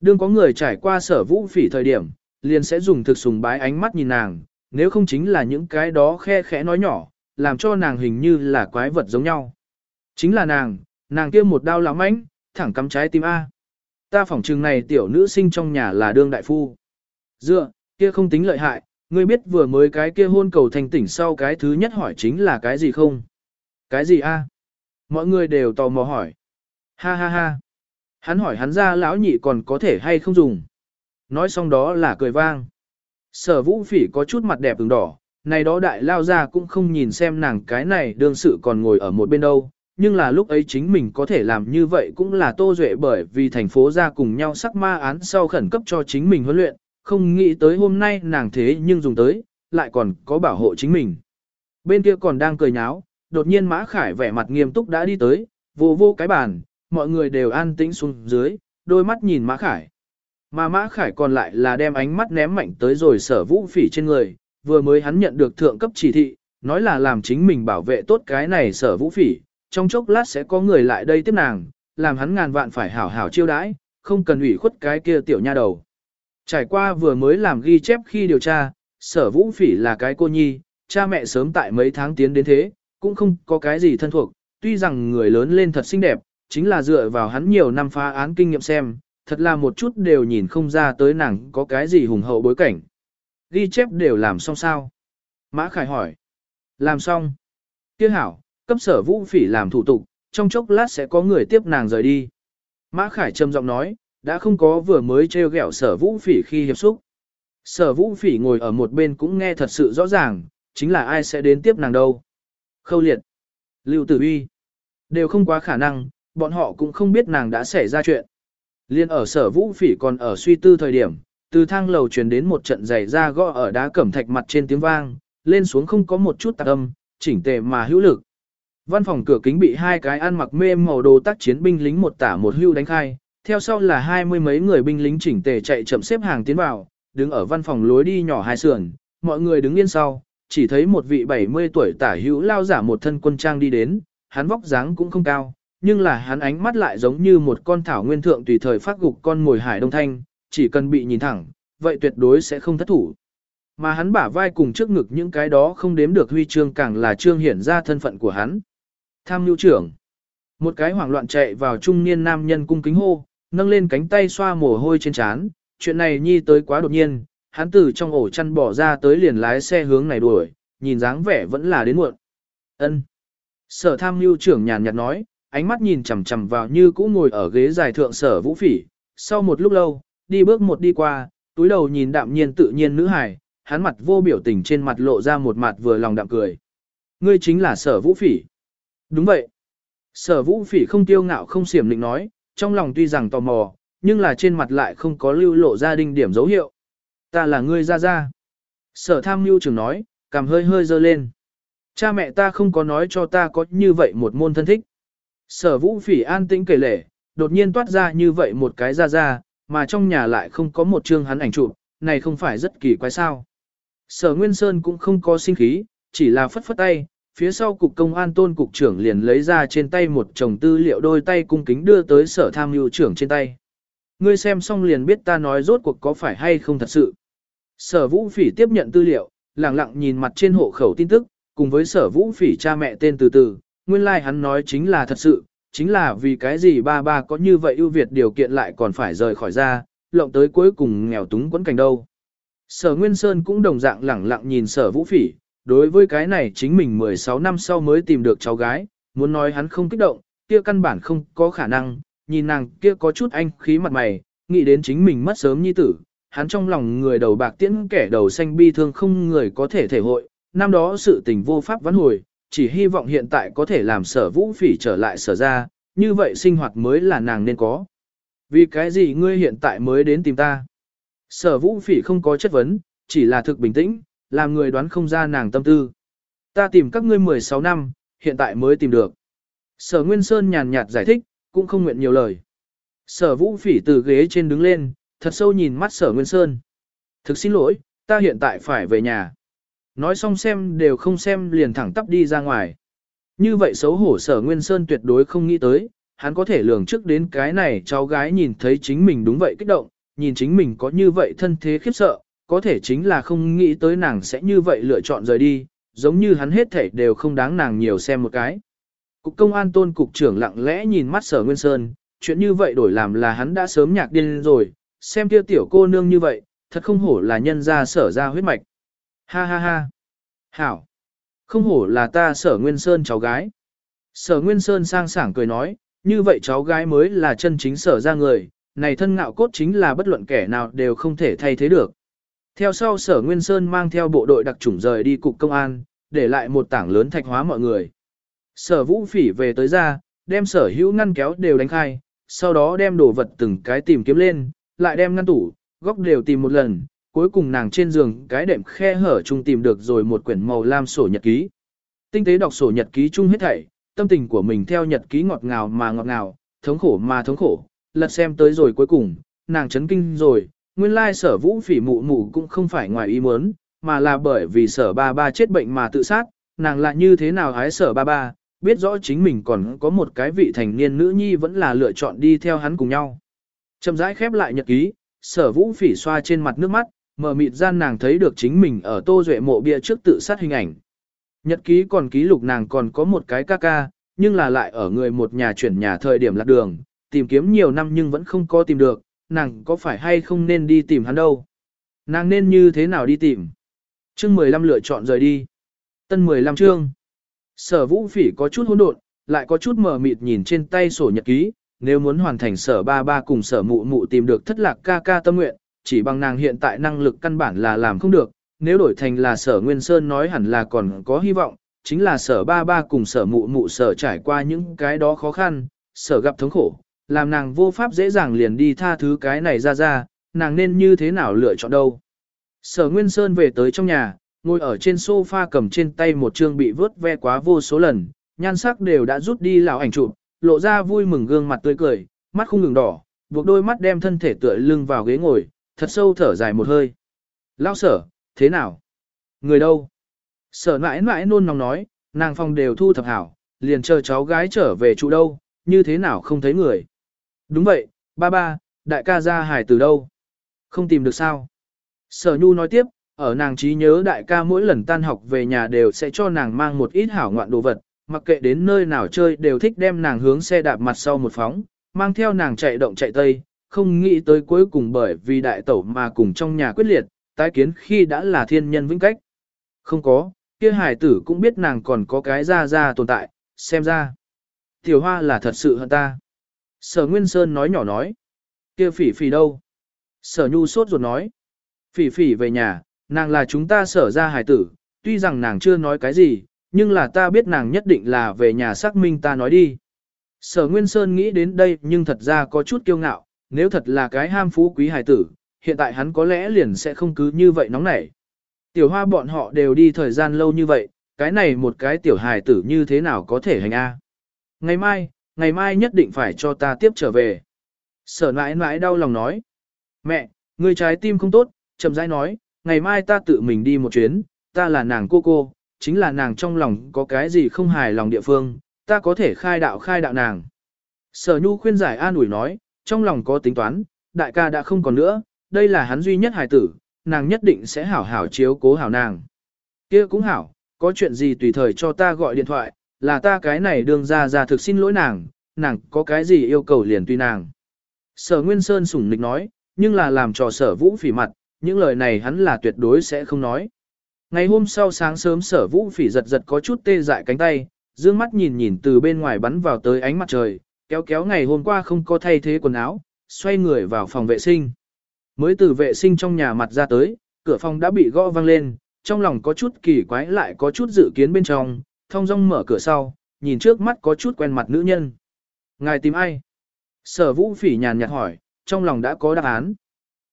Đương có người trải qua sở vũ phỉ thời điểm, liền sẽ dùng thực sùng bái ánh mắt nhìn nàng, nếu không chính là những cái đó khe khẽ nói nhỏ, làm cho nàng hình như là quái vật giống nhau. Chính là nàng, nàng kia một đao lắm ánh, thẳng cắm trái tim A. Ta phỏng trừng này tiểu nữ sinh trong nhà là đương đại phu. Dựa, kia không tính lợi hại, ngươi biết vừa mới cái kia hôn cầu thành tỉnh sau cái thứ nhất hỏi chính là cái gì không? Cái gì A? Mọi người đều tò mò hỏi. Ha ha ha. Hắn hỏi hắn ra lão nhị còn có thể hay không dùng. Nói xong đó là cười vang. Sở vũ phỉ có chút mặt đẹp ửng đỏ, này đó đại lao ra cũng không nhìn xem nàng cái này đương sự còn ngồi ở một bên đâu. Nhưng là lúc ấy chính mình có thể làm như vậy cũng là tô duệ bởi vì thành phố ra cùng nhau sắc ma án sau khẩn cấp cho chính mình huấn luyện, không nghĩ tới hôm nay nàng thế nhưng dùng tới, lại còn có bảo hộ chính mình. Bên kia còn đang cười nháo, đột nhiên Mã Khải vẻ mặt nghiêm túc đã đi tới, vô vô cái bàn, mọi người đều an tĩnh xuống dưới, đôi mắt nhìn Mã Khải. Mà Mã Khải còn lại là đem ánh mắt ném mạnh tới rồi sở vũ phỉ trên người, vừa mới hắn nhận được thượng cấp chỉ thị, nói là làm chính mình bảo vệ tốt cái này sở vũ phỉ, trong chốc lát sẽ có người lại đây tiếp nàng, làm hắn ngàn vạn phải hảo hảo chiêu đãi, không cần ủy khuất cái kia tiểu nha đầu. Trải qua vừa mới làm ghi chép khi điều tra, sở vũ phỉ là cái cô nhi, cha mẹ sớm tại mấy tháng tiến đến thế, cũng không có cái gì thân thuộc, tuy rằng người lớn lên thật xinh đẹp, chính là dựa vào hắn nhiều năm phá án kinh nghiệm xem, thật là một chút đều nhìn không ra tới nàng có cái gì hùng hậu bối cảnh. Ghi chép đều làm xong sao? Mã Khải hỏi. Làm xong. Tiếc hảo, cấp sở vũ phỉ làm thủ tục, trong chốc lát sẽ có người tiếp nàng rời đi. Mã Khải trầm giọng nói, đã không có vừa mới treo gẹo sở vũ phỉ khi hiệp xúc. Sở vũ phỉ ngồi ở một bên cũng nghe thật sự rõ ràng, chính là ai sẽ đến tiếp nàng đâu. Khâu liệt, Lưu Tử Uy, đều không quá khả năng, bọn họ cũng không biết nàng đã xảy ra chuyện. Liên ở sở vũ phỉ còn ở suy tư thời điểm, từ thang lầu truyền đến một trận giày ra gõ ở đá cẩm thạch mặt trên tiếng vang, lên xuống không có một chút tạc âm, chỉnh tề mà hữu lực. Văn phòng cửa kính bị hai cái ăn mặc mê màu đồ tác chiến binh lính một tả một hưu đánh khai, theo sau là hai mươi mấy người binh lính chỉnh tề chạy chậm xếp hàng tiến vào, đứng ở văn phòng lối đi nhỏ hai sườn, mọi người đứng yên sau, chỉ thấy một vị 70 tuổi tả hữu lao giả một thân quân trang đi đến, hắn vóc dáng cũng không cao, nhưng là hắn ánh mắt lại giống như một con thảo nguyên thượng tùy thời phát gục con mồi hải đông thanh, chỉ cần bị nhìn thẳng, vậy tuyệt đối sẽ không thất thủ. Mà hắn bả vai cùng trước ngực những cái đó không đếm được huy chương càng là trương hiển ra thân phận của hắn. Tham nhu trưởng. Một cái hoảng loạn chạy vào trung niên nam nhân cung kính hô, nâng lên cánh tay xoa mồ hôi trên trán. Chuyện này nhi tới quá đột nhiên, hắn từ trong ổ chăn bỏ ra tới liền lái xe hướng này đuổi, nhìn dáng vẻ vẫn là đến muộn. Ân. Sở tham mưu trưởng nhàn nhạt nói, ánh mắt nhìn chằm chằm vào như cũ ngồi ở ghế dài thượng sở vũ phỉ. Sau một lúc lâu, đi bước một đi qua, túi đầu nhìn đạm nhiên tự nhiên nữ hài, hắn mặt vô biểu tình trên mặt lộ ra một mặt vừa lòng đạm cười. Ngươi chính là sở vũ phỉ. Đúng vậy. Sở vũ phỉ không tiêu ngạo không xiểm định nói, trong lòng tuy rằng tò mò, nhưng là trên mặt lại không có lưu lộ ra đinh điểm dấu hiệu. Ta là ngươi ra ra. Sở tham mưu trưởng nói, cảm hơi hơi dơ lên. Cha mẹ ta không có nói cho ta có như vậy một môn thân thích. Sở vũ phỉ an tĩnh kể lể, đột nhiên toát ra như vậy một cái ra ra, mà trong nhà lại không có một chương hắn ảnh chụp, này không phải rất kỳ quái sao. Sở Nguyên Sơn cũng không có sinh khí, chỉ là phất phất tay, phía sau cục công an tôn cục trưởng liền lấy ra trên tay một chồng tư liệu đôi tay cung kính đưa tới sở tham mưu trưởng trên tay. Ngươi xem xong liền biết ta nói rốt cuộc có phải hay không thật sự. Sở vũ phỉ tiếp nhận tư liệu, lặng lặng nhìn mặt trên hộ khẩu tin tức, cùng với sở vũ phỉ cha mẹ tên từ từ, nguyên lai like hắn nói chính là thật sự, chính là vì cái gì ba ba có như vậy ưu việt điều kiện lại còn phải rời khỏi ra, lộng tới cuối cùng nghèo túng quẫn cảnh đâu. Sở Nguyên Sơn cũng đồng dạng lẳng lặng nhìn sở vũ phỉ, đối với cái này chính mình 16 năm sau mới tìm được cháu gái, muốn nói hắn không kích động, kia căn bản không có khả năng, nhìn nàng kia có chút anh khí mặt mày, nghĩ đến chính mình mất sớm nhi tử, hắn trong lòng người đầu bạc tiễn kẻ đầu xanh bi thương không người có thể thể hội, năm đó sự tình vô pháp vãn hồi, chỉ hy vọng hiện tại có thể làm sở vũ phỉ trở lại sở ra, như vậy sinh hoạt mới là nàng nên có. Vì cái gì ngươi hiện tại mới đến tìm ta? Sở vũ phỉ không có chất vấn, chỉ là thực bình tĩnh, làm người đoán không ra nàng tâm tư. Ta tìm các ngươi 16 năm, hiện tại mới tìm được. Sở Nguyên Sơn nhàn nhạt giải thích, cũng không nguyện nhiều lời. Sở vũ phỉ từ ghế trên đứng lên, thật sâu nhìn mắt sở Nguyên Sơn. Thực xin lỗi, ta hiện tại phải về nhà. Nói xong xem đều không xem liền thẳng tắp đi ra ngoài. Như vậy xấu hổ sở Nguyên Sơn tuyệt đối không nghĩ tới, hắn có thể lường trước đến cái này cháu gái nhìn thấy chính mình đúng vậy kích động, nhìn chính mình có như vậy thân thế khiếp sợ, có thể chính là không nghĩ tới nàng sẽ như vậy lựa chọn rời đi, giống như hắn hết thể đều không đáng nàng nhiều xem một cái. Cục công an tôn cục trưởng lặng lẽ nhìn mắt sở Nguyên Sơn, chuyện như vậy đổi làm là hắn đã sớm nhạc điên rồi, xem kia tiểu cô nương như vậy, thật không hổ là nhân ra sở ra huyết mạch. Ha ha ha. Hảo. Không hổ là ta sở Nguyên Sơn cháu gái. Sở Nguyên Sơn sang sảng cười nói, như vậy cháu gái mới là chân chính sở ra người, này thân ngạo cốt chính là bất luận kẻ nào đều không thể thay thế được. Theo sau sở Nguyên Sơn mang theo bộ đội đặc chủng rời đi cục công an, để lại một tảng lớn thạch hóa mọi người. Sở vũ phỉ về tới ra, đem sở hữu ngăn kéo đều đánh khai, sau đó đem đồ vật từng cái tìm kiếm lên, lại đem ngăn tủ, góc đều tìm một lần, cuối cùng nàng trên giường cái đệm khe hở chung tìm được rồi một quyển màu lam sổ nhật ký. Tinh tế đọc sổ nhật ký chung hết thảy, tâm tình của mình theo nhật ký ngọt ngào mà ngọt ngào, thống khổ mà thống khổ, lật xem tới rồi cuối cùng, nàng chấn kinh rồi, nguyên lai sở vũ phỉ mụ mụ cũng không phải ngoài ý muốn, mà là bởi vì sở ba ba chết bệnh mà tự sát, nàng lại như thế nào hái sở ba ba, biết rõ chính mình còn có một cái vị thành niên nữ nhi vẫn là lựa chọn đi theo hắn cùng nhau. Chậm rãi khép lại nhật ký, sở vũ phỉ xoa trên mặt nước mắt, mở mịt gian nàng thấy được chính mình ở tô duệ mộ bia trước tự sát hình ảnh. Nhật ký còn ký lục nàng còn có một cái ca ca, nhưng là lại ở người một nhà chuyển nhà thời điểm lạc đường, tìm kiếm nhiều năm nhưng vẫn không có tìm được, nàng có phải hay không nên đi tìm hắn đâu. Nàng nên như thế nào đi tìm. Chương 15 lựa chọn rời đi. Tân 15 chương. Sở vũ phỉ có chút hỗn độn, lại có chút mờ mịt nhìn trên tay sổ nhật ký, nếu muốn hoàn thành sở ba ba cùng sở mụ mụ tìm được thất lạc ca ca tâm nguyện, chỉ bằng nàng hiện tại năng lực căn bản là làm không được, nếu đổi thành là sở Nguyên Sơn nói hẳn là còn có hy vọng, chính là sở ba ba cùng sở mụ mụ sở trải qua những cái đó khó khăn, sở gặp thống khổ, làm nàng vô pháp dễ dàng liền đi tha thứ cái này ra ra, nàng nên như thế nào lựa chọn đâu. Sở Nguyên Sơn về tới trong nhà, ngồi ở trên sofa cầm trên tay một chương bị vớt ve quá vô số lần, nhan sắc đều đã rút đi lão ảnh chụp, lộ ra vui mừng gương mặt tươi cười, mắt không ngừng đỏ, buộc đôi mắt đem thân thể tựa lưng vào ghế ngồi, thật sâu thở dài một hơi. Lao sở, thế nào? Người đâu? Sở mãi mãi nôn nóng nói, nàng phòng đều thu thập hảo, liền chờ cháu gái trở về trụ đâu, như thế nào không thấy người. Đúng vậy, ba ba, đại ca ra hải từ đâu? Không tìm được sao? Sở nhu nói tiếp, ở nàng trí nhớ đại ca mỗi lần tan học về nhà đều sẽ cho nàng mang một ít hảo ngoạn đồ vật, mặc kệ đến nơi nào chơi đều thích đem nàng hướng xe đạp mặt sau một phóng, mang theo nàng chạy động chạy tây, không nghĩ tới cuối cùng bởi vì đại tẩu mà cùng trong nhà quyết liệt, tái kiến khi đã là thiên nhân vĩnh cách. Không có, kia hải tử cũng biết nàng còn có cái ra ra tồn tại, xem ra. Tiểu hoa là thật sự hơn ta. Sở Nguyên Sơn nói nhỏ nói. Kia phỉ phỉ đâu? Sở Nhu sốt ruột nói. Phỉ phỉ về nhà, nàng là chúng ta sở ra hải tử, tuy rằng nàng chưa nói cái gì, nhưng là ta biết nàng nhất định là về nhà xác minh ta nói đi. Sở Nguyên Sơn nghĩ đến đây nhưng thật ra có chút kiêu ngạo, nếu thật là cái ham phú quý hải tử, hiện tại hắn có lẽ liền sẽ không cứ như vậy nóng nảy. Tiểu hoa bọn họ đều đi thời gian lâu như vậy, cái này một cái tiểu hài tử như thế nào có thể hành A. Ngày mai, ngày mai nhất định phải cho ta tiếp trở về. Sở nãi nãi đau lòng nói. Mẹ, người trái tim không tốt, chậm rãi nói, ngày mai ta tự mình đi một chuyến, ta là nàng cô cô, chính là nàng trong lòng có cái gì không hài lòng địa phương, ta có thể khai đạo khai đạo nàng. Sở Nhu khuyên giải an ủi nói, trong lòng có tính toán, đại ca đã không còn nữa, đây là hắn duy nhất hài tử, nàng nhất định sẽ hảo hảo chiếu cố hảo nàng. kia cũng hảo, có chuyện gì tùy thời cho ta gọi điện thoại, là ta cái này đương ra ra thực xin lỗi nàng, nàng có cái gì yêu cầu liền tùy nàng. Sở Nguyên Sơn sủng nịch nói, nhưng là làm cho sở vũ phỉ mặt, những lời này hắn là tuyệt đối sẽ không nói. Ngày hôm sau sáng sớm sở vũ phỉ giật giật có chút tê dại cánh tay, dương mắt nhìn nhìn từ bên ngoài bắn vào tới ánh mặt trời, kéo kéo ngày hôm qua không có thay thế quần áo, xoay người vào phòng vệ sinh. Mới từ vệ sinh trong nhà mặt ra tới, cửa phòng đã bị gõ vang lên, trong lòng có chút kỳ quái lại có chút dự kiến bên trong, thông dong mở cửa sau, nhìn trước mắt có chút quen mặt nữ nhân. Ngài tìm ai? Sở vũ phỉ nhàn nhạt hỏi, trong lòng đã có đáp án.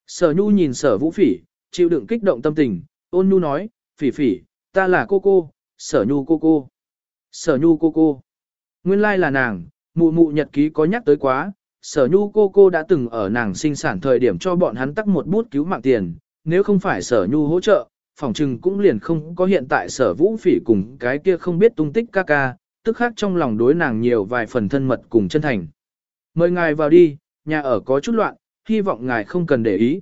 Sở nhu nhìn sở vũ phỉ, chịu đựng kích động tâm tình, ôn nhu nói, phỉ phỉ, ta là cô cô, sở nhu cô cô. Sở nhu cô cô. Nguyên lai là nàng, mụ mụ nhật ký có nhắc tới quá, sở nhu cô cô đã từng ở nàng sinh sản thời điểm cho bọn hắn tắc một bút cứu mạng tiền, nếu không phải sở nhu hỗ trợ, phòng trừng cũng liền không có hiện tại sở vũ phỉ cùng cái kia không biết tung tích ca ca, tức khác trong lòng đối nàng nhiều vài phần thân mật cùng chân thành. Mời ngài vào đi, nhà ở có chút loạn, hy vọng ngài không cần để ý.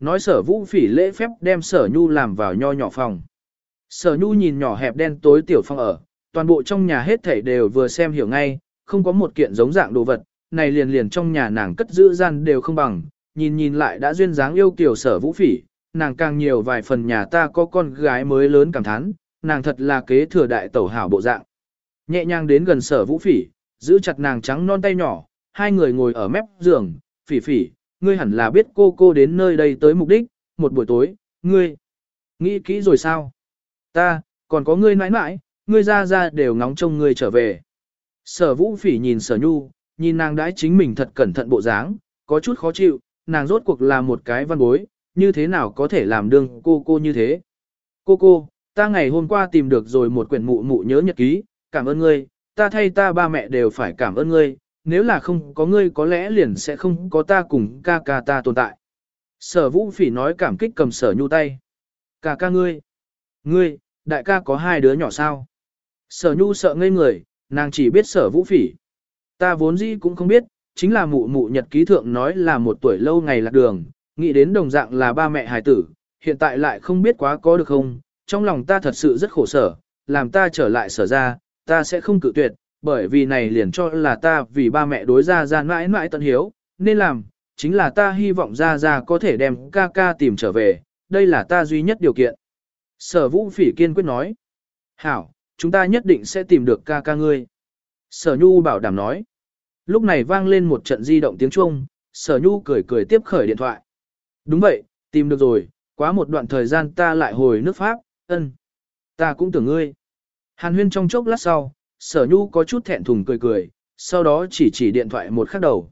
Nói sở vũ phỉ lễ phép đem sở nhu làm vào nho nhỏ phòng. Sở nhu nhìn nhỏ hẹp đen tối tiểu phòng ở, toàn bộ trong nhà hết thảy đều vừa xem hiểu ngay, không có một kiện giống dạng đồ vật, này liền liền trong nhà nàng cất giữ gian đều không bằng, nhìn nhìn lại đã duyên dáng yêu kiều sở vũ phỉ, nàng càng nhiều vài phần nhà ta có con gái mới lớn cảm thán, nàng thật là kế thừa đại tẩu hảo bộ dạng. Nhẹ nhàng đến gần sở vũ phỉ, giữ chặt nàng trắng non tay nhỏ, hai người ngồi ở mép giường, phỉ phỉ, ngươi hẳn là biết cô cô đến nơi đây tới mục đích, một buổi tối, ngươi, nghĩ kỹ rồi sao? Ta, còn có ngươi mãi mãi, ngươi ra ra đều ngóng trông ngươi trở về. Sở vũ phỉ nhìn sở nhu, nhìn nàng đãi chính mình thật cẩn thận bộ dáng, có chút khó chịu, nàng rốt cuộc là một cái văn bối, như thế nào có thể làm đương cô cô như thế. Cô cô, ta ngày hôm qua tìm được rồi một quyển mụ mụ nhớ nhật ký, cảm ơn ngươi, ta thay ta ba mẹ đều phải cảm ơn ngươi, nếu là không có ngươi có lẽ liền sẽ không có ta cùng ca ca ta tồn tại. Sở vũ phỉ nói cảm kích cầm sở nhu tay. Ca ca ngươi. Ngươi, đại ca có hai đứa nhỏ sao? Sở nhu sợ ngây người, nàng chỉ biết sở vũ phỉ. Ta vốn dĩ cũng không biết, chính là mụ mụ nhật ký thượng nói là một tuổi lâu ngày lạc đường, nghĩ đến đồng dạng là ba mẹ hài tử, hiện tại lại không biết quá có được không, trong lòng ta thật sự rất khổ sở, làm ta trở lại sở ra, ta sẽ không cự tuyệt, bởi vì này liền cho là ta vì ba mẹ đối ra ra mãi mãi tận hiếu, nên làm, chính là ta hy vọng ra ra có thể đem ca ca tìm trở về, đây là ta duy nhất điều kiện. Sở vũ phỉ kiên quyết nói, hảo, chúng ta nhất định sẽ tìm được ca ca ngươi. Sở nhu bảo đảm nói, lúc này vang lên một trận di động tiếng chuông, sở nhu cười cười tiếp khởi điện thoại. Đúng vậy, tìm được rồi, quá một đoạn thời gian ta lại hồi nước Pháp, ân. Ta cũng tưởng ngươi. Hàn huyên trong chốc lát sau, sở nhu có chút thẹn thùng cười cười, sau đó chỉ chỉ điện thoại một khắc đầu.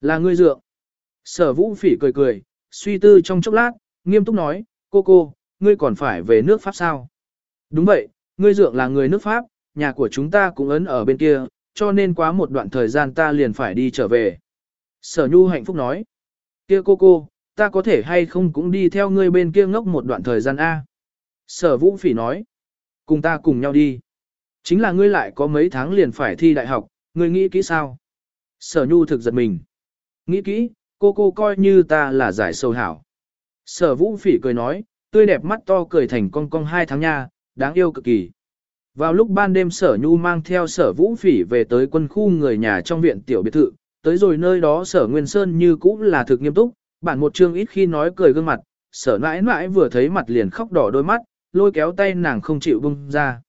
Là ngươi dượng. Sở vũ phỉ cười cười, suy tư trong chốc lát, nghiêm túc nói, cô cô, ngươi còn phải về nước Pháp sao? Đúng vậy, ngươi dượng là người nước Pháp, nhà của chúng ta cũng ấn ở bên kia, cho nên quá một đoạn thời gian ta liền phải đi trở về. Sở Nhu hạnh phúc nói, kia cô cô, ta có thể hay không cũng đi theo ngươi bên kia ngốc một đoạn thời gian A. Sở Vũ Phỉ nói, cùng ta cùng nhau đi. Chính là ngươi lại có mấy tháng liền phải thi đại học, ngươi nghĩ kỹ sao? Sở Nhu thực giật mình. Nghĩ kỹ, cô cô coi như ta là giải sâu hảo. Sở Vũ Phỉ cười nói, tươi đẹp mắt to cười thành cong cong hai tháng nha, đáng yêu cực kỳ. Vào lúc ban đêm sở nhu mang theo sở vũ phỉ về tới quân khu người nhà trong viện tiểu biệt thự, tới rồi nơi đó sở Nguyên Sơn như cũ là thực nghiêm túc, bản một chương ít khi nói cười gương mặt, sở nãi nãi vừa thấy mặt liền khóc đỏ đôi mắt, lôi kéo tay nàng không chịu bung ra.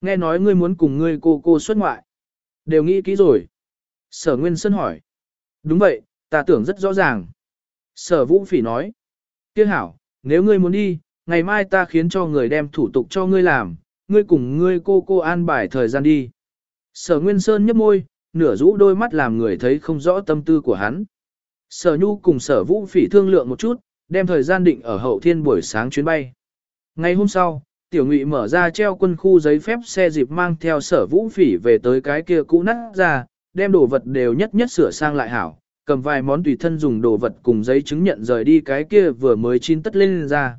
Nghe nói ngươi muốn cùng ngươi cô cô xuất ngoại. Đều nghĩ kỹ rồi. Sở Nguyên Sơn hỏi. Đúng vậy, ta tưởng rất rõ ràng. Sở Vũ Phỉ nói. Tiếc hảo, nếu ngươi muốn đi, ngày mai ta khiến cho người đem thủ tục cho ngươi làm, ngươi cùng ngươi cô cô an bài thời gian đi. Sở Nguyên Sơn nhấp môi, nửa rũ đôi mắt làm người thấy không rõ tâm tư của hắn. Sở Nhu cùng sở vũ phỉ thương lượng một chút, đem thời gian định ở hậu thiên buổi sáng chuyến bay. Ngày hôm sau, tiểu ngụy mở ra treo quân khu giấy phép xe dịp mang theo sở vũ phỉ về tới cái kia cũ nát ra, đem đồ vật đều nhất nhất sửa sang lại hảo, cầm vài món tùy thân dùng đồ vật cùng giấy chứng nhận rời đi cái kia vừa mới chín tất lên ra.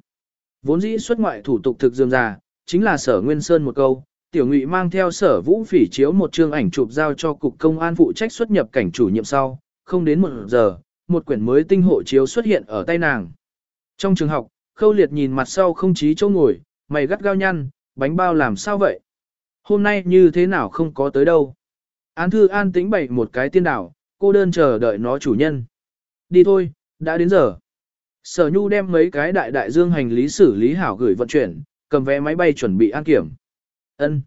Vốn dĩ xuất ngoại thủ tục thực dường già, chính là sở Nguyên Sơn một câu, tiểu ngụy mang theo sở vũ phỉ chiếu một chương ảnh chụp giao cho cục công an phụ trách xuất nhập cảnh chủ nhiệm sau, không đến một giờ, một quyển mới tinh hộ chiếu xuất hiện ở tay nàng. Trong trường học, khâu liệt nhìn mặt sau không chí chỗ ngồi, mày gắt gao nhăn, bánh bao làm sao vậy? Hôm nay như thế nào không có tới đâu? Án thư an tĩnh bày một cái tiên đảo, cô đơn chờ đợi nó chủ nhân. Đi thôi, đã đến giờ. Sở Nhu đem mấy cái đại đại dương hành lý xử lý hảo gửi vận chuyển, cầm vé máy bay chuẩn bị an kiểm. Ân.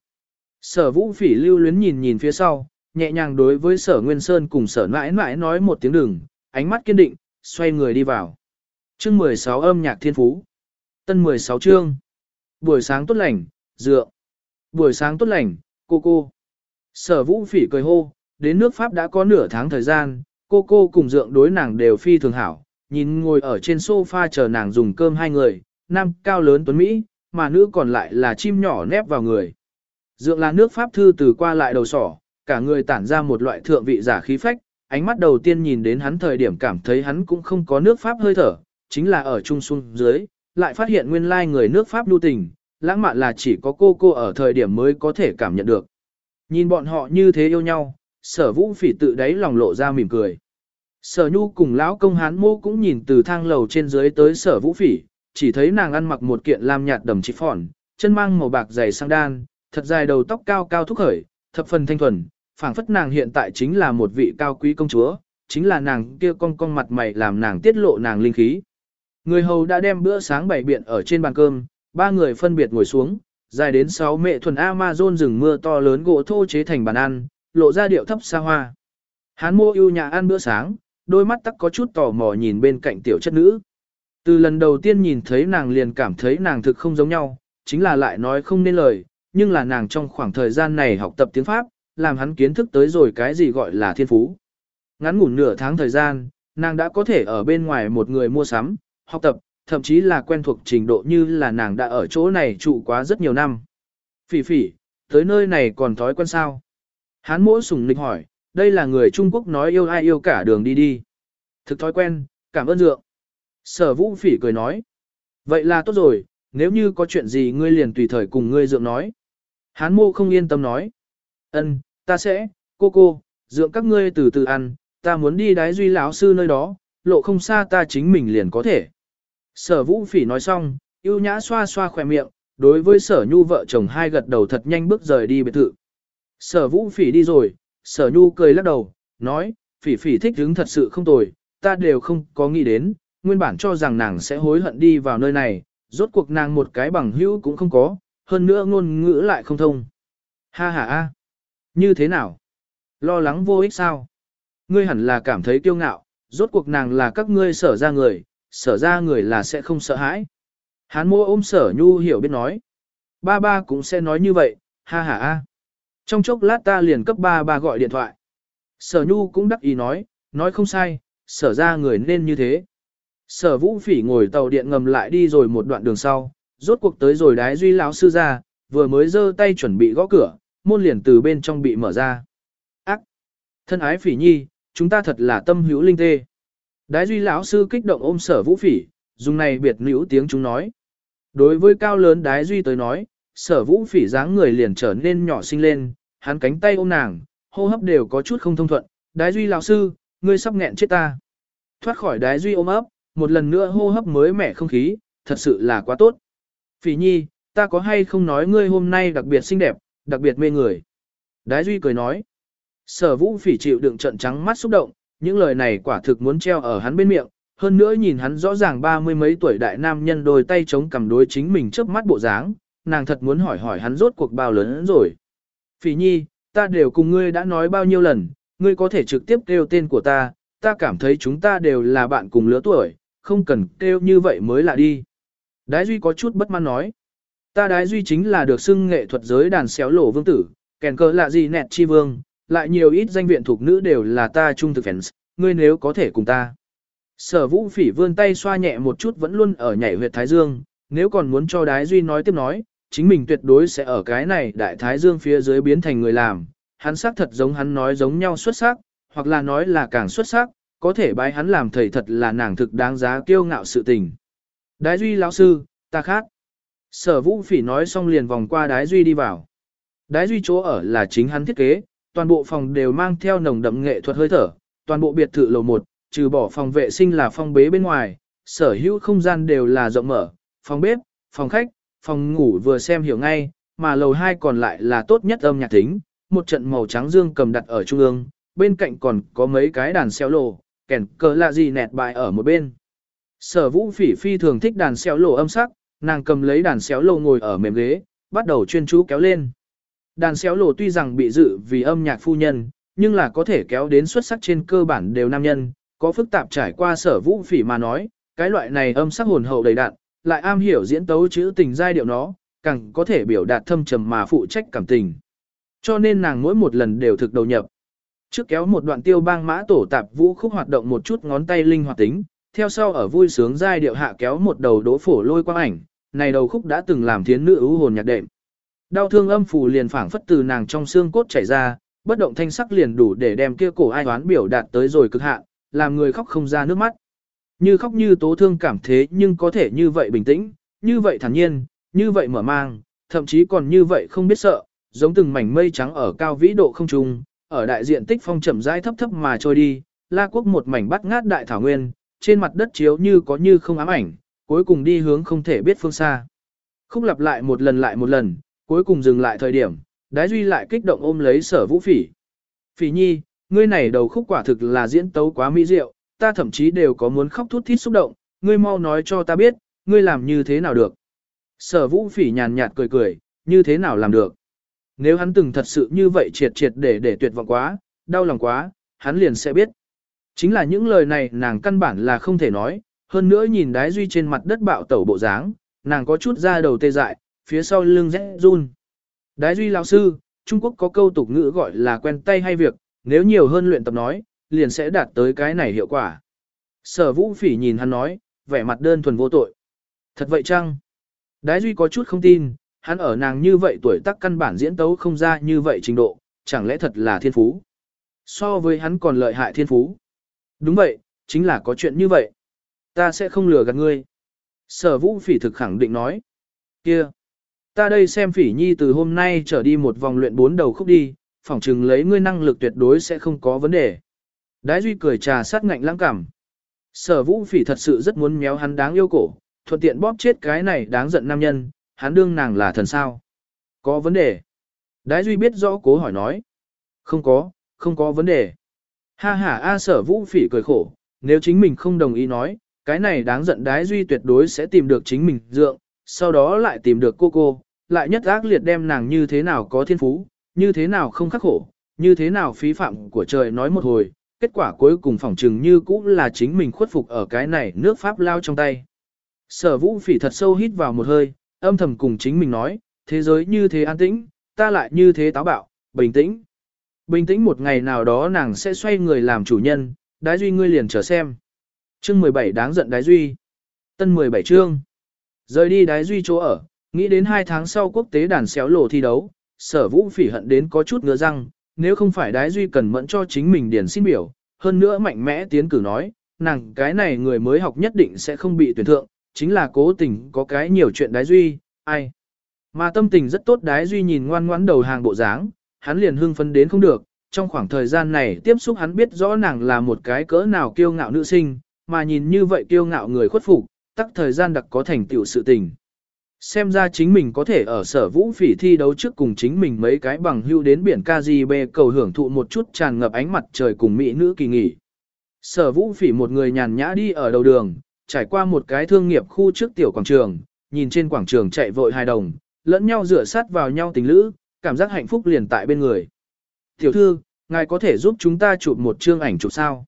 Sở Vũ Phỉ lưu luyến nhìn nhìn phía sau, nhẹ nhàng đối với Sở Nguyên Sơn cùng Sở Nãi Nãi nói một tiếng đừng, ánh mắt kiên định, xoay người đi vào. Chương 16 âm nhạc thiên phú. Tân 16 chương. Buổi sáng tốt lành, dựa. Buổi sáng tốt lành, cô cô. Sở Vũ Phỉ cười hô, đến nước Pháp đã có nửa tháng thời gian, cô cô cùng dượng đối nàng đều phi thường hảo, nhìn ngồi ở trên sofa chờ nàng dùng cơm hai người, nam cao lớn tuấn Mỹ, mà nữ còn lại là chim nhỏ nép vào người. Dượng là nước Pháp thư từ qua lại đầu sỏ, cả người tản ra một loại thượng vị giả khí phách, ánh mắt đầu tiên nhìn đến hắn thời điểm cảm thấy hắn cũng không có nước Pháp hơi thở, chính là ở trung xuân dưới, lại phát hiện nguyên lai người nước Pháp lưu tình, lãng mạn là chỉ có cô cô ở thời điểm mới có thể cảm nhận được. Nhìn bọn họ như thế yêu nhau, sở vũ phỉ tự đáy lòng lộ ra mỉm cười. Sở nhu cùng lão công hán mô cũng nhìn từ thang lầu trên dưới tới sở vũ phỉ, chỉ thấy nàng ăn mặc một kiện lam nhạt đầm chỉ phỏn, chân mang màu bạc dày sang đan, thật dài đầu tóc cao cao thúc khởi, thập phần thanh thuần, phảng phất nàng hiện tại chính là một vị cao quý công chúa, chính là nàng kia con con mặt mày làm nàng tiết lộ nàng linh khí. Người hầu đã đem bữa sáng bày biện ở trên bàn cơm, ba người phân biệt ngồi xuống, dài đến sáu mẹ thuần Amazon rừng mưa to lớn gỗ thô chế thành bàn ăn, lộ ra điệu thấp xa hoa. Hán mô yêu nhà ăn bữa sáng, đôi mắt tắc có chút tò mò nhìn bên cạnh tiểu chất nữ. Từ lần đầu tiên nhìn thấy nàng liền cảm thấy nàng thực không giống nhau, chính là lại nói không nên lời, nhưng là nàng trong khoảng thời gian này học tập tiếng Pháp, làm hắn kiến thức tới rồi cái gì gọi là thiên phú. Ngắn ngủn nửa tháng thời gian, nàng đã có thể ở bên ngoài một người mua sắm, học tập, thậm chí là quen thuộc trình độ như là nàng đã ở chỗ này trụ quá rất nhiều năm. Phỉ phỉ, tới nơi này còn thói quen sao? Hán mỗ sùng nịch hỏi, đây là người Trung Quốc nói yêu ai yêu cả đường đi đi. Thực thói quen, cảm ơn dượng. Sở vũ phỉ cười nói. Vậy là tốt rồi, nếu như có chuyện gì ngươi liền tùy thời cùng ngươi dượng nói. Hán mô không yên tâm nói. Ân, ta sẽ, cô cô, dưỡng các ngươi từ từ ăn, ta muốn đi đái duy lão sư nơi đó, lộ không xa ta chính mình liền có thể. Sở vũ phỉ nói xong, yêu nhã xoa xoa khỏe miệng, đối với sở nhu vợ chồng hai gật đầu thật nhanh bước rời đi biệt thự. Sở vũ phỉ đi rồi, sở nhu cười lắc đầu, nói, phỉ phỉ thích hứng thật sự không tồi, ta đều không có nghĩ đến, nguyên bản cho rằng nàng sẽ hối hận đi vào nơi này, rốt cuộc nàng một cái bằng hữu cũng không có, hơn nữa ngôn ngữ lại không thông. Ha ha ha như thế nào? Lo lắng vô ích sao? Ngươi hẳn là cảm thấy kiêu ngạo, rốt cuộc nàng là các ngươi sở ra người, sở ra người là sẽ không sợ hãi. Hán mô ôm sở nhu hiểu biết nói. Ba ba cũng sẽ nói như vậy, ha ha ha. Trong chốc lát ta liền cấp ba ba gọi điện thoại. Sở nhu cũng đắc ý nói, nói không sai, sở ra người nên như thế. Sở vũ phỉ ngồi tàu điện ngầm lại đi rồi một đoạn đường sau, rốt cuộc tới rồi đái duy lão sư ra, vừa mới giơ tay chuẩn bị gõ cửa, môn liền từ bên trong bị mở ra. Ác! Thân ái phỉ nhi, chúng ta thật là tâm hữu linh tê. Đái duy lão sư kích động ôm sở vũ phỉ, dùng này biệt nữ tiếng chúng nói. Đối với cao lớn đái duy tới nói, sở vũ phỉ dáng người liền trở nên nhỏ xinh lên, hắn cánh tay ôm nàng, hô hấp đều có chút không thông thuận. Đái duy lão sư, ngươi sắp nghẹn chết ta. Thoát khỏi đái duy ôm ấp, một lần nữa hô hấp mới mẻ không khí, thật sự là quá tốt. Phỉ nhi, ta có hay không nói ngươi hôm nay đặc biệt xinh đẹp, đặc biệt mê người. Đái duy cười nói. Sở vũ phỉ chịu đựng trận trắng mắt xúc động, những lời này quả thực muốn treo ở hắn bên miệng, hơn nữa nhìn hắn rõ ràng ba mươi mấy tuổi đại nam nhân đôi tay chống cầm đối chính mình trước mắt bộ dáng, nàng thật muốn hỏi hỏi hắn rốt cuộc bao lớn rồi. Phỉ nhi, ta đều cùng ngươi đã nói bao nhiêu lần, ngươi có thể trực tiếp kêu tên của ta, ta cảm thấy chúng ta đều là bạn cùng lứa tuổi, không cần kêu như vậy mới lạ đi. Đái Duy có chút bất mãn nói. Ta Đái Duy chính là được xưng nghệ thuật giới đàn xéo lỗ vương tử, kèn cờ lạ gì nẹt chi vương, lại nhiều ít danh viện thuộc nữ đều là ta trung thực fans, ngươi nếu có thể cùng ta. Sở vũ phỉ vươn tay xoa nhẹ một chút vẫn luôn ở nhảy huyệt Thái Dương, nếu còn muốn cho Đái Duy nói tiếp nói, chính mình tuyệt đối sẽ ở cái này đại Thái Dương phía dưới biến thành người làm, hắn xác thật giống hắn nói giống nhau xuất sắc, hoặc là nói là càng xuất sắc, có thể bái hắn làm thầy thật là nàng thực đáng giá kiêu ngạo sự tình. Đái Duy lão sư, ta khác. Sở vũ phỉ nói xong liền vòng qua Đái Duy đi vào. Đái Duy chỗ ở là chính hắn thiết kế, toàn bộ phòng đều mang theo nồng đậm nghệ thuật hơi thở, toàn bộ biệt thự lầu 1, trừ bỏ phòng vệ sinh là phong bế bên ngoài, sở hữu không gian đều là rộng mở, phòng bếp, phòng khách, phòng ngủ vừa xem hiểu ngay, mà lầu 2 còn lại là tốt nhất âm nhạc tính, một trận màu trắng dương cầm đặt ở trung ương, bên cạnh còn có mấy cái đàn xeo lồ, kèn cờ lạ gì nẹt bài ở một bên. Sở vũ phỉ phi thường thích đàn xeo lộ âm sắc, nàng cầm lấy đàn xéo lồ ngồi ở mềm ghế, bắt đầu chuyên chú kéo lên. Đàn xéo lồ tuy rằng bị dự vì âm nhạc phu nhân, nhưng là có thể kéo đến xuất sắc trên cơ bản đều nam nhân, có phức tạp trải qua sở vũ phỉ mà nói, cái loại này âm sắc hồn hậu đầy đạn, lại am hiểu diễn tấu chữ tình giai điệu nó, càng có thể biểu đạt thâm trầm mà phụ trách cảm tình. Cho nên nàng mỗi một lần đều thực đầu nhập. Trước kéo một đoạn tiêu bang mã tổ tạp vũ khúc hoạt động một chút ngón tay linh hoạt tính, theo sau ở vui sướng giai điệu hạ kéo một đầu đỗ phổ lôi quang ảnh, này đầu khúc đã từng làm thiến nữ ưu hồn nhạc đệm. Đau thương âm phù liền phảng phất từ nàng trong xương cốt chảy ra, bất động thanh sắc liền đủ để đem kia cổ ai toán biểu đạt tới rồi cực hạn, làm người khóc không ra nước mắt. Như khóc như tố thương cảm thế nhưng có thể như vậy bình tĩnh, như vậy thản nhiên, như vậy mở mang, thậm chí còn như vậy không biết sợ, giống từng mảnh mây trắng ở cao vĩ độ không trung, ở đại diện tích phong chậm rãi thấp thấp mà trôi đi, La Quốc một mảnh bắt ngát đại thảo nguyên, trên mặt đất chiếu như có như không ám ảnh, cuối cùng đi hướng không thể biết phương xa. Khúc lặp lại một lần lại một lần, cuối cùng dừng lại thời điểm, đái duy lại kích động ôm lấy sở vũ phỉ. Phỉ nhi, ngươi này đầu khúc quả thực là diễn tấu quá mỹ diệu, ta thậm chí đều có muốn khóc thút thít xúc động, ngươi mau nói cho ta biết, ngươi làm như thế nào được. Sở vũ phỉ nhàn nhạt cười cười, như thế nào làm được. Nếu hắn từng thật sự như vậy triệt triệt để để tuyệt vọng quá, đau lòng quá, hắn liền sẽ biết. Chính là những lời này nàng căn bản là không thể nói, hơn nữa nhìn đái duy trên mặt đất bạo tẩu bộ dáng, nàng có chút ra đầu tê dại, phía sau lưng rẽ run. Đái duy lão sư, Trung Quốc có câu tục ngữ gọi là quen tay hay việc, nếu nhiều hơn luyện tập nói, liền sẽ đạt tới cái này hiệu quả. Sở vũ phỉ nhìn hắn nói, vẻ mặt đơn thuần vô tội. Thật vậy chăng? Đái duy có chút không tin, hắn ở nàng như vậy tuổi tác căn bản diễn tấu không ra như vậy trình độ, chẳng lẽ thật là thiên phú. So với hắn còn lợi hại thiên phú. Đúng vậy, chính là có chuyện như vậy. Ta sẽ không lừa gạt ngươi. Sở vũ phỉ thực khẳng định nói. kia, ta đây xem phỉ nhi từ hôm nay trở đi một vòng luyện bốn đầu khúc đi, phỏng chừng lấy ngươi năng lực tuyệt đối sẽ không có vấn đề. Đái duy cười trà sát ngạnh lãng cảm. Sở vũ phỉ thật sự rất muốn méo hắn đáng yêu cổ, thuận tiện bóp chết cái này đáng giận nam nhân, hắn đương nàng là thần sao. Có vấn đề. Đái duy biết rõ cố hỏi nói. Không có, không có vấn đề. Ha ha A sở vũ phỉ cười khổ, nếu chính mình không đồng ý nói, cái này đáng giận đái duy tuyệt đối sẽ tìm được chính mình dượng, sau đó lại tìm được cô cô, lại nhất ác liệt đem nàng như thế nào có thiên phú, như thế nào không khắc khổ, như thế nào phí phạm của trời nói một hồi, kết quả cuối cùng phỏng chừng như cũ là chính mình khuất phục ở cái này nước Pháp lao trong tay. Sở vũ phỉ thật sâu hít vào một hơi, âm thầm cùng chính mình nói, thế giới như thế an tĩnh, ta lại như thế táo bạo, bình tĩnh. Bình tĩnh một ngày nào đó nàng sẽ xoay người làm chủ nhân, đái duy ngươi liền chờ xem. Chương 17 đáng giận đái duy. Tân 17 chương. Rời đi đái duy chỗ ở, nghĩ đến hai tháng sau quốc tế đàn xéo lộ thi đấu, sở vũ phỉ hận đến có chút ngứa răng, nếu không phải đái duy cần mẫn cho chính mình điền xin biểu, hơn nữa mạnh mẽ tiến cử nói, nàng cái này người mới học nhất định sẽ không bị tuyển thượng, chính là cố tình có cái nhiều chuyện đái duy, ai. Mà tâm tình rất tốt đái duy nhìn ngoan ngoãn đầu hàng bộ dáng, hắn liền hưng phấn đến không được, trong khoảng thời gian này tiếp xúc hắn biết rõ nàng là một cái cỡ nào kiêu ngạo nữ sinh, mà nhìn như vậy kiêu ngạo người khuất phục, tắc thời gian đặc có thành tựu sự tình. Xem ra chính mình có thể ở sở vũ phỉ thi đấu trước cùng chính mình mấy cái bằng hưu đến biển KGB cầu hưởng thụ một chút tràn ngập ánh mặt trời cùng mỹ nữ kỳ nghỉ. Sở vũ phỉ một người nhàn nhã đi ở đầu đường, trải qua một cái thương nghiệp khu trước tiểu quảng trường, nhìn trên quảng trường chạy vội hai đồng, lẫn nhau rửa sát vào nhau tình lữ, cảm giác hạnh phúc liền tại bên người. Tiểu thư, ngài có thể giúp chúng ta chụp một chương ảnh chụp sao?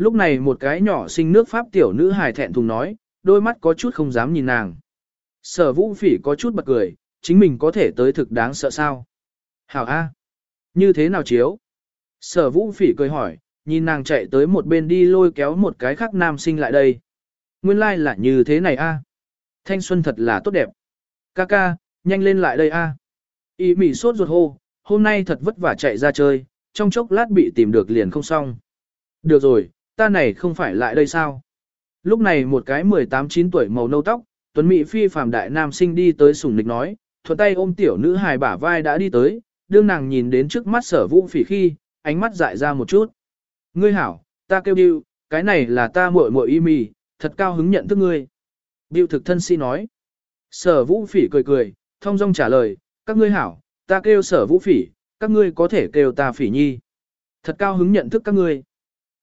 Lúc này một cái nhỏ sinh nước Pháp tiểu nữ hài thẹn thùng nói, đôi mắt có chút không dám nhìn nàng. Sở vũ phỉ có chút bật cười, chính mình có thể tới thực đáng sợ sao? Hảo A. Như thế nào chiếu? Sở vũ phỉ cười hỏi, nhìn nàng chạy tới một bên đi lôi kéo một cái khác nam sinh lại đây. Nguyên lai like là như thế này A. Thanh xuân thật là tốt đẹp. Ca ca, nhanh lên lại đây A. Y mỉ sốt ruột hô, hôm nay thật vất vả chạy ra chơi, trong chốc lát bị tìm được liền không xong. Được rồi, ta này không phải lại đây sao? Lúc này một cái 18-9 tuổi màu nâu tóc, Tuấn Mỹ phi phàm đại nam sinh đi tới sủng nịch nói, thuận tay ôm tiểu nữ hài bả vai đã đi tới, đương nàng nhìn đến trước mắt sở vũ phỉ khi, ánh mắt dại ra một chút. Ngươi hảo, ta kêu Biu, cái này là ta muội muội y mì, thật cao hứng nhận thức ngươi. Biu thực thân si nói. Sở vũ phỉ cười cười, thông dong trả lời, các ngươi hảo, ta kêu sở vũ phỉ, các ngươi có thể kêu ta phỉ nhi. Thật cao hứng nhận thức các ngươi.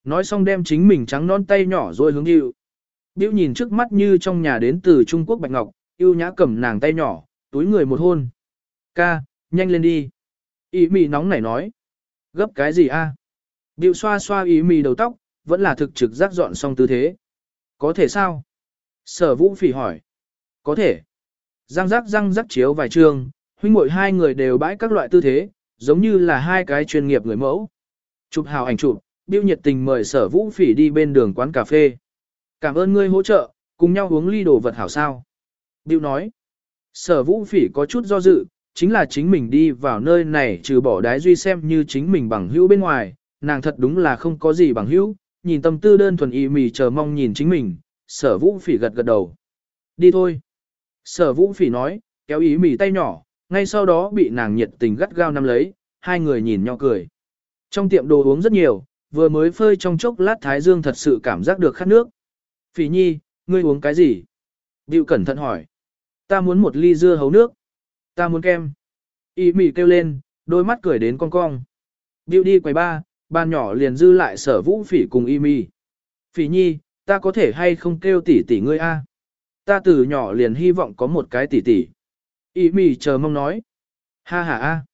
Nói xong đem chính mình trắng non tay nhỏ rồi hướng Diệu Diệu nhìn trước mắt như trong nhà đến từ Trung Quốc Bạch Ngọc, yêu nhã cầm nàng tay nhỏ, túi người một hôn. Ca, nhanh lên đi. Ý mì nóng nảy nói. Gấp cái gì a? Diệu xoa xoa ý mì đầu tóc, vẫn là thực trực giác dọn xong tư thế. Có thể sao? Sở vũ phỉ hỏi. Có thể. Răng rắc răng rắc chiếu vài trường, huynh muội hai người đều bãi các loại tư thế, giống như là hai cái chuyên nghiệp người mẫu. Chụp hào ảnh chụp, biêu nhiệt tình mời sở vũ phỉ đi bên đường quán cà phê. Cảm ơn ngươi hỗ trợ, cùng nhau uống ly đồ vật hảo sao. biêu nói. Sở vũ phỉ có chút do dự, chính là chính mình đi vào nơi này trừ bỏ đái duy xem như chính mình bằng hữu bên ngoài, nàng thật đúng là không có gì bằng hữu, nhìn tâm tư đơn thuần y mì chờ mong nhìn chính mình, sở vũ phỉ gật gật đầu. Đi thôi. Sở vũ phỉ nói, kéo ý mì tay nhỏ, ngay sau đó bị nàng nhiệt tình gắt gao nắm lấy, hai người nhìn nhau cười. Trong tiệm đồ uống rất nhiều, vừa mới phơi trong chốc lát Thái Dương thật sự cảm giác được khát nước. Phỉ nhi, ngươi uống cái gì? Bill cẩn thận hỏi. Ta muốn một ly dưa hấu nước. Ta muốn kem. Y mỉ kêu lên, đôi mắt cười đến con cong. Bill đi quầy ba, bàn nhỏ liền dư lại sở vũ phỉ cùng y mỉ. Phỉ nhi, ta có thể hay không kêu tỷ tỷ ngươi a? Ta từ nhỏ liền hy vọng có một cái tỷ tỷ. Y mỉ chờ mong nói. Ha ha a.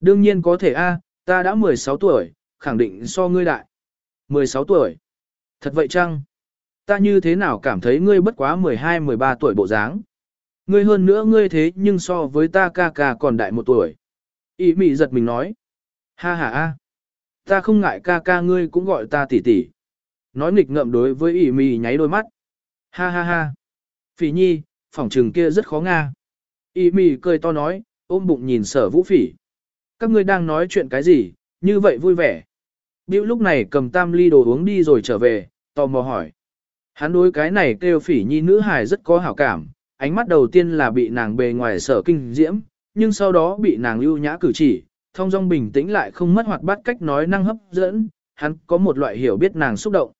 Đương nhiên có thể a, ta đã 16 tuổi, khẳng định so ngươi đại. 16 tuổi. Thật vậy chăng? Ta như thế nào cảm thấy ngươi bất quá 12-13 tuổi bộ dáng? Ngươi hơn nữa ngươi thế nhưng so với ta ca ca còn đại một tuổi. Ý mị giật mình nói. Ha ha ha. Ta không ngại ca ca ngươi cũng gọi ta tỷ tỷ. Nói nghịch ngợm đối với ý mị nháy đôi mắt. Ha ha ha. Phỉ nhi, phỏng trừng kia rất khó nga. Ý mị cười to nói, ôm bụng nhìn sở vũ phỉ. Các ngươi đang nói chuyện cái gì, như vậy vui vẻ. Bill lúc này cầm tam ly đồ uống đi rồi trở về, tò mò hỏi. Hắn đối cái này kêu phỉ nhi nữ hài rất có hảo cảm, ánh mắt đầu tiên là bị nàng bề ngoài sở kinh diễm, nhưng sau đó bị nàng lưu nhã cử chỉ, thông dong bình tĩnh lại không mất hoạt bát cách nói năng hấp dẫn, hắn có một loại hiểu biết nàng xúc động.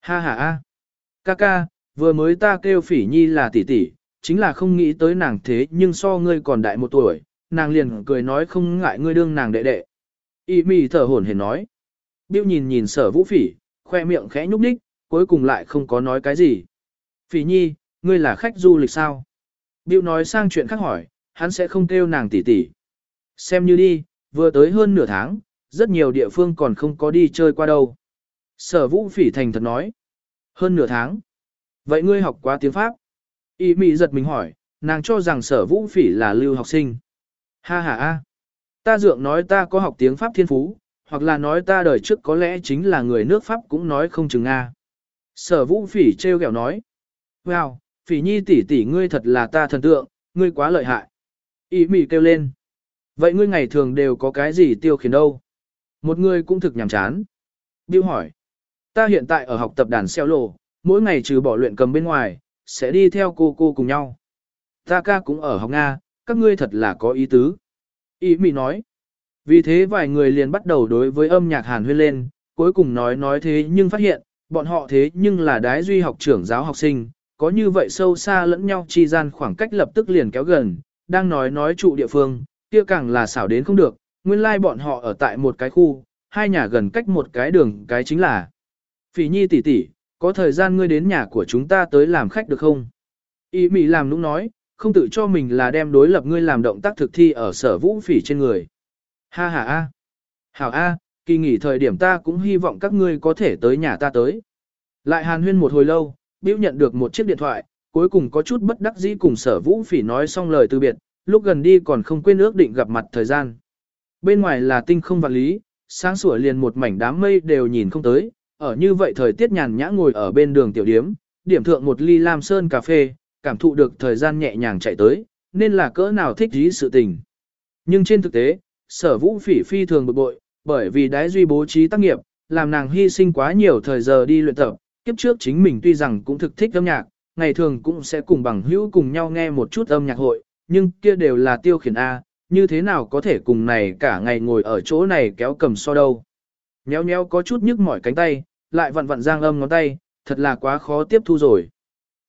Ha ha ha. Ca ca, vừa mới ta kêu phỉ nhi là tỷ tỷ, chính là không nghĩ tới nàng thế nhưng so ngươi còn đại một tuổi, nàng liền cười nói không ngại ngươi đương nàng đệ đệ. Y mì thở hổn hển nói. Biêu nhìn nhìn sở vũ phỉ, khoe miệng khẽ nhúc nhích, cuối cùng lại không có nói cái gì. Phỉ nhi, ngươi là khách du lịch sao? Biêu nói sang chuyện khác hỏi, hắn sẽ không kêu nàng tỷ tỷ. Xem như đi, vừa tới hơn nửa tháng, rất nhiều địa phương còn không có đi chơi qua đâu. Sở vũ phỉ thành thật nói. Hơn nửa tháng. Vậy ngươi học quá tiếng Pháp? Y mị giật mình hỏi, nàng cho rằng sở vũ phỉ là lưu học sinh. Ha ha ha. Ta dượng nói ta có học tiếng Pháp thiên phú, hoặc là nói ta đời trước có lẽ chính là người nước Pháp cũng nói không chừng Nga. Sở vũ phỉ treo kẹo nói. Wow, phỉ nhi tỷ tỷ ngươi thật là ta thần tượng, ngươi quá lợi hại. Ý mỉ kêu lên. Vậy ngươi ngày thường đều có cái gì tiêu khiển đâu? Một người cũng thực nhàm chán. Biêu hỏi. Ta hiện tại ở học tập đàn xeo lộ, mỗi ngày trừ bỏ luyện cầm bên ngoài, sẽ đi theo cô cô cùng nhau. Ta ca cũng ở học Nga, các ngươi thật là có ý tứ. Ý mỉ nói. Vì thế vài người liền bắt đầu đối với âm nhạc hàn huyên lên, cuối cùng nói nói thế nhưng phát hiện, bọn họ thế nhưng là đái duy học trưởng giáo học sinh, có như vậy sâu xa lẫn nhau chi gian khoảng cách lập tức liền kéo gần, đang nói nói trụ địa phương, kia càng là xảo đến không được, nguyên lai like bọn họ ở tại một cái khu, hai nhà gần cách một cái đường cái chính là. Phỉ nhi tỷ tỷ, có thời gian ngươi đến nhà của chúng ta tới làm khách được không? Ý mị làm nũng nói, không tự cho mình là đem đối lập ngươi làm động tác thực thi ở sở vũ phỉ trên người. Ha ha a. Hảo a, kỳ nghỉ thời điểm ta cũng hy vọng các ngươi có thể tới nhà ta tới. Lại hàn huyên một hồi lâu, Biễu nhận được một chiếc điện thoại, cuối cùng có chút bất đắc dĩ cùng sở vũ phỉ nói xong lời từ biệt, lúc gần đi còn không quên ước định gặp mặt thời gian. Bên ngoài là tinh không vạn lý, sáng sủa liền một mảnh đám mây đều nhìn không tới, ở như vậy thời tiết nhàn nhã ngồi ở bên đường tiểu điếm, điểm thượng một ly lam sơn cà phê, cảm thụ được thời gian nhẹ nhàng chạy tới, nên là cỡ nào thích dí sự tình. Nhưng trên thực tế, sở vũ phỉ phi thường bực bội, bởi vì đái duy bố trí tác nghiệp, làm nàng hy sinh quá nhiều thời giờ đi luyện tập, kiếp trước chính mình tuy rằng cũng thực thích âm nhạc, ngày thường cũng sẽ cùng bằng hữu cùng nhau nghe một chút âm nhạc hội, nhưng kia đều là tiêu khiển A, như thế nào có thể cùng này cả ngày ngồi ở chỗ này kéo cầm so đâu. Nhéo nhéo có chút nhức mỏi cánh tay, lại vặn vặn giang âm ngón tay, thật là quá khó tiếp thu rồi.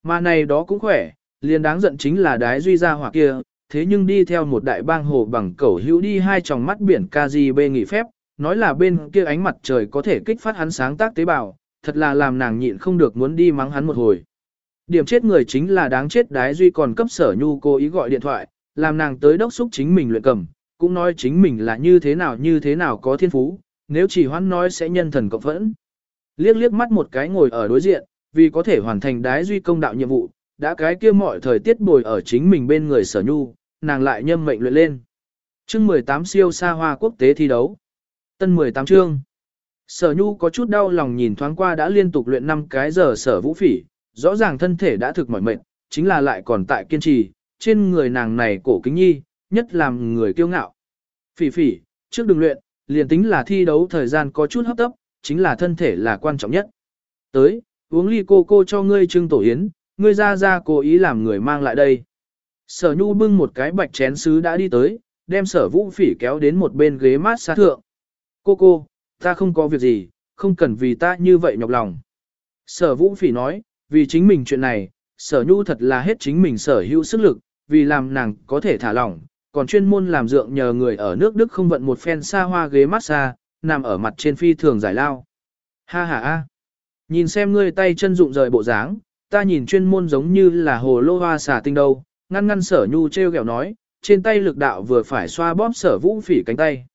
Mà này đó cũng khỏe, liền đáng giận chính là đái duy ra hỏa kia, thế nhưng đi theo một đại bang hồ bằng cẩu hữu đi hai tròng mắt biển KGB nghỉ phép, nói là bên kia ánh mặt trời có thể kích phát hắn sáng tác tế bào, thật là làm nàng nhịn không được muốn đi mắng hắn một hồi. Điểm chết người chính là đáng chết đái duy còn cấp sở nhu cố ý gọi điện thoại, làm nàng tới đốc xúc chính mình luyện cầm, cũng nói chính mình là như thế nào như thế nào có thiên phú, nếu chỉ hoãn nói sẽ nhân thần cộng phẫn. Liếc liếc mắt một cái ngồi ở đối diện, vì có thể hoàn thành đái duy công đạo nhiệm vụ, đã cái kia mọi thời tiết bồi ở chính mình bên người sở nhu, nàng lại nhâm mệnh luyện lên. chương 18 siêu xa hoa quốc tế thi đấu. Tân 18 chương. Sở nhu có chút đau lòng nhìn thoáng qua đã liên tục luyện 5 cái giờ sở vũ phỉ, rõ ràng thân thể đã thực mỏi mệt, chính là lại còn tại kiên trì, trên người nàng này cổ kính nhi, nhất làm người kiêu ngạo. Phỉ phỉ, trước đừng luyện, liền tính là thi đấu thời gian có chút hấp tấp, chính là thân thể là quan trọng nhất. Tới, uống ly cô cô cho ngươi trưng tổ yến, ngươi ra ra cố ý làm người mang lại đây. Sở nhu bưng một cái bạch chén sứ đã đi tới, đem sở vũ phỉ kéo đến một bên ghế mát xa thượng. Cô cô, ta không có việc gì, không cần vì ta như vậy nhọc lòng. Sở vũ phỉ nói, vì chính mình chuyện này, sở nhu thật là hết chính mình sở hữu sức lực, vì làm nàng có thể thả lỏng, còn chuyên môn làm dượng nhờ người ở nước Đức không vận một phen xa hoa ghế mát xa, nằm ở mặt trên phi thường giải lao. Ha ha ha. Nhìn xem ngươi tay chân rụng rời bộ dáng, ta nhìn chuyên môn giống như là hồ lô hoa xà tinh đâu, ngăn ngăn sở nhu treo kẹo nói, trên tay lực đạo vừa phải xoa bóp sở vũ phỉ cánh tay.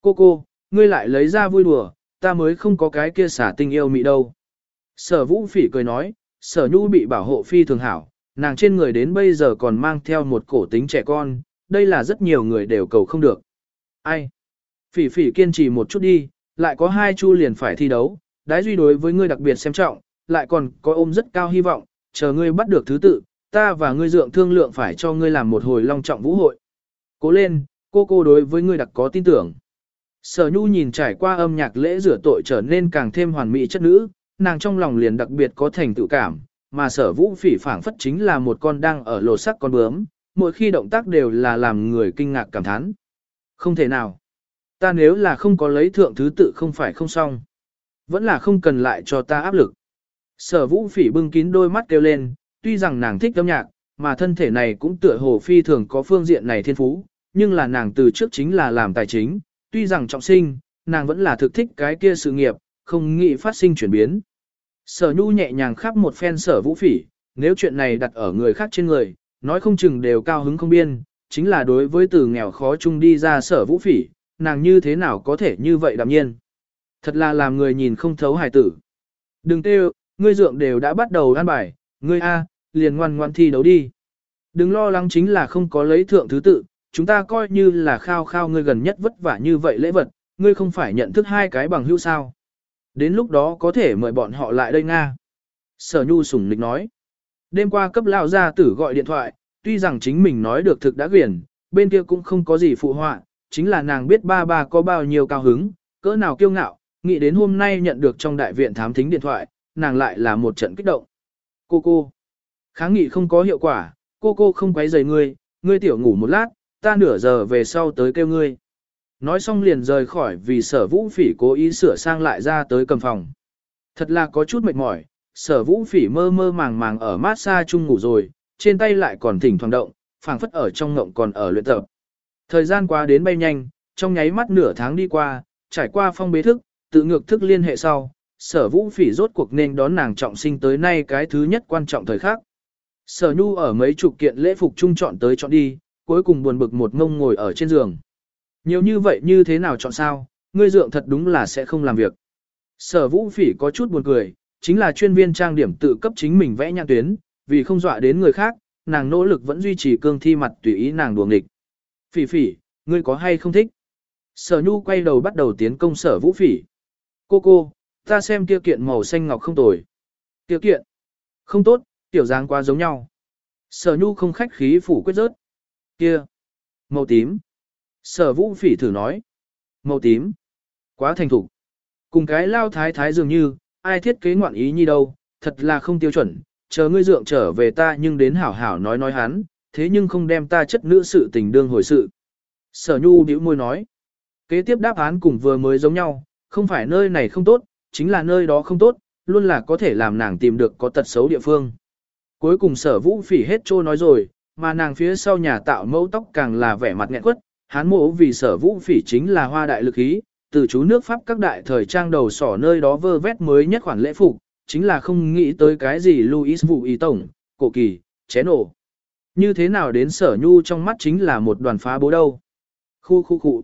Cô cô, ngươi lại lấy ra vui đùa, ta mới không có cái kia xả tinh yêu mị đâu. Sở vũ phỉ cười nói, sở nhu bị bảo hộ phi thường hảo, nàng trên người đến bây giờ còn mang theo một cổ tính trẻ con, đây là rất nhiều người đều cầu không được. Ai? Phỉ phỉ kiên trì một chút đi, lại có hai chu liền phải thi đấu, đái duy đối với ngươi đặc biệt xem trọng, lại còn có ôm rất cao hy vọng, chờ ngươi bắt được thứ tự, ta và ngươi dượng thương lượng phải cho ngươi làm một hồi long trọng vũ hội. Cố lên, cô cô đối với ngươi đặc có tin tưởng. Sở Nhu nhìn trải qua âm nhạc lễ rửa tội trở nên càng thêm hoàn mỹ chất nữ, nàng trong lòng liền đặc biệt có thành tự cảm, mà sở vũ phỉ phảng phất chính là một con đang ở lột sắc con bướm, mỗi khi động tác đều là làm người kinh ngạc cảm thán. Không thể nào. Ta nếu là không có lấy thượng thứ tự không phải không xong. Vẫn là không cần lại cho ta áp lực. Sở vũ phỉ bưng kín đôi mắt kêu lên, tuy rằng nàng thích âm nhạc, mà thân thể này cũng tựa hồ phi thường có phương diện này thiên phú, nhưng là nàng từ trước chính là làm tài chính, tuy rằng trọng sinh, nàng vẫn là thực thích cái kia sự nghiệp, không nghĩ phát sinh chuyển biến. Sở nhu nhẹ nhàng khắp một phen sở vũ phỉ, nếu chuyện này đặt ở người khác trên người, nói không chừng đều cao hứng không biên, chính là đối với từ nghèo khó chung đi ra sở vũ phỉ, nàng như thế nào có thể như vậy đạm nhiên. Thật là làm người nhìn không thấu hài tử. Đừng tê ngươi dượng đều đã bắt đầu ăn bài, ngươi A, liền ngoan ngoan thi đấu đi. Đừng lo lắng chính là không có lấy thượng thứ tự, chúng ta coi như là khao khao ngươi gần nhất vất vả như vậy lễ vật, ngươi không phải nhận thức hai cái bằng hữu sao. Đến lúc đó có thể mời bọn họ lại đây Nga. Sở nhu sủng nịch nói. Đêm qua cấp lao gia tử gọi điện thoại, tuy rằng chính mình nói được thực đã quyển, bên kia cũng không có gì phụ họa, chính là nàng biết ba ba có bao nhiêu cao hứng, cỡ nào kiêu ngạo, nghĩ đến hôm nay nhận được trong đại viện thám thính điện thoại, nàng lại là một trận kích động. Cô cô, kháng nghị không có hiệu quả, cô cô không quấy rầy ngươi, ngươi tiểu ngủ một lát, ta nửa giờ về sau tới kêu ngươi. Nói xong liền rời khỏi vì sở vũ phỉ cố ý sửa sang lại ra tới cầm phòng. Thật là có chút mệt mỏi, sở vũ phỉ mơ mơ màng màng ở mát xa chung ngủ rồi, trên tay lại còn thỉnh thoảng động, phảng phất ở trong ngộng còn ở luyện tập. Thời gian qua đến bay nhanh, trong nháy mắt nửa tháng đi qua, trải qua phong bế thức, tự ngược thức liên hệ sau, sở vũ phỉ rốt cuộc nên đón nàng trọng sinh tới nay cái thứ nhất quan trọng thời khắc. Sở nhu ở mấy chục kiện lễ phục trung chọn tới chọn đi, cuối cùng buồn bực một ngông ngồi ở trên giường. Nhiều như vậy như thế nào chọn sao, ngươi dượng thật đúng là sẽ không làm việc. Sở vũ phỉ có chút buồn cười, chính là chuyên viên trang điểm tự cấp chính mình vẽ nhãn tuyến, vì không dọa đến người khác, nàng nỗ lực vẫn duy trì cương thi mặt tùy ý nàng đùa địch. Phỉ phỉ, ngươi có hay không thích? Sở nhu quay đầu bắt đầu tiến công sở vũ phỉ. Cô cô, ta xem kia kiện màu xanh ngọc không tồi. Kia kiện, không tốt, tiểu dáng quá giống nhau. Sở nhu không khách khí phủ quyết rớt. Kia, màu tím. Sở vũ phỉ thử nói. Màu tím. Quá thành thục. Cùng cái lao thái thái dường như, ai thiết kế ngoạn ý như đâu, thật là không tiêu chuẩn, chờ ngươi dượng trở về ta nhưng đến hảo hảo nói nói hắn, thế nhưng không đem ta chất nữ sự tình đương hồi sự. Sở nhu bĩu môi nói. Kế tiếp đáp án cùng vừa mới giống nhau, không phải nơi này không tốt, chính là nơi đó không tốt, luôn là có thể làm nàng tìm được có tật xấu địa phương. Cuối cùng sở vũ phỉ hết trô nói rồi, mà nàng phía sau nhà tạo mẫu tóc càng là vẻ mặt nghẹn quất, hán mộ vì sở vũ phỉ chính là hoa đại lực ý, từ chú nước Pháp các đại thời trang đầu sỏ nơi đó vơ vét mới nhất khoản lễ phục, chính là không nghĩ tới cái gì Louis Vũ Y Tổng, cổ kỳ, chén ổ. Như thế nào đến sở nhu trong mắt chính là một đoàn phá bố đâu. Khu khu khu.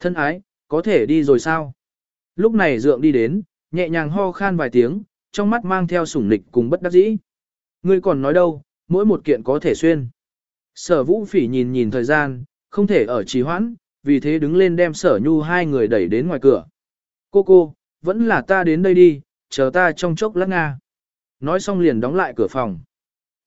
Thân ái, có thể đi rồi sao? Lúc này dượng đi đến, nhẹ nhàng ho khan vài tiếng, trong mắt mang theo sủng nịch cùng bất đắc dĩ. Ngươi còn nói đâu, mỗi một kiện có thể xuyên. Sở vũ phỉ nhìn nhìn thời gian, không thể ở trì hoãn, vì thế đứng lên đem sở nhu hai người đẩy đến ngoài cửa. Cô cô, vẫn là ta đến đây đi, chờ ta trong chốc lát nga. Nói xong liền đóng lại cửa phòng.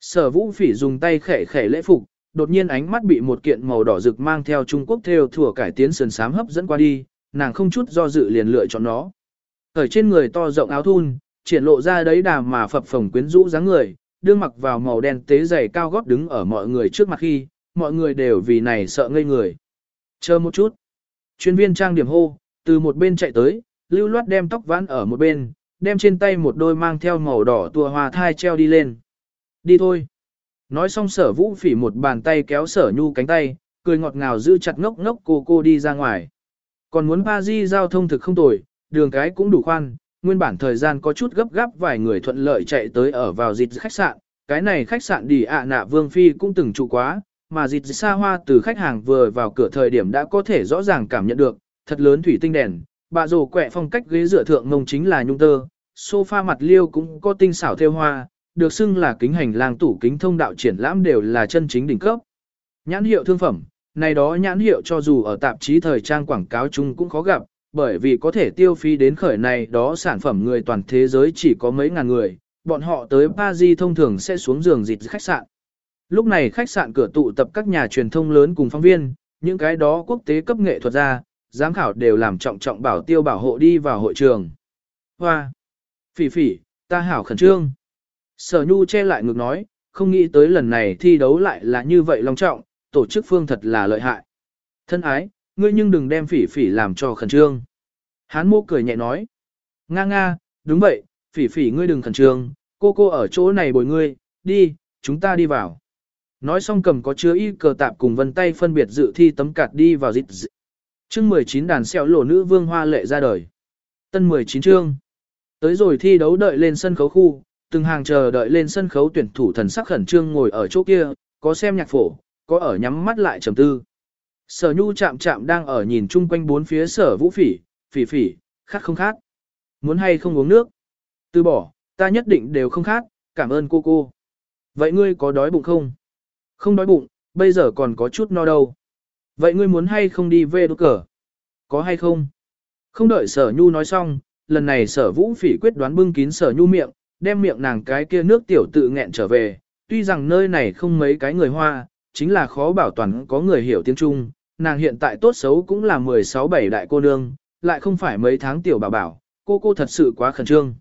Sở vũ phỉ dùng tay khẻ khẻ lễ phục, đột nhiên ánh mắt bị một kiện màu đỏ rực mang theo Trung Quốc theo thủa cải tiến sườn sám hấp dẫn qua đi, nàng không chút do dự liền lựa chọn nó. Ở trên người to rộng áo thun, triển lộ ra đấy đà mà phập phồng quyến rũ dáng người, đương mặc vào màu đen tế giày cao gót đứng ở mọi người trước mặt khi, mọi người đều vì này sợ ngây người. Chờ một chút. Chuyên viên trang điểm hô, từ một bên chạy tới, lưu loát đem tóc vãn ở một bên, đem trên tay một đôi mang theo màu đỏ tua hoa thai treo đi lên. Đi thôi. Nói xong sở vũ phỉ một bàn tay kéo sở nhu cánh tay, cười ngọt ngào giữ chặt ngốc ngốc cô cô đi ra ngoài. Còn muốn ba di giao thông thực không tồi, đường cái cũng đủ khoan, nguyên bản thời gian có chút gấp gáp vài người thuận lợi chạy tới ở vào dịch khách sạn. Cái này khách sạn đi ạ nạ vương phi cũng từng trụ quá, mà dịch xa hoa từ khách hàng vừa vào cửa thời điểm đã có thể rõ ràng cảm nhận được, thật lớn thủy tinh đèn, bà rồ quẹ phong cách ghế dựa thượng ngông chính là nhung tơ, sofa mặt liêu cũng có tinh xảo theo hoa, được xưng là kính hành lang tủ kính thông đạo triển lãm đều là chân chính đỉnh cấp. Nhãn hiệu thương phẩm, này đó nhãn hiệu cho dù ở tạp chí thời trang quảng cáo chung cũng khó gặp, bởi vì có thể tiêu phí đến khởi này đó sản phẩm người toàn thế giới chỉ có mấy ngàn người, bọn họ tới Paris thông thường sẽ xuống giường dịch khách sạn. Lúc này khách sạn cửa tụ tập các nhà truyền thông lớn cùng phóng viên, những cái đó quốc tế cấp nghệ thuật ra, giám khảo đều làm trọng trọng bảo tiêu bảo hộ đi vào hội trường. Hoa! Phỉ phỉ, ta hảo khẩn trương. Sở Nhu che lại ngược nói, không nghĩ tới lần này thi đấu lại là như vậy long trọng, tổ chức phương thật là lợi hại. Thân ái, ngươi nhưng đừng đem phỉ phỉ làm cho khẩn trương. Hán mô cười nhẹ nói. Nga nga, đúng vậy, phỉ phỉ ngươi đừng khẩn trương, cô cô ở chỗ này bồi ngươi, đi, chúng ta đi vào. Nói xong cầm có chứa y cờ tạp cùng vân tay phân biệt dự thi tấm cạt đi vào dịch dị. Chương 19 đàn xeo lộ nữ vương hoa lệ ra đời. Tân 19 chương. Tới rồi thi đấu đợi lên sân khấu khu, từng hàng chờ đợi lên sân khấu tuyển thủ thần sắc khẩn trương ngồi ở chỗ kia, có xem nhạc phổ, có ở nhắm mắt lại trầm tư. Sở nhu chạm chạm đang ở nhìn chung quanh bốn phía sở vũ phỉ, phỉ phỉ, khát không khát. Muốn hay không uống nước? Từ bỏ, ta nhất định đều không khát, cảm ơn cô cô. Vậy ngươi có đói bụng không? Không đói bụng, bây giờ còn có chút no đâu. Vậy ngươi muốn hay không đi về đốt cờ? Có hay không? Không đợi sở nhu nói xong, lần này sở vũ phỉ quyết đoán bưng kín sở nhu miệng, đem miệng nàng cái kia nước tiểu tự nghẹn trở về, tuy rằng nơi này không mấy cái người hoa, chính là khó bảo toàn có người hiểu tiếng Trung, nàng hiện tại tốt xấu cũng là 16-7 đại cô nương, lại không phải mấy tháng tiểu bảo bảo, cô cô thật sự quá khẩn trương.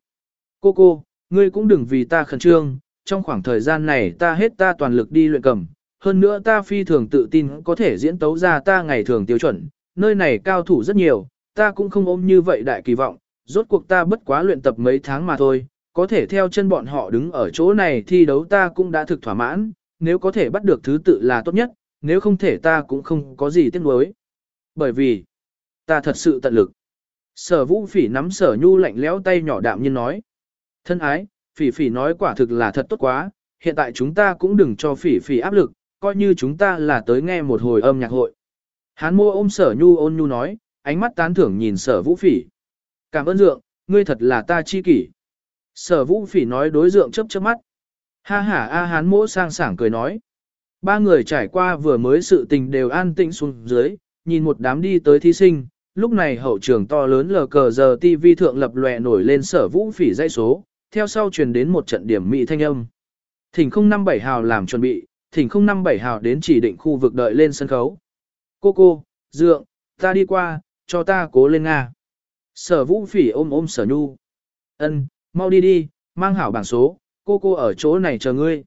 Cô cô, ngươi cũng đừng vì ta khẩn trương, trong khoảng thời gian này ta hết ta toàn lực đi luyện cầm, hơn nữa ta phi thường tự tin có thể diễn tấu ra ta ngày thường tiêu chuẩn, nơi này cao thủ rất nhiều, ta cũng không ôm như vậy đại kỳ vọng, rốt cuộc ta bất quá luyện tập mấy tháng mà thôi, có thể theo chân bọn họ đứng ở chỗ này thi đấu ta cũng đã thực thỏa mãn, nếu có thể bắt được thứ tự là tốt nhất, nếu không thể ta cũng không có gì tiếc nuối. Bởi vì, ta thật sự tận lực. Sở vũ phỉ nắm sở nhu lạnh lẽo tay nhỏ đạm nhiên nói. Thân ái, phỉ phỉ nói quả thực là thật tốt quá, hiện tại chúng ta cũng đừng cho phỉ phỉ áp lực, coi như chúng ta là tới nghe một hồi âm nhạc hội. Hán mô ôm sở nhu ôn nhu nói, ánh mắt tán thưởng nhìn sở vũ phỉ. Cảm ơn dượng, ngươi thật là ta chi kỷ. Sở vũ phỉ nói đối dượng chớp chớp mắt. Ha ha a hán mỗ sang sảng cười nói. Ba người trải qua vừa mới sự tình đều an tĩnh xuống dưới, nhìn một đám đi tới thí sinh, lúc này hậu trường to lớn lờ cờ giờ TV thượng lập lòe nổi lên sở vũ phỉ dây số, theo sau truyền đến một trận điểm mỹ thanh âm. Thỉnh 057 hào làm chuẩn bị, thỉnh 057 hào đến chỉ định khu vực đợi lên sân khấu. Cô cô, dượng, ta đi qua, cho ta cố lên Nga. Sở vũ phỉ ôm ôm sở nhu. ân mau đi đi, mang hảo bảng số, cô cô ở chỗ này chờ ngươi.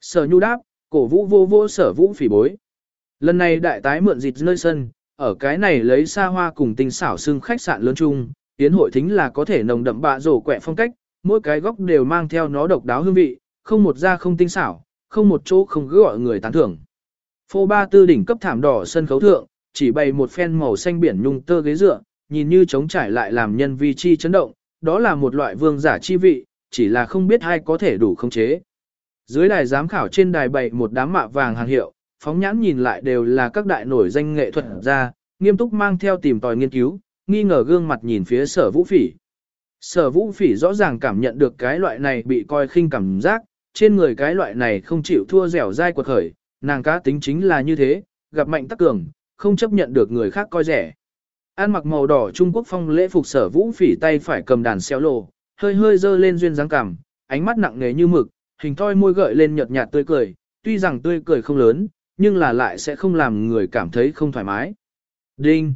Sở nhu đáp, cổ vũ vô vô sở vũ phỉ bối. Lần này đại tái mượn dịch nơi sân, ở cái này lấy xa hoa cùng tinh xảo xưng khách sạn lớn chung, tiến hội thính là có thể nồng đậm bạ rổ quẹ phong cách, mỗi cái góc đều mang theo nó độc đáo hương vị, không một da không tinh xảo, không một chỗ không cứ gọi người tán thưởng. Phô ba tư đỉnh cấp thảm đỏ sân khấu thượng, chỉ bày một phen màu xanh biển nhung tơ ghế dựa, nhìn như trống trải lại làm nhân vi chi chấn động, đó là một loại vương giả chi vị, chỉ là không biết ai có thể đủ khống chế. Dưới đài giám khảo trên đài bày một đám mạ vàng hàng hiệu, phóng nhãn nhìn lại đều là các đại nổi danh nghệ thuật gia, nghiêm túc mang theo tìm tòi nghiên cứu, nghi ngờ gương mặt nhìn phía sở vũ phỉ. Sở vũ phỉ rõ ràng cảm nhận được cái loại này bị coi khinh cảm giác, trên người cái loại này không chịu thua dẻo dai quật khởi, nàng cá tính chính là như thế, gặp mạnh tắc cường, không chấp nhận được người khác coi rẻ. An mặc màu đỏ Trung Quốc phong lễ phục sở vũ phỉ tay phải cầm đàn xéo lồ, hơi hơi dơ lên duyên dáng cảm, ánh mắt nặng nề như mực, hình thoi môi gợi lên nhợt nhạt tươi cười, tuy rằng tươi cười không lớn, nhưng là lại sẽ không làm người cảm thấy không thoải mái. Đinh!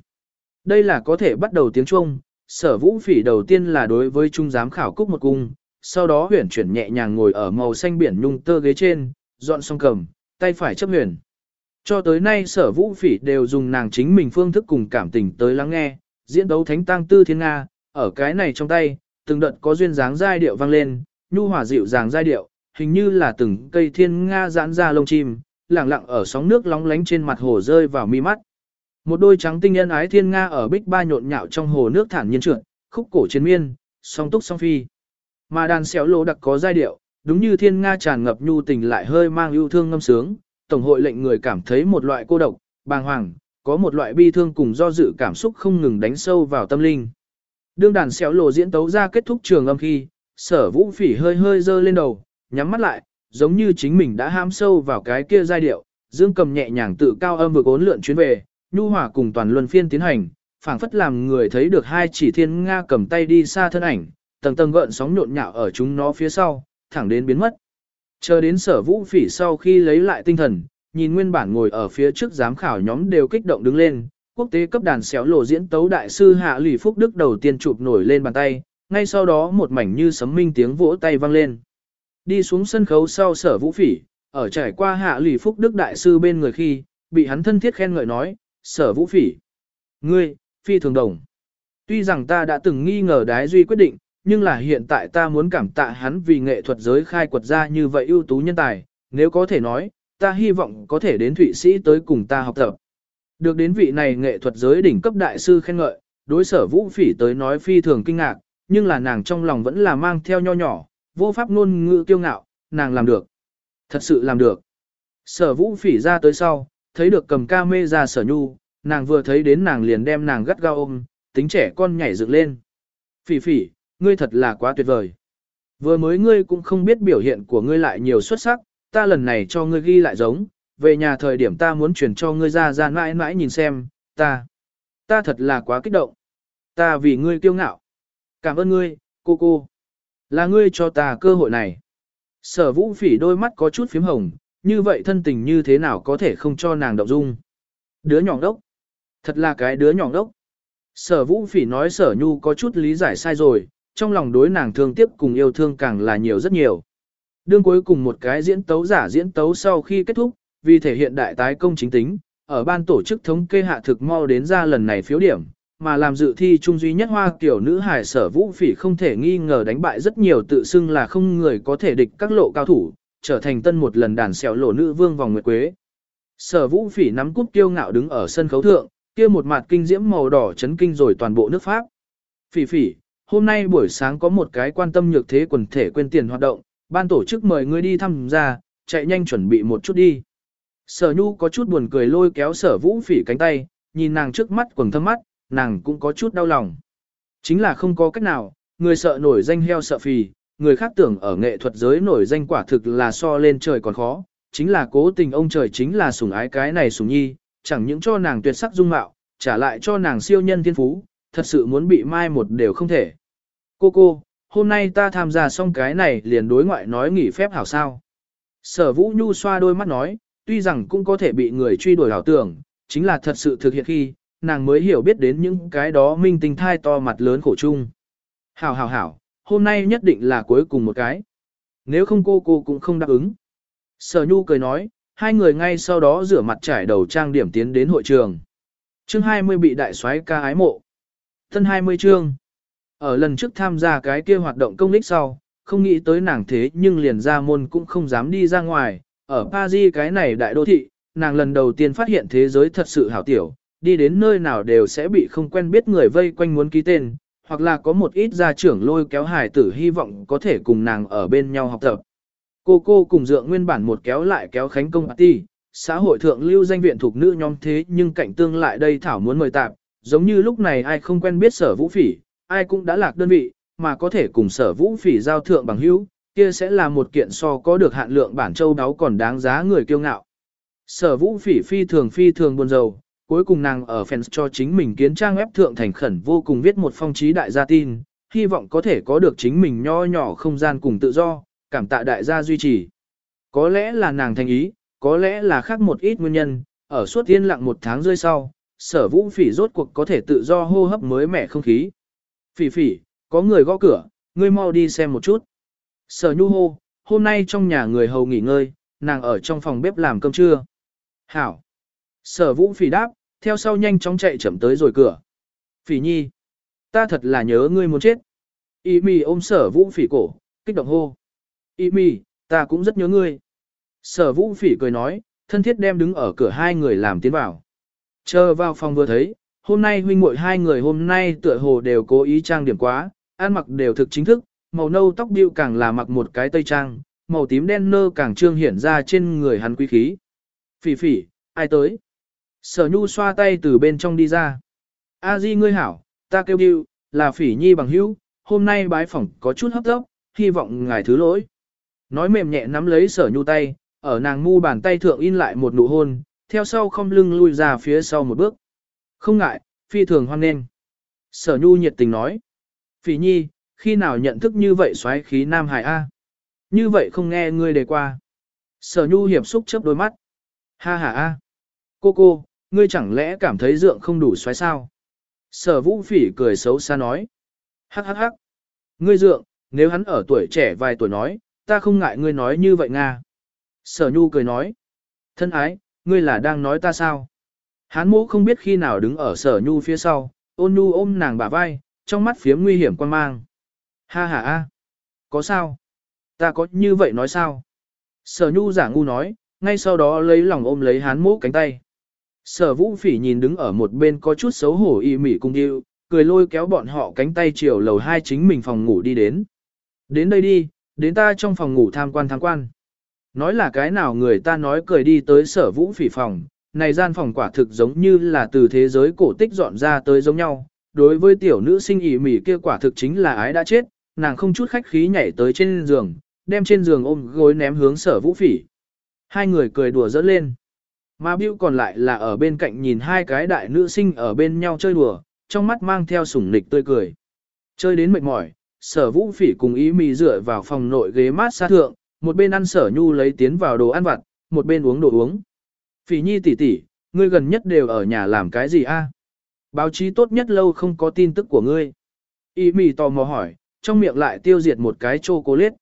Đây là có thể bắt đầu tiếng Trung, sở vũ phỉ đầu tiên là đối với trung giám khảo cúc một cung, sau đó huyển chuyển nhẹ nhàng ngồi ở màu xanh biển nhung tơ ghế trên, dọn xong cầm, tay phải chấp huyền. Cho tới nay sở vũ phỉ đều dùng nàng chính mình phương thức cùng cảm tình tới lắng nghe, diễn đấu thánh tăng tư thiên Nga, ở cái này trong tay, từng đợt có duyên dáng giai điệu vang lên, nhu hòa dịu dàng giai điệu, hình như là từng cây thiên Nga giãn ra lông chim, lặng lặng ở sóng nước lóng lánh trên mặt hồ rơi vào mi mắt. Một đôi trắng tinh nhân ái thiên Nga ở bích ba nhộn nhạo trong hồ nước thản nhiên trượt, khúc cổ chiến miên, song túc song phi. Mà đàn xéo lô đặc có giai điệu, đúng như thiên Nga tràn ngập nhu tình lại hơi mang yêu thương ngâm sướng, tổng hội lệnh người cảm thấy một loại cô độc, bàng hoàng, có một loại bi thương cùng do dự cảm xúc không ngừng đánh sâu vào tâm linh. Đương đàn xéo lộ diễn tấu ra kết thúc trường âm khi, sở vũ phỉ hơi hơi dơ lên đầu, nhắm mắt lại, giống như chính mình đã ham sâu vào cái kia giai điệu, dương cầm nhẹ nhàng tự cao âm vừa ốn lượn chuyến về, nhu hòa cùng toàn luân phiên tiến hành, phảng phất làm người thấy được hai chỉ thiên nga cầm tay đi xa thân ảnh, tầng tầng gợn sóng nhộn nhạo ở chúng nó phía sau, thẳng đến biến mất. Chờ đến sở vũ phỉ sau khi lấy lại tinh thần, nhìn nguyên bản ngồi ở phía trước giám khảo nhóm đều kích động đứng lên, quốc tế cấp đàn xéo lộ diễn tấu đại sư Hạ Lỷ Phúc Đức đầu tiên chụp nổi lên bàn tay, ngay sau đó một mảnh như sấm minh tiếng vỗ tay vang lên. Đi xuống sân khấu sau sở vũ phỉ, ở trải qua Hạ Lỷ Phúc Đức đại sư bên người khi, bị hắn thân thiết khen ngợi nói, sở vũ phỉ. Ngươi, phi thường đồng. Tuy rằng ta đã từng nghi ngờ đái duy quyết định, nhưng là hiện tại ta muốn cảm tạ hắn vì nghệ thuật giới khai quật ra như vậy ưu tú nhân tài, nếu có thể nói, ta hy vọng có thể đến Thụy Sĩ tới cùng ta học tập. Được đến vị này nghệ thuật giới đỉnh cấp đại sư khen ngợi, đối sở vũ phỉ tới nói phi thường kinh ngạc, nhưng là nàng trong lòng vẫn là mang theo nho nhỏ, vô pháp ngôn ngữ kiêu ngạo, nàng làm được. Thật sự làm được. Sở vũ phỉ ra tới sau, thấy được cầm ca mê ra sở nhu, nàng vừa thấy đến nàng liền đem nàng gắt gao ôm, tính trẻ con nhảy dựng lên. Phỉ phỉ, ngươi thật là quá tuyệt vời. Vừa mới ngươi cũng không biết biểu hiện của ngươi lại nhiều xuất sắc, ta lần này cho ngươi ghi lại giống, về nhà thời điểm ta muốn chuyển cho ngươi ra ra mãi mãi nhìn xem, ta, ta thật là quá kích động. Ta vì ngươi kiêu ngạo. Cảm ơn ngươi, cô cô. Là ngươi cho ta cơ hội này. Sở vũ phỉ đôi mắt có chút phím hồng, như vậy thân tình như thế nào có thể không cho nàng động dung. Đứa nhỏ đốc. Thật là cái đứa nhỏ đốc. Sở vũ phỉ nói sở nhu có chút lý giải sai rồi, trong lòng đối nàng thương tiếc cùng yêu thương càng là nhiều rất nhiều. Đương cuối cùng một cái diễn tấu giả diễn tấu sau khi kết thúc, vì thể hiện đại tái công chính tính, ở ban tổ chức thống kê hạ thực mau đến ra lần này phiếu điểm, mà làm dự thi trung duy nhất hoa kiểu nữ hải sở vũ phỉ không thể nghi ngờ đánh bại rất nhiều tự xưng là không người có thể địch các lộ cao thủ, trở thành tân một lần đàn xẻo lộ nữ vương vòng nguyệt quế. Sở vũ phỉ nắm cúp kiêu ngạo đứng ở sân khấu thượng, kia một mặt kinh diễm màu đỏ chấn kinh rồi toàn bộ nước Pháp. Phỉ phỉ, hôm nay buổi sáng có một cái quan tâm nhược thế quần thể quên tiền hoạt động, ban tổ chức mời ngươi đi tham gia, chạy nhanh chuẩn bị một chút đi. Sở nhu có chút buồn cười lôi kéo sở vũ phỉ cánh tay, nhìn nàng trước mắt quần thâm mắt, nàng cũng có chút đau lòng. Chính là không có cách nào, người sợ nổi danh heo sợ phì, người khác tưởng ở nghệ thuật giới nổi danh quả thực là so lên trời còn khó, chính là cố tình ông trời chính là sủng ái cái này sủng nhi, chẳng những cho nàng tuyệt sắc dung mạo, trả lại cho nàng siêu nhân thiên phú, thật sự muốn bị mai một đều không thể. Cô cô, hôm nay ta tham gia xong cái này liền đối ngoại nói nghỉ phép hảo sao. Sở Vũ Nhu xoa đôi mắt nói, tuy rằng cũng có thể bị người truy đuổi hảo tưởng, chính là thật sự thực hiện khi, nàng mới hiểu biết đến những cái đó minh tinh thai to mặt lớn khổ chung. Hảo hảo hảo, hôm nay nhất định là cuối cùng một cái. Nếu không cô cô cũng không đáp ứng. Sở Nhu cười nói, hai người ngay sau đó rửa mặt trải đầu trang điểm tiến đến hội trường. Chương 20 bị đại soái ca ái mộ. Thân 20 chương. Ở lần trước tham gia cái kia hoạt động công lích sau, không nghĩ tới nàng thế nhưng liền ra môn cũng không dám đi ra ngoài. Ở Paris cái này đại đô thị, nàng lần đầu tiên phát hiện thế giới thật sự hảo tiểu, đi đến nơi nào đều sẽ bị không quen biết người vây quanh muốn ký tên, hoặc là có một ít gia trưởng lôi kéo hài tử hy vọng có thể cùng nàng ở bên nhau học tập. Cô cô cùng dượng nguyên bản một kéo lại kéo khánh công party, xã hội thượng lưu danh viện thuộc nữ nhóm thế nhưng cạnh tương lại đây thảo muốn mời tạp, giống như lúc này ai không quen biết sở vũ phỉ, ai cũng đã lạc đơn vị, mà có thể cùng sở vũ phỉ giao thượng bằng hữu, kia sẽ là một kiện so có được hạn lượng bản châu đáo còn đáng giá người kiêu ngạo. Sở vũ phỉ phi thường phi thường buồn rầu, cuối cùng nàng ở fans cho chính mình kiến trang web thượng thành khẩn vô cùng viết một phong trí đại gia tin, hy vọng có thể có được chính mình nho nhỏ không gian cùng tự do, cảm tạ đại gia duy trì. Có lẽ là nàng thành ý, có lẽ là khác một ít nguyên nhân, ở suốt yên lặng một tháng rơi sau, sở vũ phỉ rốt cuộc có thể tự do hô hấp mới mẻ không khí. Phỉ phỉ, có người gõ cửa, ngươi mau đi xem một chút. Sở nhu hô, hôm nay trong nhà người hầu nghỉ ngơi, nàng ở trong phòng bếp làm cơm trưa. Hảo. Sở vũ phỉ đáp, theo sau nhanh chóng chạy chậm tới rồi cửa. Phỉ nhi, ta thật là nhớ ngươi muốn chết. Y mì ôm sở vũ phỉ cổ, kích động hô. Y mì, ta cũng rất nhớ ngươi. Sở vũ phỉ cười nói, thân thiết đem đứng ở cửa hai người làm tiến vào. Chờ vào phòng vừa thấy, hôm nay huynh muội hai người hôm nay tựa hồ đều cố ý trang điểm quá, ăn mặc đều thực chính thức, màu nâu tóc điệu càng là mặc một cái tây trang, màu tím đen nơ càng trương hiển ra trên người hắn quý khí. Phỉ phỉ, ai tới? Sở nhu xoa tay từ bên trong đi ra. A di ngươi hảo, ta kêu điệu, là phỉ nhi bằng hữu, hôm nay bái phỏng có chút hấp dốc, hy vọng ngài thứ lỗi. Nói mềm nhẹ nắm lấy sở nhu tay, ở nàng mu bàn tay thượng in lại một nụ hôn, theo sau không lưng lui ra phía sau một bước. Không ngại, phi thường hoan nghênh. Sở nhu nhiệt tình nói. Phỉ nhi, khi nào nhận thức như vậy xoáy khí nam hải A? Như vậy không nghe ngươi đề qua. Sở nhu hiệp xúc chớp đôi mắt. Ha ha A. Cô cô, ngươi chẳng lẽ cảm thấy dượng không đủ xoáy sao? Sở vũ phỉ cười xấu xa nói. Hắc hắc hắc. Ngươi dượng, nếu hắn ở tuổi trẻ vài tuổi nói, ta không ngại ngươi nói như vậy Nga. Sở nhu cười nói. Thân ái, ngươi là đang nói ta sao? Hán mũ không biết khi nào đứng ở sở nhu phía sau, ôn nhu ôm nàng bả vai, trong mắt phía nguy hiểm quan mang. Ha ha a, có sao? Ta có như vậy nói sao? Sở nhu giả ngu nói, ngay sau đó lấy lòng ôm lấy hán mũ cánh tay. Sở vũ phỉ nhìn đứng ở một bên có chút xấu hổ y mỉ cung điệu, cười lôi kéo bọn họ cánh tay chiều lầu hai chính mình phòng ngủ đi đến. Đến đây đi, đến ta trong phòng ngủ tham quan tham quan. Nói là cái nào người ta nói cười đi tới sở vũ phỉ phòng, này gian phòng quả thực giống như là từ thế giới cổ tích dọn ra tới giống nhau. Đối với tiểu nữ sinh ỉ mỉ kia quả thực chính là ái đã chết, nàng không chút khách khí nhảy tới trên giường, đem trên giường ôm gối ném hướng sở vũ phỉ. Hai người cười đùa dỡ lên. Mà Bill còn lại là ở bên cạnh nhìn hai cái đại nữ sinh ở bên nhau chơi đùa, trong mắt mang theo sủng nịch tươi cười. Chơi đến mệt mỏi, sở vũ phỉ cùng ý mì dựa vào phòng nội ghế mát xa thượng, một bên ăn sở nhu lấy tiến vào đồ ăn vặt, một bên uống đồ uống. Phỉ nhi tỷ tỷ, ngươi gần nhất đều ở nhà làm cái gì a? Báo chí tốt nhất lâu không có tin tức của ngươi. Ý mì tò mò hỏi, trong miệng lại tiêu diệt một cái chocolate.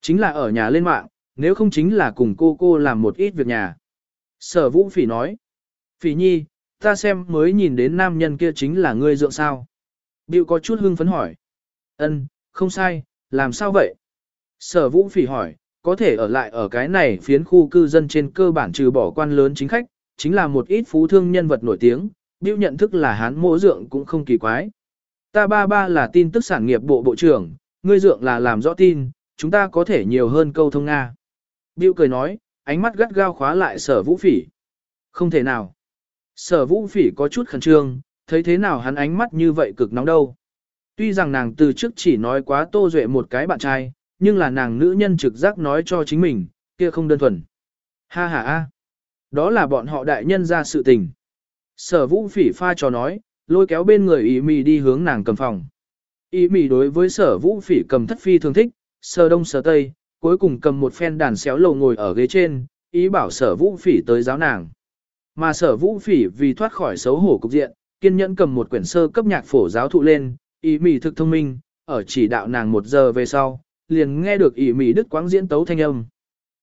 Chính là ở nhà lên mạng, nếu không chính là cùng cô cô làm một ít việc nhà. Sở vũ phỉ nói. Phỉ nhi, ta xem mới nhìn đến nam nhân kia chính là ngươi dượng sao. Biểu có chút hưng phấn hỏi. Ân, không sai, làm sao vậy? Sở vũ phỉ hỏi, có thể ở lại ở cái này phiến khu cư dân trên cơ bản trừ bỏ quan lớn chính khách, chính là một ít phú thương nhân vật nổi tiếng, biểu nhận thức là hán mỗ dượng cũng không kỳ quái. Ta ba ba là tin tức sản nghiệp bộ bộ trưởng, ngươi dượng là làm rõ tin, chúng ta có thể nhiều hơn câu thông Nga. Biểu cười nói, ánh mắt gắt gao khóa lại sở vũ phỉ. Không thể nào. Sở vũ phỉ có chút khẩn trương, thấy thế nào hắn ánh mắt như vậy cực nóng đâu. Tuy rằng nàng từ trước chỉ nói quá tô duệ một cái bạn trai, nhưng là nàng nữ nhân trực giác nói cho chính mình, kia không đơn thuần. Ha ha ha. Đó là bọn họ đại nhân ra sự tình. Sở vũ phỉ pha cho nói, lôi kéo bên người ý mì đi hướng nàng cầm phòng. Ý mì đối với sở vũ phỉ cầm thất phi thường thích, sở đông sở tây, cuối cùng cầm một phen đàn xéo lầu ngồi ở ghế trên, ý bảo sở vũ phỉ tới giáo nàng. Mà sở vũ phỉ vì thoát khỏi xấu hổ cục diện, kiên nhẫn cầm một quyển sơ cấp nhạc phổ giáo thụ lên, ý mỉ thực thông minh, ở chỉ đạo nàng một giờ về sau, liền nghe được ý mỉ đức quáng diễn tấu thanh âm.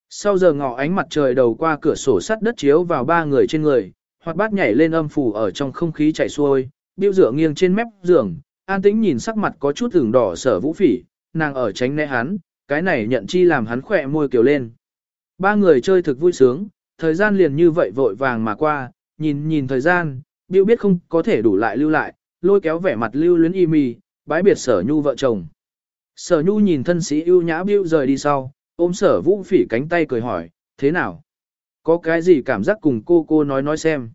Sau giờ ngọ ánh mặt trời đầu qua cửa sổ sắt đất chiếu vào ba người trên người, hoặc bát nhảy lên âm phủ ở trong không khí chảy xuôi, biêu dựa nghiêng trên mép giường, an tĩnh nhìn sắc mặt có chút ửng đỏ sở vũ phỉ, nàng ở tránh né hắn, cái này nhận chi làm hắn khỏe môi kiều lên. Ba người chơi thực vui sướng, thời gian liền như vậy vội vàng mà qua, nhìn nhìn thời gian, biểu biết không có thể đủ lại lưu lại, lôi kéo vẻ mặt lưu luyến y mì, bái biệt sở nhu vợ chồng. Sở nhu nhìn thân sĩ ưu nhã biểu rời đi sau, ôm sở vũ phỉ cánh tay cười hỏi, thế nào? Có cái gì cảm giác cùng cô cô nói nói xem.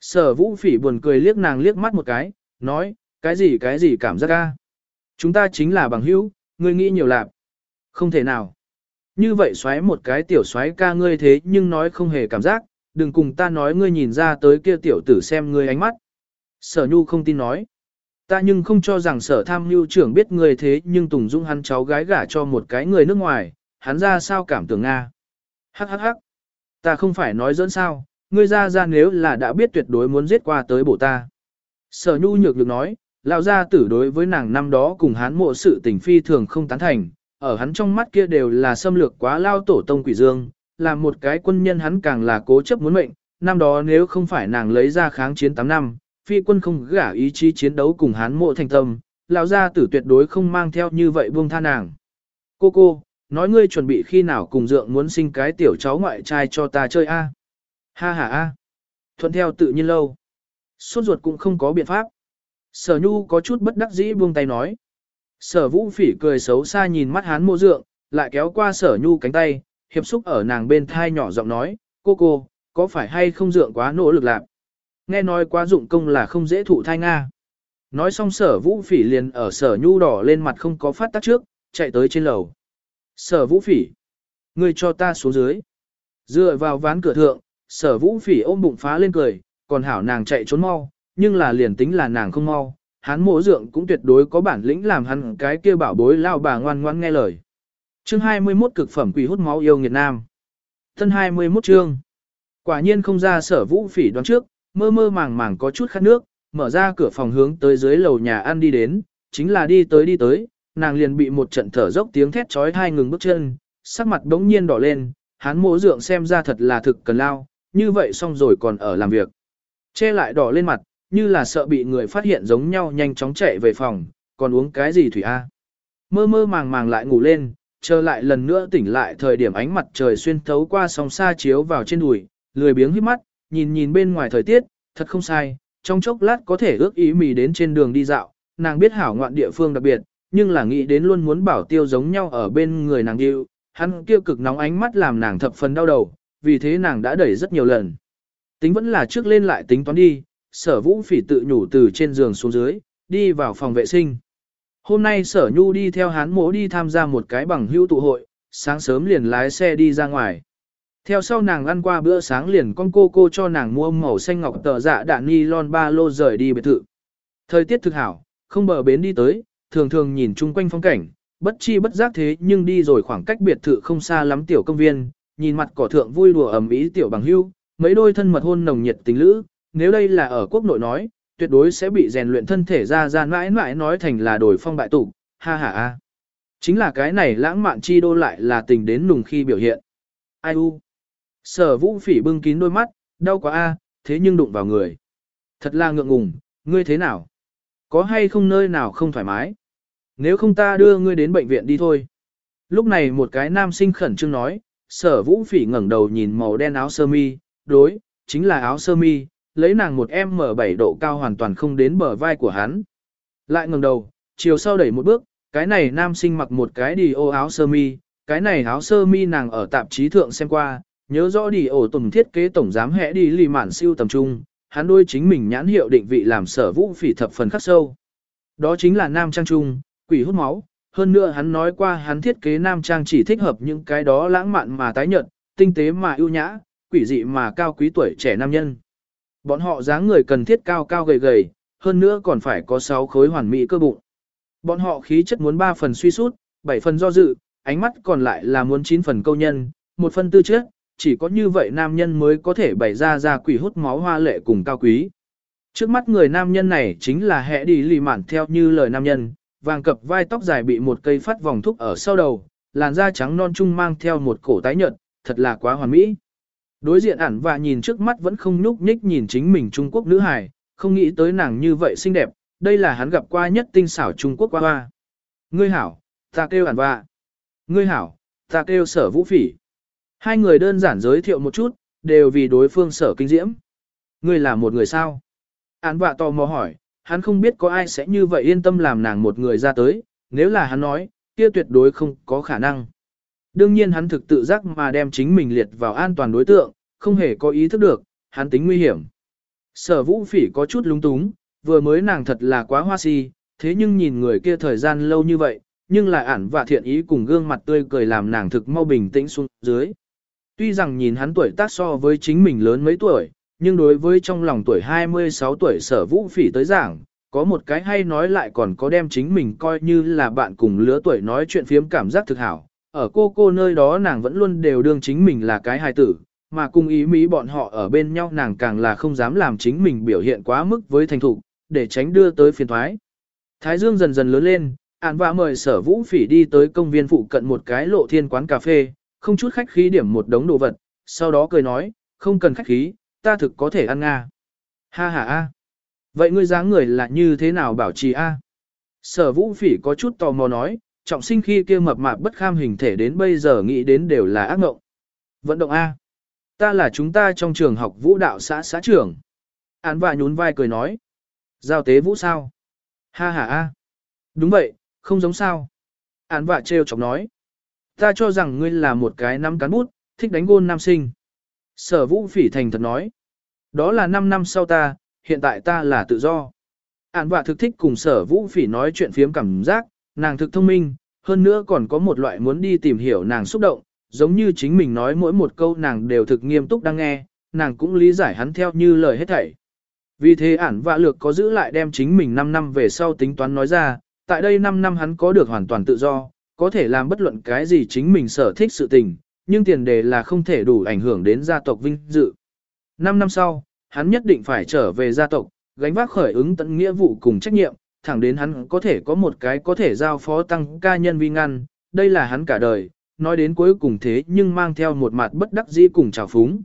Sở vũ phỉ buồn cười liếc nàng liếc mắt một cái, nói, cái gì cái gì cảm giác ca? Chúng ta chính là bằng hữu, ngươi nghĩ nhiều lạc. Không thể nào. Như vậy xoáy một cái tiểu xoáy ca ngươi thế nhưng nói không hề cảm giác, đừng cùng ta nói ngươi nhìn ra tới kia tiểu tử xem ngươi ánh mắt. Sở nhu không tin nói. Ta nhưng không cho rằng sở tham mưu trưởng biết ngươi thế nhưng Tùng Dung hắn cháu gái gả cho một cái người nước ngoài, hắn ra sao cảm tưởng Nga. Hắc hắc hắc. Ta không phải nói dẫn sao, ngươi ra ra nếu là đã biết tuyệt đối muốn giết qua tới bổ ta. Sở nhu nhược được nói, lão gia tử đối với nàng năm đó cùng hắn mộ sự tình phi thường không tán thành, ở hắn trong mắt kia đều là xâm lược quá lao tổ tông quỷ dương, là một cái quân nhân hắn càng là cố chấp muốn mệnh, năm đó nếu không phải nàng lấy ra kháng chiến 8 năm, phi quân không gả ý chí chiến đấu cùng hắn mộ thành tâm, lão gia tử tuyệt đối không mang theo như vậy buông tha nàng. Cô cô, nói ngươi chuẩn bị khi nào cùng dượng muốn sinh cái tiểu cháu ngoại trai cho ta chơi a? Ha ha a. Thuận theo tự nhiên lâu. Suốt ruột cũng không có biện pháp. Sở Nhu có chút bất đắc dĩ buông tay nói. Sở Vũ Phỉ cười xấu xa nhìn mắt hán mô dượng, lại kéo qua Sở Nhu cánh tay, hiệp xúc ở nàng bên thai nhỏ giọng nói, cô cô, có phải hay không dượng quá nỗ lực lạc? Nghe nói quá dụng công là không dễ thụ thai Nga. Nói xong sở vũ phỉ liền ở sở nhu đỏ lên mặt không có phát tác trước, chạy tới trên lầu. Sở vũ phỉ, ngươi cho ta xuống dưới. Dựa vào ván cửa thượng, sở vũ phỉ ôm bụng phá lên cười, còn hảo nàng chạy trốn mau, nhưng là liền tính là nàng không mau, hắn mộ dượng cũng tuyệt đối có bản lĩnh làm hắn cái kia bảo bối lao bà ngoan ngoan nghe lời. Chương 21 cực phẩm quỷ hút máu yêu nghiệt nam. Thân 21 chương. Quả nhiên không ra sở vũ phỉ đoán trước, mơ mơ màng màng có chút khát nước, mở ra cửa phòng hướng tới dưới lầu nhà ăn đi đến, chính là đi tới đi tới, nàng liền bị một trận thở dốc tiếng thét chói hai ngừng bước chân, sắc mặt đống nhiên đỏ lên, hắn mộ dượng xem ra thật là thực cần lao, như vậy xong rồi còn ở làm việc. Che lại đỏ lên mặt, như là sợ bị người phát hiện giống nhau nhanh chóng chạy về phòng, còn uống cái gì thủy A. Mơ mơ màng màng lại ngủ lên, chờ lại lần nữa tỉnh lại thời điểm ánh mặt trời xuyên thấu qua sóng xa chiếu vào trên đùi, lười biếng hít mắt, nhìn nhìn bên ngoài thời tiết, thật không sai, trong chốc lát có thể ước ý mì đến trên đường đi dạo, nàng biết hảo ngoạn địa phương đặc biệt, nhưng là nghĩ đến luôn muốn bảo tiêu giống nhau ở bên người nàng điệu, hắn kia cực nóng ánh mắt làm nàng thập phần đau đầu, vì thế nàng đã đẩy rất nhiều lần. Tính vẫn là trước lên lại tính toán đi, sở vũ phỉ tự nhủ từ trên giường xuống dưới, đi vào phòng vệ sinh. Hôm nay sở nhu đi theo hán mỗ đi tham gia một cái bằng hữu tụ hội, sáng sớm liền lái xe đi ra ngoài. Theo sau nàng ăn qua bữa sáng liền con cô cô cho nàng mua màu xanh ngọc tờ dạ đạn ni lon ba lô rời đi biệt thự. Thời tiết thực hảo, không bờ bến đi tới, thường thường nhìn chung quanh phong cảnh, bất chi bất giác thế nhưng đi rồi khoảng cách biệt thự không xa lắm tiểu công viên, nhìn mặt cỏ thượng vui đùa ẩm ý tiểu bằng hưu, mấy đôi thân mật hôn nồng nhiệt tình lữ, nếu đây là ở quốc nội nói, tuyệt đối sẽ bị rèn luyện thân thể ra ra mãi mãi nói thành là đổi phong bại tụ ha ha ha. Chính là cái này lãng mạn chi đô lại là tình đến nùng khi biểu hiện. Ai u. Sở vũ phỉ bưng kín đôi mắt, đau quá a, thế nhưng đụng vào người. Thật là ngượng ngùng, ngươi thế nào? Có hay không nơi nào không thoải mái? Nếu không ta đưa ngươi đến bệnh viện đi thôi. Lúc này một cái nam sinh khẩn trương nói, sở vũ phỉ ngẩng đầu nhìn màu đen áo sơ mi, đối, chính là áo sơ mi, lấy nàng một em mở 7 độ cao hoàn toàn không đến bờ vai của hắn. Lại ngẩng đầu, chiều sau đẩy một bước, cái này nam sinh mặc một cái đi ô áo sơ mi, cái này áo sơ mi nàng ở tạp chí thượng xem qua, nhớ rõ đi ổ tùng thiết kế tổng giám hẽ đi lì mạn siêu tầm trung, hắn đôi chính mình nhãn hiệu định vị làm sở vũ phỉ thập phần khắc sâu. Đó chính là nam trang trung, quỷ hút máu, hơn nữa hắn nói qua hắn thiết kế nam trang chỉ thích hợp những cái đó lãng mạn mà tái nhợt, tinh tế mà ưu nhã, quỷ dị mà cao quý tuổi trẻ nam nhân. Bọn họ dáng người cần thiết cao cao gầy gầy, hơn nữa còn phải có 6 khối hoàn mỹ cơ bụng. Bọn họ khí chất muốn 3 phần suy sút, 7 phần do dự, ánh mắt còn lại là muốn 9 phần câu nhân, một phần tư chất, chỉ có như vậy nam nhân mới có thể bày ra ra quỷ hút máu hoa lệ cùng cao quý. Trước mắt người nam nhân này chính là hệ đi lì mạn theo như lời nam nhân, vàng cập vai tóc dài bị một cây phát vòng thúc ở sau đầu, làn da trắng non trung mang theo một cổ tái nhợt, thật là quá hoàn mỹ. Đối diện ản và nhìn trước mắt vẫn không nhúc nhích nhìn chính mình Trung Quốc nữ hài, không nghĩ tới nàng như vậy xinh đẹp, đây là hắn gặp qua nhất tinh xảo Trung Quốc qua hoa. Ngươi hảo, ta kêu ản và. Ngươi hảo, ta kêu sở vũ phỉ. Hai người đơn giản giới thiệu một chút, đều vì đối phương sở kinh diễm. Ngươi là một người sao? Án vạ tò mò hỏi, hắn không biết có ai sẽ như vậy yên tâm làm nàng một người ra tới, nếu là hắn nói, kia tuyệt đối không có khả năng. Đương nhiên hắn thực tự giác mà đem chính mình liệt vào an toàn đối tượng, không hề có ý thức được, hắn tính nguy hiểm. Sở vũ phỉ có chút lung túng, vừa mới nàng thật là quá hoa si, thế nhưng nhìn người kia thời gian lâu như vậy, nhưng lại ản và thiện ý cùng gương mặt tươi cười làm nàng thực mau bình tĩnh xuống dưới. Tuy rằng nhìn hắn tuổi tác so với chính mình lớn mấy tuổi, nhưng đối với trong lòng tuổi 26 tuổi sở vũ phỉ tới giảng, có một cái hay nói lại còn có đem chính mình coi như là bạn cùng lứa tuổi nói chuyện phiếm cảm giác thực hảo. Ở cô cô nơi đó nàng vẫn luôn đều đương chính mình là cái hài tử, mà cùng ý mỹ bọn họ ở bên nhau nàng càng là không dám làm chính mình biểu hiện quá mức với thành thục, để tránh đưa tới phiền thoái. Thái dương dần dần lớn lên, ản vạ mời sở vũ phỉ đi tới công viên phụ cận một cái lộ thiên quán cà phê, không chút khách khí điểm một đống đồ vật, sau đó cười nói, không cần khách khí, ta thực có thể ăn nga. Ha ha a. Vậy ngươi dáng người là như thế nào bảo trì a? Sở vũ phỉ có chút tò mò nói, trọng sinh khi kia mập mạp bất kham hình thể đến bây giờ nghĩ đến đều là ác mộng. Vận động A. Ta là chúng ta trong trường học vũ đạo xã xã trưởng. Án và nhún vai cười nói. Giao tế vũ sao? Ha ha a. Đúng vậy, không giống sao. Án vạ trêu chọc nói. Ta cho rằng ngươi là một cái năm cán bút, thích đánh gôn nam sinh. Sở vũ phỉ thành thật nói. Đó là 5 năm sau ta, hiện tại ta là tự do. Án vạ thực thích cùng sở vũ phỉ nói chuyện phiếm cảm giác, nàng thực thông minh, hơn nữa còn có một loại muốn đi tìm hiểu nàng xúc động, giống như chính mình nói mỗi một câu nàng đều thực nghiêm túc đang nghe, nàng cũng lý giải hắn theo như lời hết thảy. Vì thế ản vạ lược có giữ lại đem chính mình 5 năm về sau tính toán nói ra, tại đây 5 năm hắn có được hoàn toàn tự do, có thể làm bất luận cái gì chính mình sở thích sự tình, nhưng tiền đề là không thể đủ ảnh hưởng đến gia tộc vinh dự. 5 năm sau, hắn nhất định phải trở về gia tộc, gánh vác khởi ứng tận nghĩa vụ cùng trách nhiệm, thẳng đến hắn có thể có một cái có thể giao phó tăng ca nhân vi ngăn, đây là hắn cả đời, nói đến cuối cùng thế nhưng mang theo một mặt bất đắc dĩ cùng trào phúng.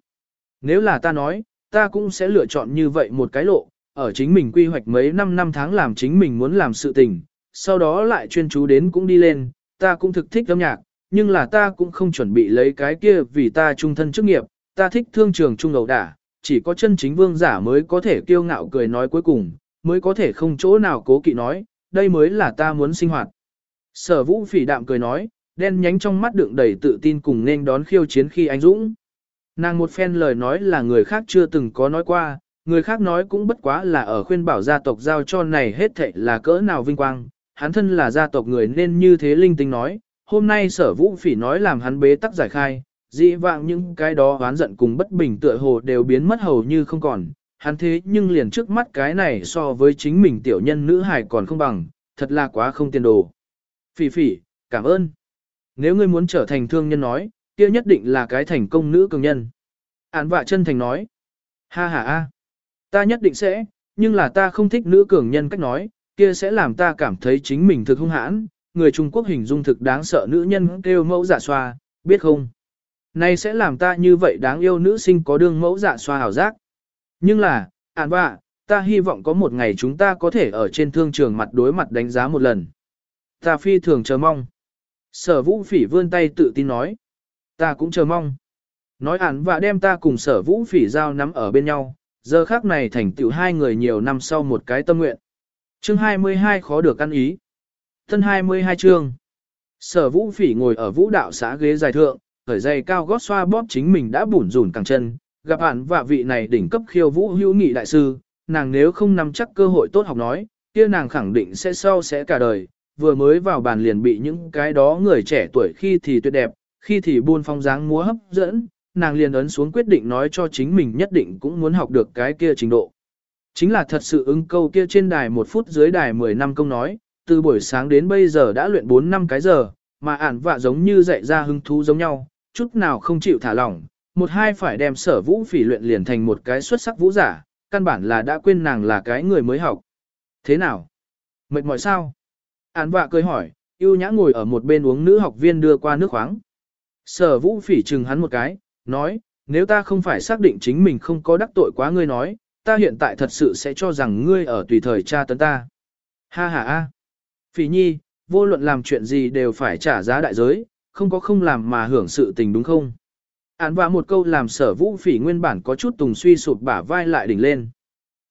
Nếu là ta nói, ta cũng sẽ lựa chọn như vậy một cái lộ, ở chính mình quy hoạch mấy năm năm tháng làm chính mình muốn làm sự tình, sau đó lại chuyên chú đến cũng đi lên, ta cũng thực thích âm nhạc, nhưng là ta cũng không chuẩn bị lấy cái kia vì ta trung thân chức nghiệp, ta thích thương trường trung đầu đả, chỉ có chân chính vương giả mới có thể kiêu ngạo cười nói cuối cùng, mới có thể không chỗ nào cố kỵ nói, đây mới là ta muốn sinh hoạt. Sở vũ phỉ đạm cười nói, đen nhánh trong mắt đựng đầy tự tin cùng nên đón khiêu chiến khi anh dũng. Nàng một phen lời nói là người khác chưa từng có nói qua, người khác nói cũng bất quá là ở khuyên bảo gia tộc giao cho này hết thệ là cỡ nào vinh quang, hắn thân là gia tộc người nên như thế linh tinh nói, hôm nay sở vũ phỉ nói làm hắn bế tắc giải khai, dị vạng những cái đó oán giận cùng bất bình tựa hồ đều biến mất hầu như không còn, hắn thế nhưng liền trước mắt cái này so với chính mình tiểu nhân nữ hài còn không bằng, thật là quá không tiền đồ. Phỉ phỉ, cảm ơn. Nếu ngươi muốn trở thành thương nhân nói, kia nhất định là cái thành công nữ cường nhân. Án vạ chân thành nói. Ha ha a, ta nhất định sẽ, nhưng là ta không thích nữ cường nhân cách nói, kia sẽ làm ta cảm thấy chính mình thực hung hãn, người Trung Quốc hình dung thực đáng sợ nữ nhân kêu mẫu giả xoa, biết không? Này sẽ làm ta như vậy đáng yêu nữ sinh có đương mẫu dạ xoa hảo giác. Nhưng là, ản bạ, ta hy vọng có một ngày chúng ta có thể ở trên thương trường mặt đối mặt đánh giá một lần. Ta phi thường chờ mong. Sở vũ phỉ vươn tay tự tin nói. Ta cũng chờ mong. Nói ản và đem ta cùng sở vũ phỉ giao nắm ở bên nhau, giờ khác này thành tựu hai người nhiều năm sau một cái tâm nguyện. Chương 22 khó được ăn ý. Thân 22 chương. Sở vũ phỉ ngồi ở vũ đạo xã ghế dài thượng, khởi dây cao gót xoa bóp chính mình đã bủn rủn càng chân, gặp ản và vị này đỉnh cấp khiêu vũ hữu nghị đại sư, nàng nếu không nắm chắc cơ hội tốt học nói, kia nàng khẳng định sẽ sau sẽ cả đời, vừa mới vào bàn liền bị những cái đó người trẻ tuổi khi thì tuyệt đẹp, khi thì buôn phong dáng múa hấp dẫn, nàng liền ấn xuống quyết định nói cho chính mình nhất định cũng muốn học được cái kia trình độ. Chính là thật sự ứng câu kia trên đài một phút dưới đài 10 năm công nói, từ buổi sáng đến bây giờ đã luyện 4 năm cái giờ, mà ản vạ giống như dạy ra hứng thú giống nhau, chút nào không chịu thả lỏng, một hai phải đem sở vũ phỉ luyện liền thành một cái xuất sắc vũ giả, căn bản là đã quên nàng là cái người mới học. Thế nào? Mệt mỏi sao? Án vạ cười hỏi, yêu nhã ngồi ở một bên uống nữ học viên đưa qua nước khoáng. Sở vũ phỉ chừng hắn một cái, nói, nếu ta không phải xác định chính mình không có đắc tội quá ngươi nói, ta hiện tại thật sự sẽ cho rằng ngươi ở tùy thời tra tấn ta. Ha ha ha. Phỉ nhi, vô luận làm chuyện gì đều phải trả giá đại giới, không có không làm mà hưởng sự tình đúng không? Án và một câu làm sở vũ phỉ nguyên bản có chút tùng suy sụp bả vai lại đỉnh lên.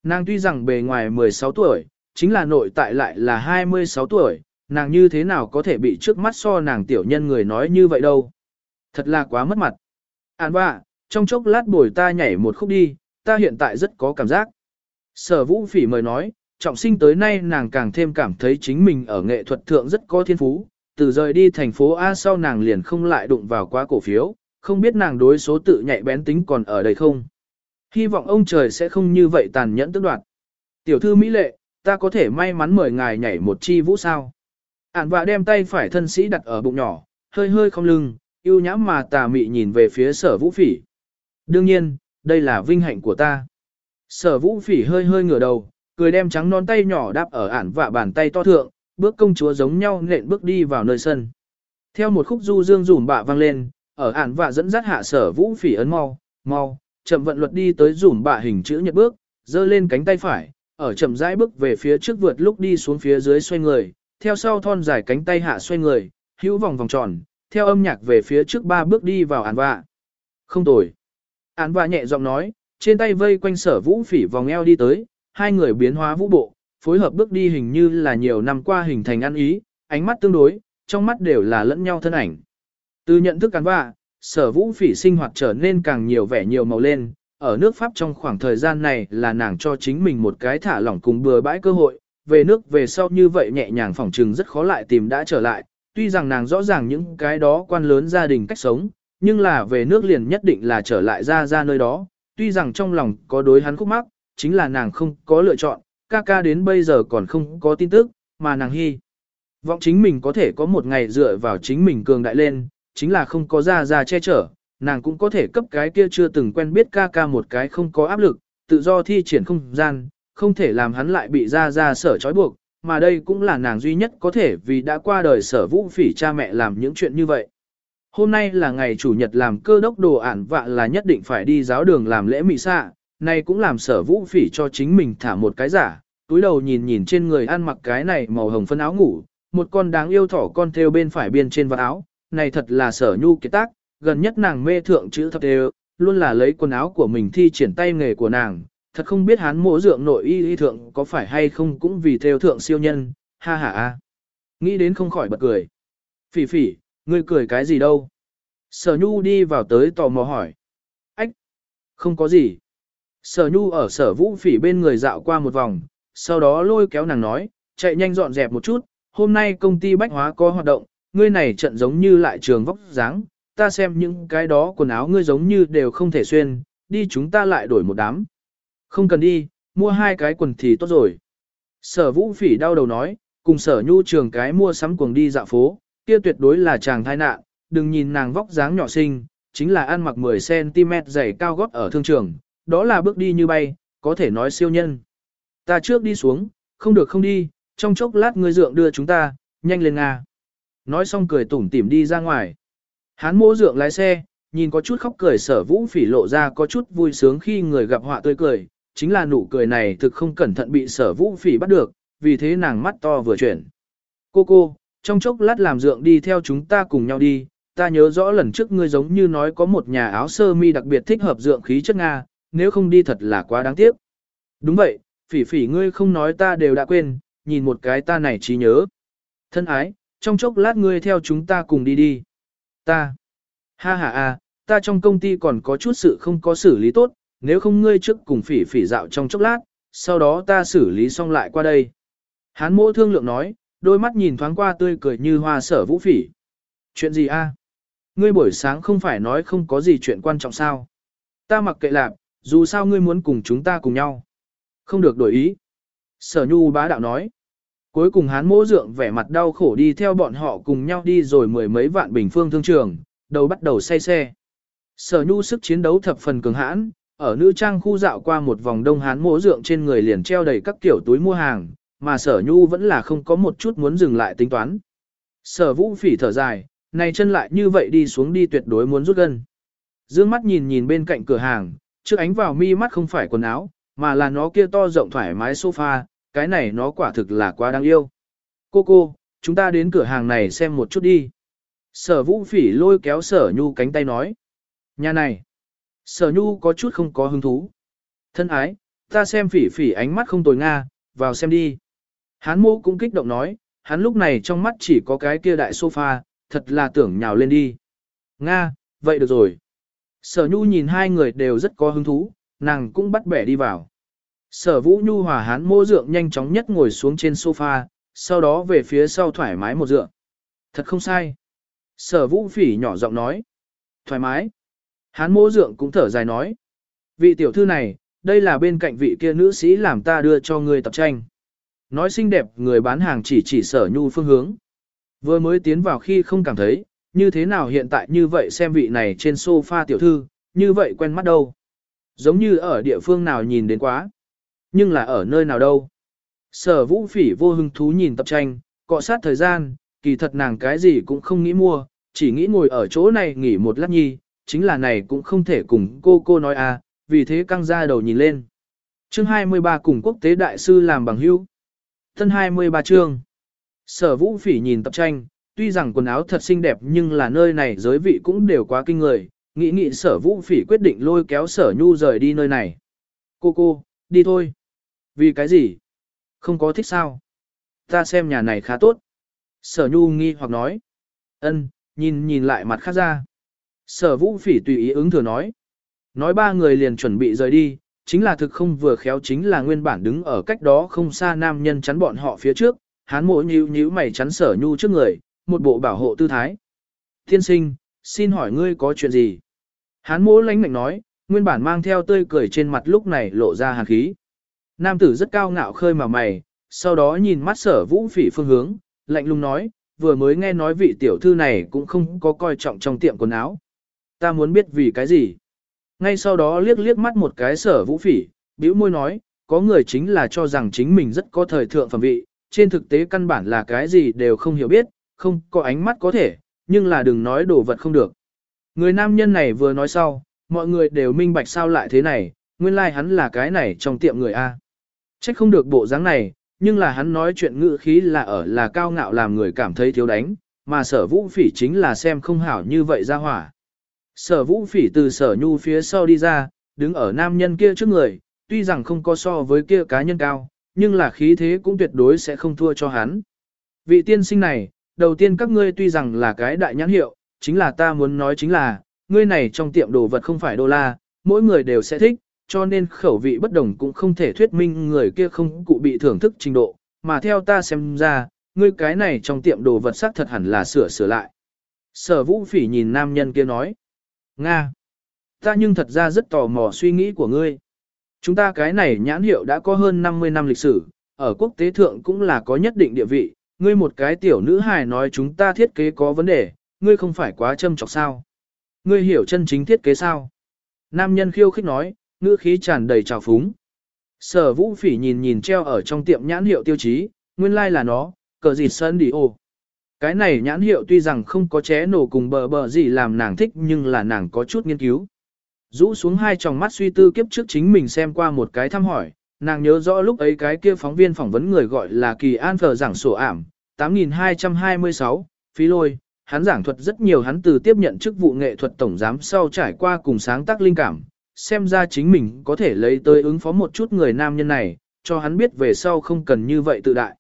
Nàng tuy rằng bề ngoài 16 tuổi, chính là nội tại lại là 26 tuổi, nàng như thế nào có thể bị trước mắt so nàng tiểu nhân người nói như vậy đâu. Thật là quá mất mặt. Án và, trong chốc lát bồi ta nhảy một khúc đi, ta hiện tại rất có cảm giác. Sở vũ phỉ mời nói, trọng sinh tới nay nàng càng thêm cảm thấy chính mình ở nghệ thuật thượng rất có thiên phú, từ rời đi thành phố A sau nàng liền không lại đụng vào quá cổ phiếu, không biết nàng đối số tự nhạy bén tính còn ở đây không. Hy vọng ông trời sẽ không như vậy tàn nhẫn tức đoạt. Tiểu thư Mỹ Lệ, ta có thể may mắn mời ngài nhảy một chi vũ sao. Ản vạ đem tay phải thân sĩ đặt ở bụng nhỏ, hơi hơi không lưng, yêu nhãm mà tà mị nhìn về phía sở vũ phỉ. Đương nhiên, đây là vinh hạnh của ta. Sở vũ phỉ hơi hơi ngửa đầu, cười đem trắng non tay nhỏ đáp ở ản vạ bàn tay to thượng, bước công chúa giống nhau nện bước đi vào nơi sân. Theo một khúc du dương rủm bạ vang lên, ở ản và dẫn dắt hạ sở vũ phỉ ấn mau, mau, chậm vận luật đi tới rủm bạ hình chữ nhật bước, dơ lên cánh tay phải, ở chậm rãi bước về phía trước vượt lúc đi xuống phía dưới xoay người, theo sau thon dài cánh tay hạ xoay người, hữu vòng vòng tròn, theo âm nhạc về phía trước ba bước đi vào ản vạ. Không tồi. Án vạ nhẹ giọng nói, trên tay vây quanh sở vũ phỉ vòng eo đi tới, hai người biến hóa vũ bộ, phối hợp bước đi hình như là nhiều năm qua hình thành ăn ý, ánh mắt tương đối, trong mắt đều là lẫn nhau thân ảnh. Từ nhận thức cán vạ, sở vũ phỉ sinh hoạt trở nên càng nhiều vẻ nhiều màu lên, ở nước Pháp trong khoảng thời gian này là nàng cho chính mình một cái thả lỏng cùng bừa bãi cơ hội, về nước về sau như vậy nhẹ nhàng phỏng trừng rất khó lại tìm đã trở lại, tuy rằng nàng rõ ràng những cái đó quan lớn gia đình cách sống, nhưng là về nước liền nhất định là trở lại ra ra nơi đó, tuy rằng trong lòng có đối hắn khúc mắc, chính là nàng không có lựa chọn, ca ca đến bây giờ còn không có tin tức, mà nàng hy. Vọng chính mình có thể có một ngày dựa vào chính mình cường đại lên, chính là không có ra ra che chở, nàng cũng có thể cấp cái kia chưa từng quen biết ca ca một cái không có áp lực, tự do thi triển không gian, không thể làm hắn lại bị ra ra sở trói buộc, mà đây cũng là nàng duy nhất có thể vì đã qua đời sở vũ phỉ cha mẹ làm những chuyện như vậy. Hôm nay là ngày chủ nhật làm cơ đốc đồ ản vạ là nhất định phải đi giáo đường làm lễ mị xạ, này cũng làm sở vũ phỉ cho chính mình thả một cái giả, túi đầu nhìn nhìn trên người ăn mặc cái này màu hồng phân áo ngủ, một con đáng yêu thỏ con theo bên phải biên trên vạt áo, này thật là sở nhu kiệt tác, gần nhất nàng mê thượng chữ thập đều, luôn là lấy quần áo của mình thi triển tay nghề của nàng, thật không biết hắn mộ dượng nội y y thượng có phải hay không cũng vì theo thượng siêu nhân, ha ha a. Nghĩ đến không khỏi bật cười. Phỉ phỉ, ngươi cười cái gì đâu? Sở nhu đi vào tới tò mò hỏi. Ách! Không có gì. Sở nhu ở sở vũ phỉ bên người dạo qua một vòng, sau đó lôi kéo nàng nói, chạy nhanh dọn dẹp một chút, hôm nay công ty bách hóa có hoạt động, ngươi này trận giống như lại trường vóc dáng, ta xem những cái đó quần áo ngươi giống như đều không thể xuyên, đi chúng ta lại đổi một đám. Không cần đi, mua hai cái quần thì tốt rồi. Sở vũ phỉ đau đầu nói, cùng sở nhu trường cái mua sắm cuồng đi dạo phố, kia tuyệt đối là chàng thai nạn, đừng nhìn nàng vóc dáng nhỏ xinh, chính là ăn mặc 10cm dày cao gót ở thương trường, đó là bước đi như bay, có thể nói siêu nhân. Ta trước đi xuống, không được không đi, trong chốc lát ngươi dượng đưa chúng ta, nhanh lên Nga. Nói xong cười tủm tỉm đi ra ngoài. Hán mô dượng lái xe, nhìn có chút khóc cười sở vũ phỉ lộ ra có chút vui sướng khi người gặp họa tươi cười, chính là nụ cười này thực không cẩn thận bị sở vũ phỉ bắt được, vì thế nàng mắt to vừa chuyển. Cô cô, trong chốc lát làm dượng đi theo chúng ta cùng nhau đi, ta nhớ rõ lần trước ngươi giống như nói có một nhà áo sơ mi đặc biệt thích hợp dượng khí chất Nga, nếu không đi thật là quá đáng tiếc. Đúng vậy, phỉ phỉ ngươi không nói ta đều đã quên, nhìn một cái ta này trí nhớ. Thân ái, trong chốc lát ngươi theo chúng ta cùng đi đi. Ta. Ha ha a, ta trong công ty còn có chút sự không có xử lý tốt, nếu không ngươi trước cùng phỉ phỉ dạo trong chốc lát, sau đó ta xử lý xong lại qua đây. Hán mỗ thương lượng nói, đôi mắt nhìn thoáng qua tươi cười như hoa sở vũ phỉ. Chuyện gì a? Ngươi buổi sáng không phải nói không có gì chuyện quan trọng sao? Ta mặc kệ lạc, dù sao ngươi muốn cùng chúng ta cùng nhau. Không được đổi ý. Sở nhu bá đạo nói. Cuối cùng hán mỗ dượng vẻ mặt đau khổ đi theo bọn họ cùng nhau đi rồi mười mấy vạn bình phương thương trường, đầu bắt đầu say xe. Sở nhu sức chiến đấu thập phần cường hãn, ở nữ trang khu dạo qua một vòng đông hán mỗ dượng trên người liền treo đầy các kiểu túi mua hàng, mà sở nhu vẫn là không có một chút muốn dừng lại tính toán. Sở vũ phỉ thở dài, này chân lại như vậy đi xuống đi tuyệt đối muốn rút gân. Dương mắt nhìn nhìn bên cạnh cửa hàng, trước ánh vào mi mắt không phải quần áo, mà là nó kia to rộng thoải mái sofa, cái này nó quả thực là quá đáng yêu. Cô cô, chúng ta đến cửa hàng này xem một chút đi. Sở vũ phỉ lôi kéo sở nhu cánh tay nói. Nhà này. Sở nhu có chút không có hứng thú. Thân ái, ta xem phỉ phỉ ánh mắt không tồi nga, vào xem đi. Hán mô cũng kích động nói, hắn lúc này trong mắt chỉ có cái kia đại sofa, thật là tưởng nhào lên đi. Nga, vậy được rồi. Sở nhu nhìn hai người đều rất có hứng thú, nàng cũng bắt bẻ đi vào. Sở vũ nhu hòa hán mô dượng nhanh chóng nhất ngồi xuống trên sofa, sau đó về phía sau thoải mái một dượng. Thật không sai. Sở vũ phỉ nhỏ giọng nói. Thoải mái. Hán mô dượng cũng thở dài nói. Vị tiểu thư này, đây là bên cạnh vị kia nữ sĩ làm ta đưa cho người tập tranh. Nói xinh đẹp người bán hàng chỉ chỉ sở nhu phương hướng. Vừa mới tiến vào khi không cảm thấy, như thế nào hiện tại như vậy xem vị này trên sofa tiểu thư, như vậy quen mắt đâu. Giống như ở địa phương nào nhìn đến quá. Nhưng là ở nơi nào đâu. Sở vũ phỉ vô hứng thú nhìn tập tranh, cọ sát thời gian, kỳ thật nàng cái gì cũng không nghĩ mua, chỉ nghĩ ngồi ở chỗ này nghỉ một lát nhi, chính là này cũng không thể cùng cô cô nói à, vì thế căng ra đầu nhìn lên. Chương 23 cùng quốc tế đại sư làm bằng hữu. Thân 23 chương. Sở vũ phỉ nhìn tập tranh, tuy rằng quần áo thật xinh đẹp nhưng là nơi này giới vị cũng đều quá kinh người, nghĩ nghĩ sở vũ phỉ quyết định lôi kéo sở nhu rời đi nơi này. Cô cô, đi thôi. Vì cái gì? Không có thích sao? Ta xem nhà này khá tốt. Sở nhu nghi hoặc nói. ân, nhìn nhìn lại mặt khác ra. Sở vũ phỉ tùy ý ứng thừa nói. Nói ba người liền chuẩn bị rời đi, chính là thực không vừa khéo chính là nguyên bản đứng ở cách đó không xa nam nhân chắn bọn họ phía trước, hán mộ nhíu nhíu mày chắn sở nhu trước người, một bộ bảo hộ tư thái. Thiên sinh, xin hỏi ngươi có chuyện gì? Hán mỗ lánh mạnh nói, nguyên bản mang theo tươi cười trên mặt lúc này lộ ra hàn khí. Nam tử rất cao ngạo khơi mà mày, sau đó nhìn mắt sở vũ phỉ phương hướng, lạnh lùng nói, vừa mới nghe nói vị tiểu thư này cũng không có coi trọng trong tiệm quần áo. Ta muốn biết vì cái gì? Ngay sau đó liếc liếc mắt một cái sở vũ phỉ, bĩu môi nói, có người chính là cho rằng chính mình rất có thời thượng phẩm vị, trên thực tế căn bản là cái gì đều không hiểu biết, không có ánh mắt có thể, nhưng là đừng nói đồ vật không được. Người nam nhân này vừa nói sau, mọi người đều minh bạch sao lại thế này, nguyên lai like hắn là cái này trong tiệm người A. Trách không được bộ dáng này, nhưng là hắn nói chuyện ngữ khí là ở là cao ngạo làm người cảm thấy thiếu đánh, mà sở vũ phỉ chính là xem không hảo như vậy ra hỏa. Sở vũ phỉ từ sở nhu phía sau đi ra, đứng ở nam nhân kia trước người, tuy rằng không có so với kia cá nhân cao, nhưng là khí thế cũng tuyệt đối sẽ không thua cho hắn. Vị tiên sinh này, đầu tiên các ngươi tuy rằng là cái đại nhãn hiệu, chính là ta muốn nói chính là, ngươi này trong tiệm đồ vật không phải đô la, mỗi người đều sẽ thích, cho nên khẩu vị bất đồng cũng không thể thuyết minh người kia không cụ bị thưởng thức trình độ, mà theo ta xem ra, ngươi cái này trong tiệm đồ vật sắc thật hẳn là sửa sửa lại. Sở vũ phỉ nhìn nam nhân kia nói, Nga, ta nhưng thật ra rất tò mò suy nghĩ của ngươi. Chúng ta cái này nhãn hiệu đã có hơn 50 năm lịch sử, ở quốc tế thượng cũng là có nhất định địa vị, ngươi một cái tiểu nữ hài nói chúng ta thiết kế có vấn đề, ngươi không phải quá châm chọc sao. Ngươi hiểu chân chính thiết kế sao? Nam nhân khiêu khích nói, ngữ khí tràn đầy trào phúng. Sở vũ phỉ nhìn nhìn treo ở trong tiệm nhãn hiệu tiêu chí, nguyên lai like là nó, cờ gì sơn đi ô. Cái này nhãn hiệu tuy rằng không có ché nổ cùng bờ bờ gì làm nàng thích nhưng là nàng có chút nghiên cứu. Rũ xuống hai tròng mắt suy tư kiếp trước chính mình xem qua một cái thăm hỏi, nàng nhớ rõ lúc ấy cái kia phóng viên phỏng vấn người gọi là Kỳ An Phờ giảng sổ ảm, 8226, phí lôi, hắn giảng thuật rất nhiều hắn từ tiếp nhận chức vụ nghệ thuật tổng giám sau trải qua cùng sáng tác linh cảm, xem ra chính mình có thể lấy tới ứng phó một chút người nam nhân này, cho hắn biết về sau không cần như vậy tự đại.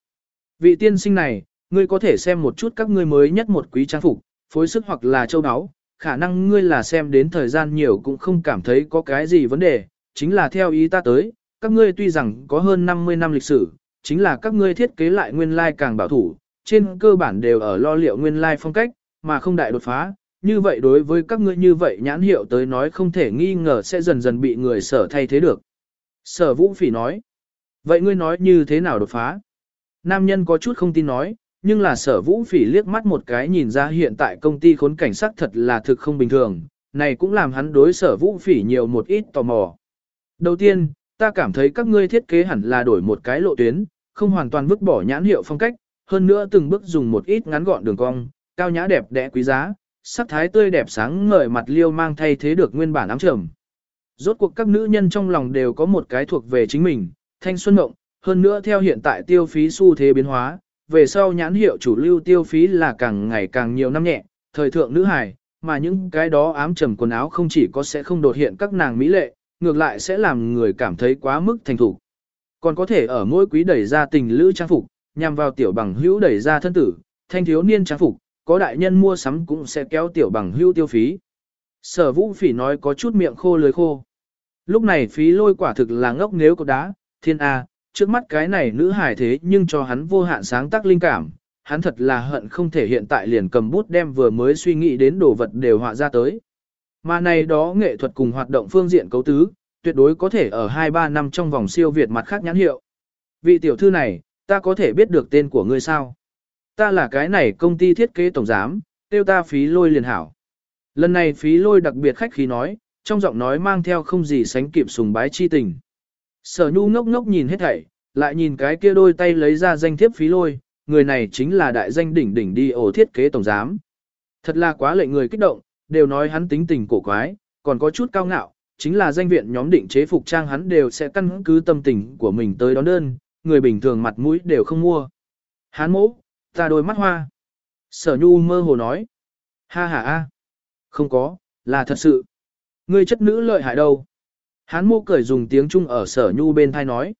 Vị tiên sinh này, ngươi có thể xem một chút các ngươi mới nhất một quý trang phục, phối sức hoặc là châu áo, khả năng ngươi là xem đến thời gian nhiều cũng không cảm thấy có cái gì vấn đề, chính là theo ý ta tới, các ngươi tuy rằng có hơn 50 năm lịch sử, chính là các ngươi thiết kế lại nguyên lai like càng bảo thủ, trên cơ bản đều ở lo liệu nguyên lai like phong cách, mà không đại đột phá. Như vậy đối với các ngươi như vậy nhãn hiệu tới nói không thể nghi ngờ sẽ dần dần bị người sở thay thế được. Sở vũ phỉ nói. Vậy ngươi nói như thế nào đột phá? Nam nhân có chút không tin nói, nhưng là sở vũ phỉ liếc mắt một cái nhìn ra hiện tại công ty khốn cảnh sát thật là thực không bình thường, này cũng làm hắn đối sở vũ phỉ nhiều một ít tò mò. Đầu tiên, ta cảm thấy các ngươi thiết kế hẳn là đổi một cái lộ tuyến, không hoàn toàn vứt bỏ nhãn hiệu phong cách, hơn nữa từng bước dùng một ít ngắn gọn đường cong, cao nhã đẹp đẽ quý giá, sắc thái tươi đẹp sáng ngời mặt liêu mang thay thế được nguyên bản ám trầm. Rốt cuộc các nữ nhân trong lòng đều có một cái thuộc về chính mình, thanh xuân mộng, hơn nữa theo hiện tại tiêu phí xu thế biến hóa, về sau nhãn hiệu chủ lưu tiêu phí là càng ngày càng nhiều năm nhẹ, thời thượng nữ hài, mà những cái đó ám trầm quần áo không chỉ có sẽ không đột hiện các nàng mỹ lệ, ngược lại sẽ làm người cảm thấy quá mức thành thủ. Còn có thể ở mỗi quý đẩy ra tình lữ trang phục, nhằm vào tiểu bằng hữu đẩy ra thân tử, thanh thiếu niên trang phục, có đại nhân mua sắm cũng sẽ kéo tiểu bằng hữu tiêu phí. Sở vũ phỉ nói có chút miệng khô lưới khô. Lúc này phí lôi quả thực là ngốc nếu có đá, thiên A, trước mắt cái này nữ hài thế nhưng cho hắn vô hạn sáng tác linh cảm, hắn thật là hận không thể hiện tại liền cầm bút đem vừa mới suy nghĩ đến đồ vật đều họa ra tới. Mà này đó nghệ thuật cùng hoạt động phương diện cấu tứ, tuyệt đối có thể ở 2-3 năm trong vòng siêu Việt mặt khác nhãn hiệu. Vị tiểu thư này, ta có thể biết được tên của ngươi sao? Ta là cái này công ty thiết kế tổng giám, tiêu ta phí lôi liền hảo. Lần này phí lôi đặc biệt khách khí nói, trong giọng nói mang theo không gì sánh kịp sùng bái chi tình. Sở nhu ngốc ngốc nhìn hết thảy, lại nhìn cái kia đôi tay lấy ra danh thiếp phí lôi, người này chính là đại danh đỉnh đỉnh đi ổ thiết kế tổng giám. Thật là quá lệ người kích động, đều nói hắn tính tình cổ quái, còn có chút cao ngạo, chính là danh viện nhóm định chế phục trang hắn đều sẽ căn cứ tâm tình của mình tới đón đơn, người bình thường mặt mũi đều không mua. Hán mỗ, ta đôi mắt hoa. Sở nhu mơ hồ nói. Ha ha a, Không có, là thật sự. Ngươi chất nữ lợi hại đâu. Hán mô cười dùng tiếng Trung ở sở nhu bên thai nói.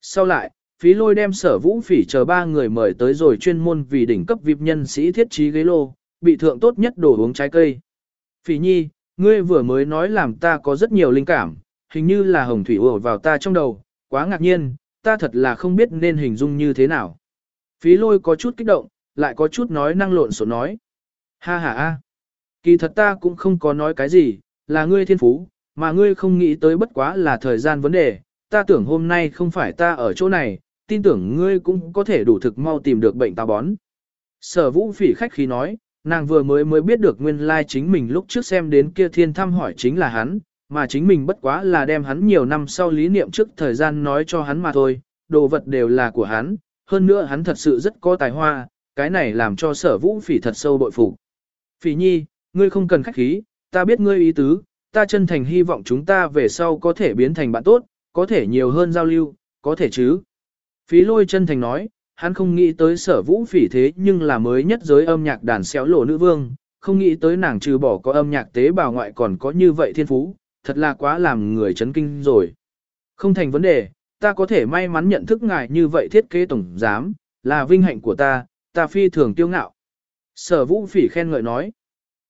Sau lại, phí lôi đem sở vũ phỉ chờ ba người mời tới rồi chuyên môn vì đỉnh cấp VIP nhân sĩ thiết trí ghế lô, bị thượng tốt nhất đổ uống trái cây. Phỉ nhi, ngươi vừa mới nói làm ta có rất nhiều linh cảm, hình như là hồng thủy ùa vào ta trong đầu, quá ngạc nhiên, ta thật là không biết nên hình dung như thế nào. Phí lôi có chút kích động, lại có chút nói năng lộn xộn nói. Ha ha a, kỳ thật ta cũng không có nói cái gì, là ngươi thiên phú, mà ngươi không nghĩ tới bất quá là thời gian vấn đề, ta tưởng hôm nay không phải ta ở chỗ này, tin tưởng ngươi cũng có thể đủ thực mau tìm được bệnh táo bón. Sở vũ phỉ khách khí nói, nàng vừa mới mới biết được nguyên lai like chính mình lúc trước xem đến kia thiên thăm hỏi chính là hắn, mà chính mình bất quá là đem hắn nhiều năm sau lý niệm trước thời gian nói cho hắn mà thôi, đồ vật đều là của hắn, hơn nữa hắn thật sự rất có tài hoa, cái này làm cho sở vũ phỉ thật sâu bội phục. Phỉ nhi, ngươi không cần khách khí, ta biết ngươi ý tứ, ta chân thành hy vọng chúng ta về sau có thể biến thành bạn tốt, có thể nhiều hơn giao lưu, có thể chứ. Phí lôi chân thành nói, hắn không nghĩ tới sở vũ phỉ thế nhưng là mới nhất giới âm nhạc đàn xéo lộ nữ vương, không nghĩ tới nàng trừ bỏ có âm nhạc tế bào ngoại còn có như vậy thiên phú, thật là quá làm người chấn kinh rồi. Không thành vấn đề, ta có thể may mắn nhận thức ngài như vậy thiết kế tổng giám, là vinh hạnh của ta, ta phi thường tiêu ngạo. Sở vũ phỉ khen ngợi nói.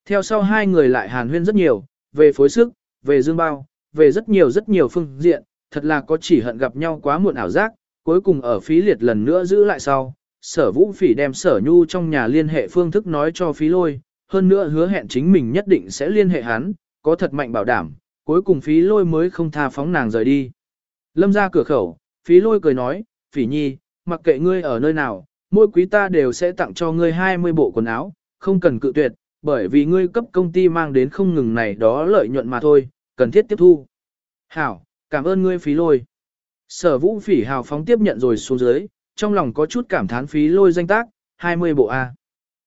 Theo sau hai người lại hàn huyên rất nhiều, về phối sức, về dương bao, về rất nhiều rất nhiều phương diện, thật là có chỉ hận gặp nhau quá muộn ảo giác, cuối cùng ở phí liệt lần nữa giữ lại sau. Sở vũ phỉ đem sở nhu trong nhà liên hệ phương thức nói cho phí lôi, hơn nữa hứa hẹn chính mình nhất định sẽ liên hệ hắn, có thật mạnh bảo đảm, cuối cùng phí lôi mới không tha phóng nàng rời đi. Lâm ra cửa khẩu, phí lôi cười nói, phỉ nhi, mặc kệ ngươi ở nơi nào, mỗi quý ta đều sẽ tặng cho ngươi 20 bộ quần áo, không cần cự tuyệt, bởi vì ngươi cấp công ty mang đến không ngừng này đó lợi nhuận mà thôi, cần thiết tiếp thu. Hảo, cảm ơn ngươi phí lôi. Sở vũ phỉ hào phóng tiếp nhận rồi xuống dưới, trong lòng có chút cảm thán phí lôi danh tác, 20 bộ A.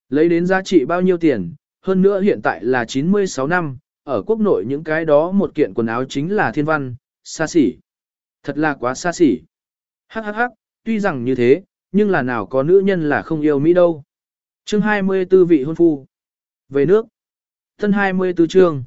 Lấy đến giá trị bao nhiêu tiền, hơn nữa hiện tại là 96 năm, ở quốc nội những cái đó một kiện quần áo chính là thiên văn, xa xỉ. Thật là quá xa xỉ. Hắc hắc hắc, tuy rằng như thế, nhưng là nào có nữ nhân là không yêu Mỹ đâu. Chương 24 vị hôn phu. Về nước. Thân 24 chương.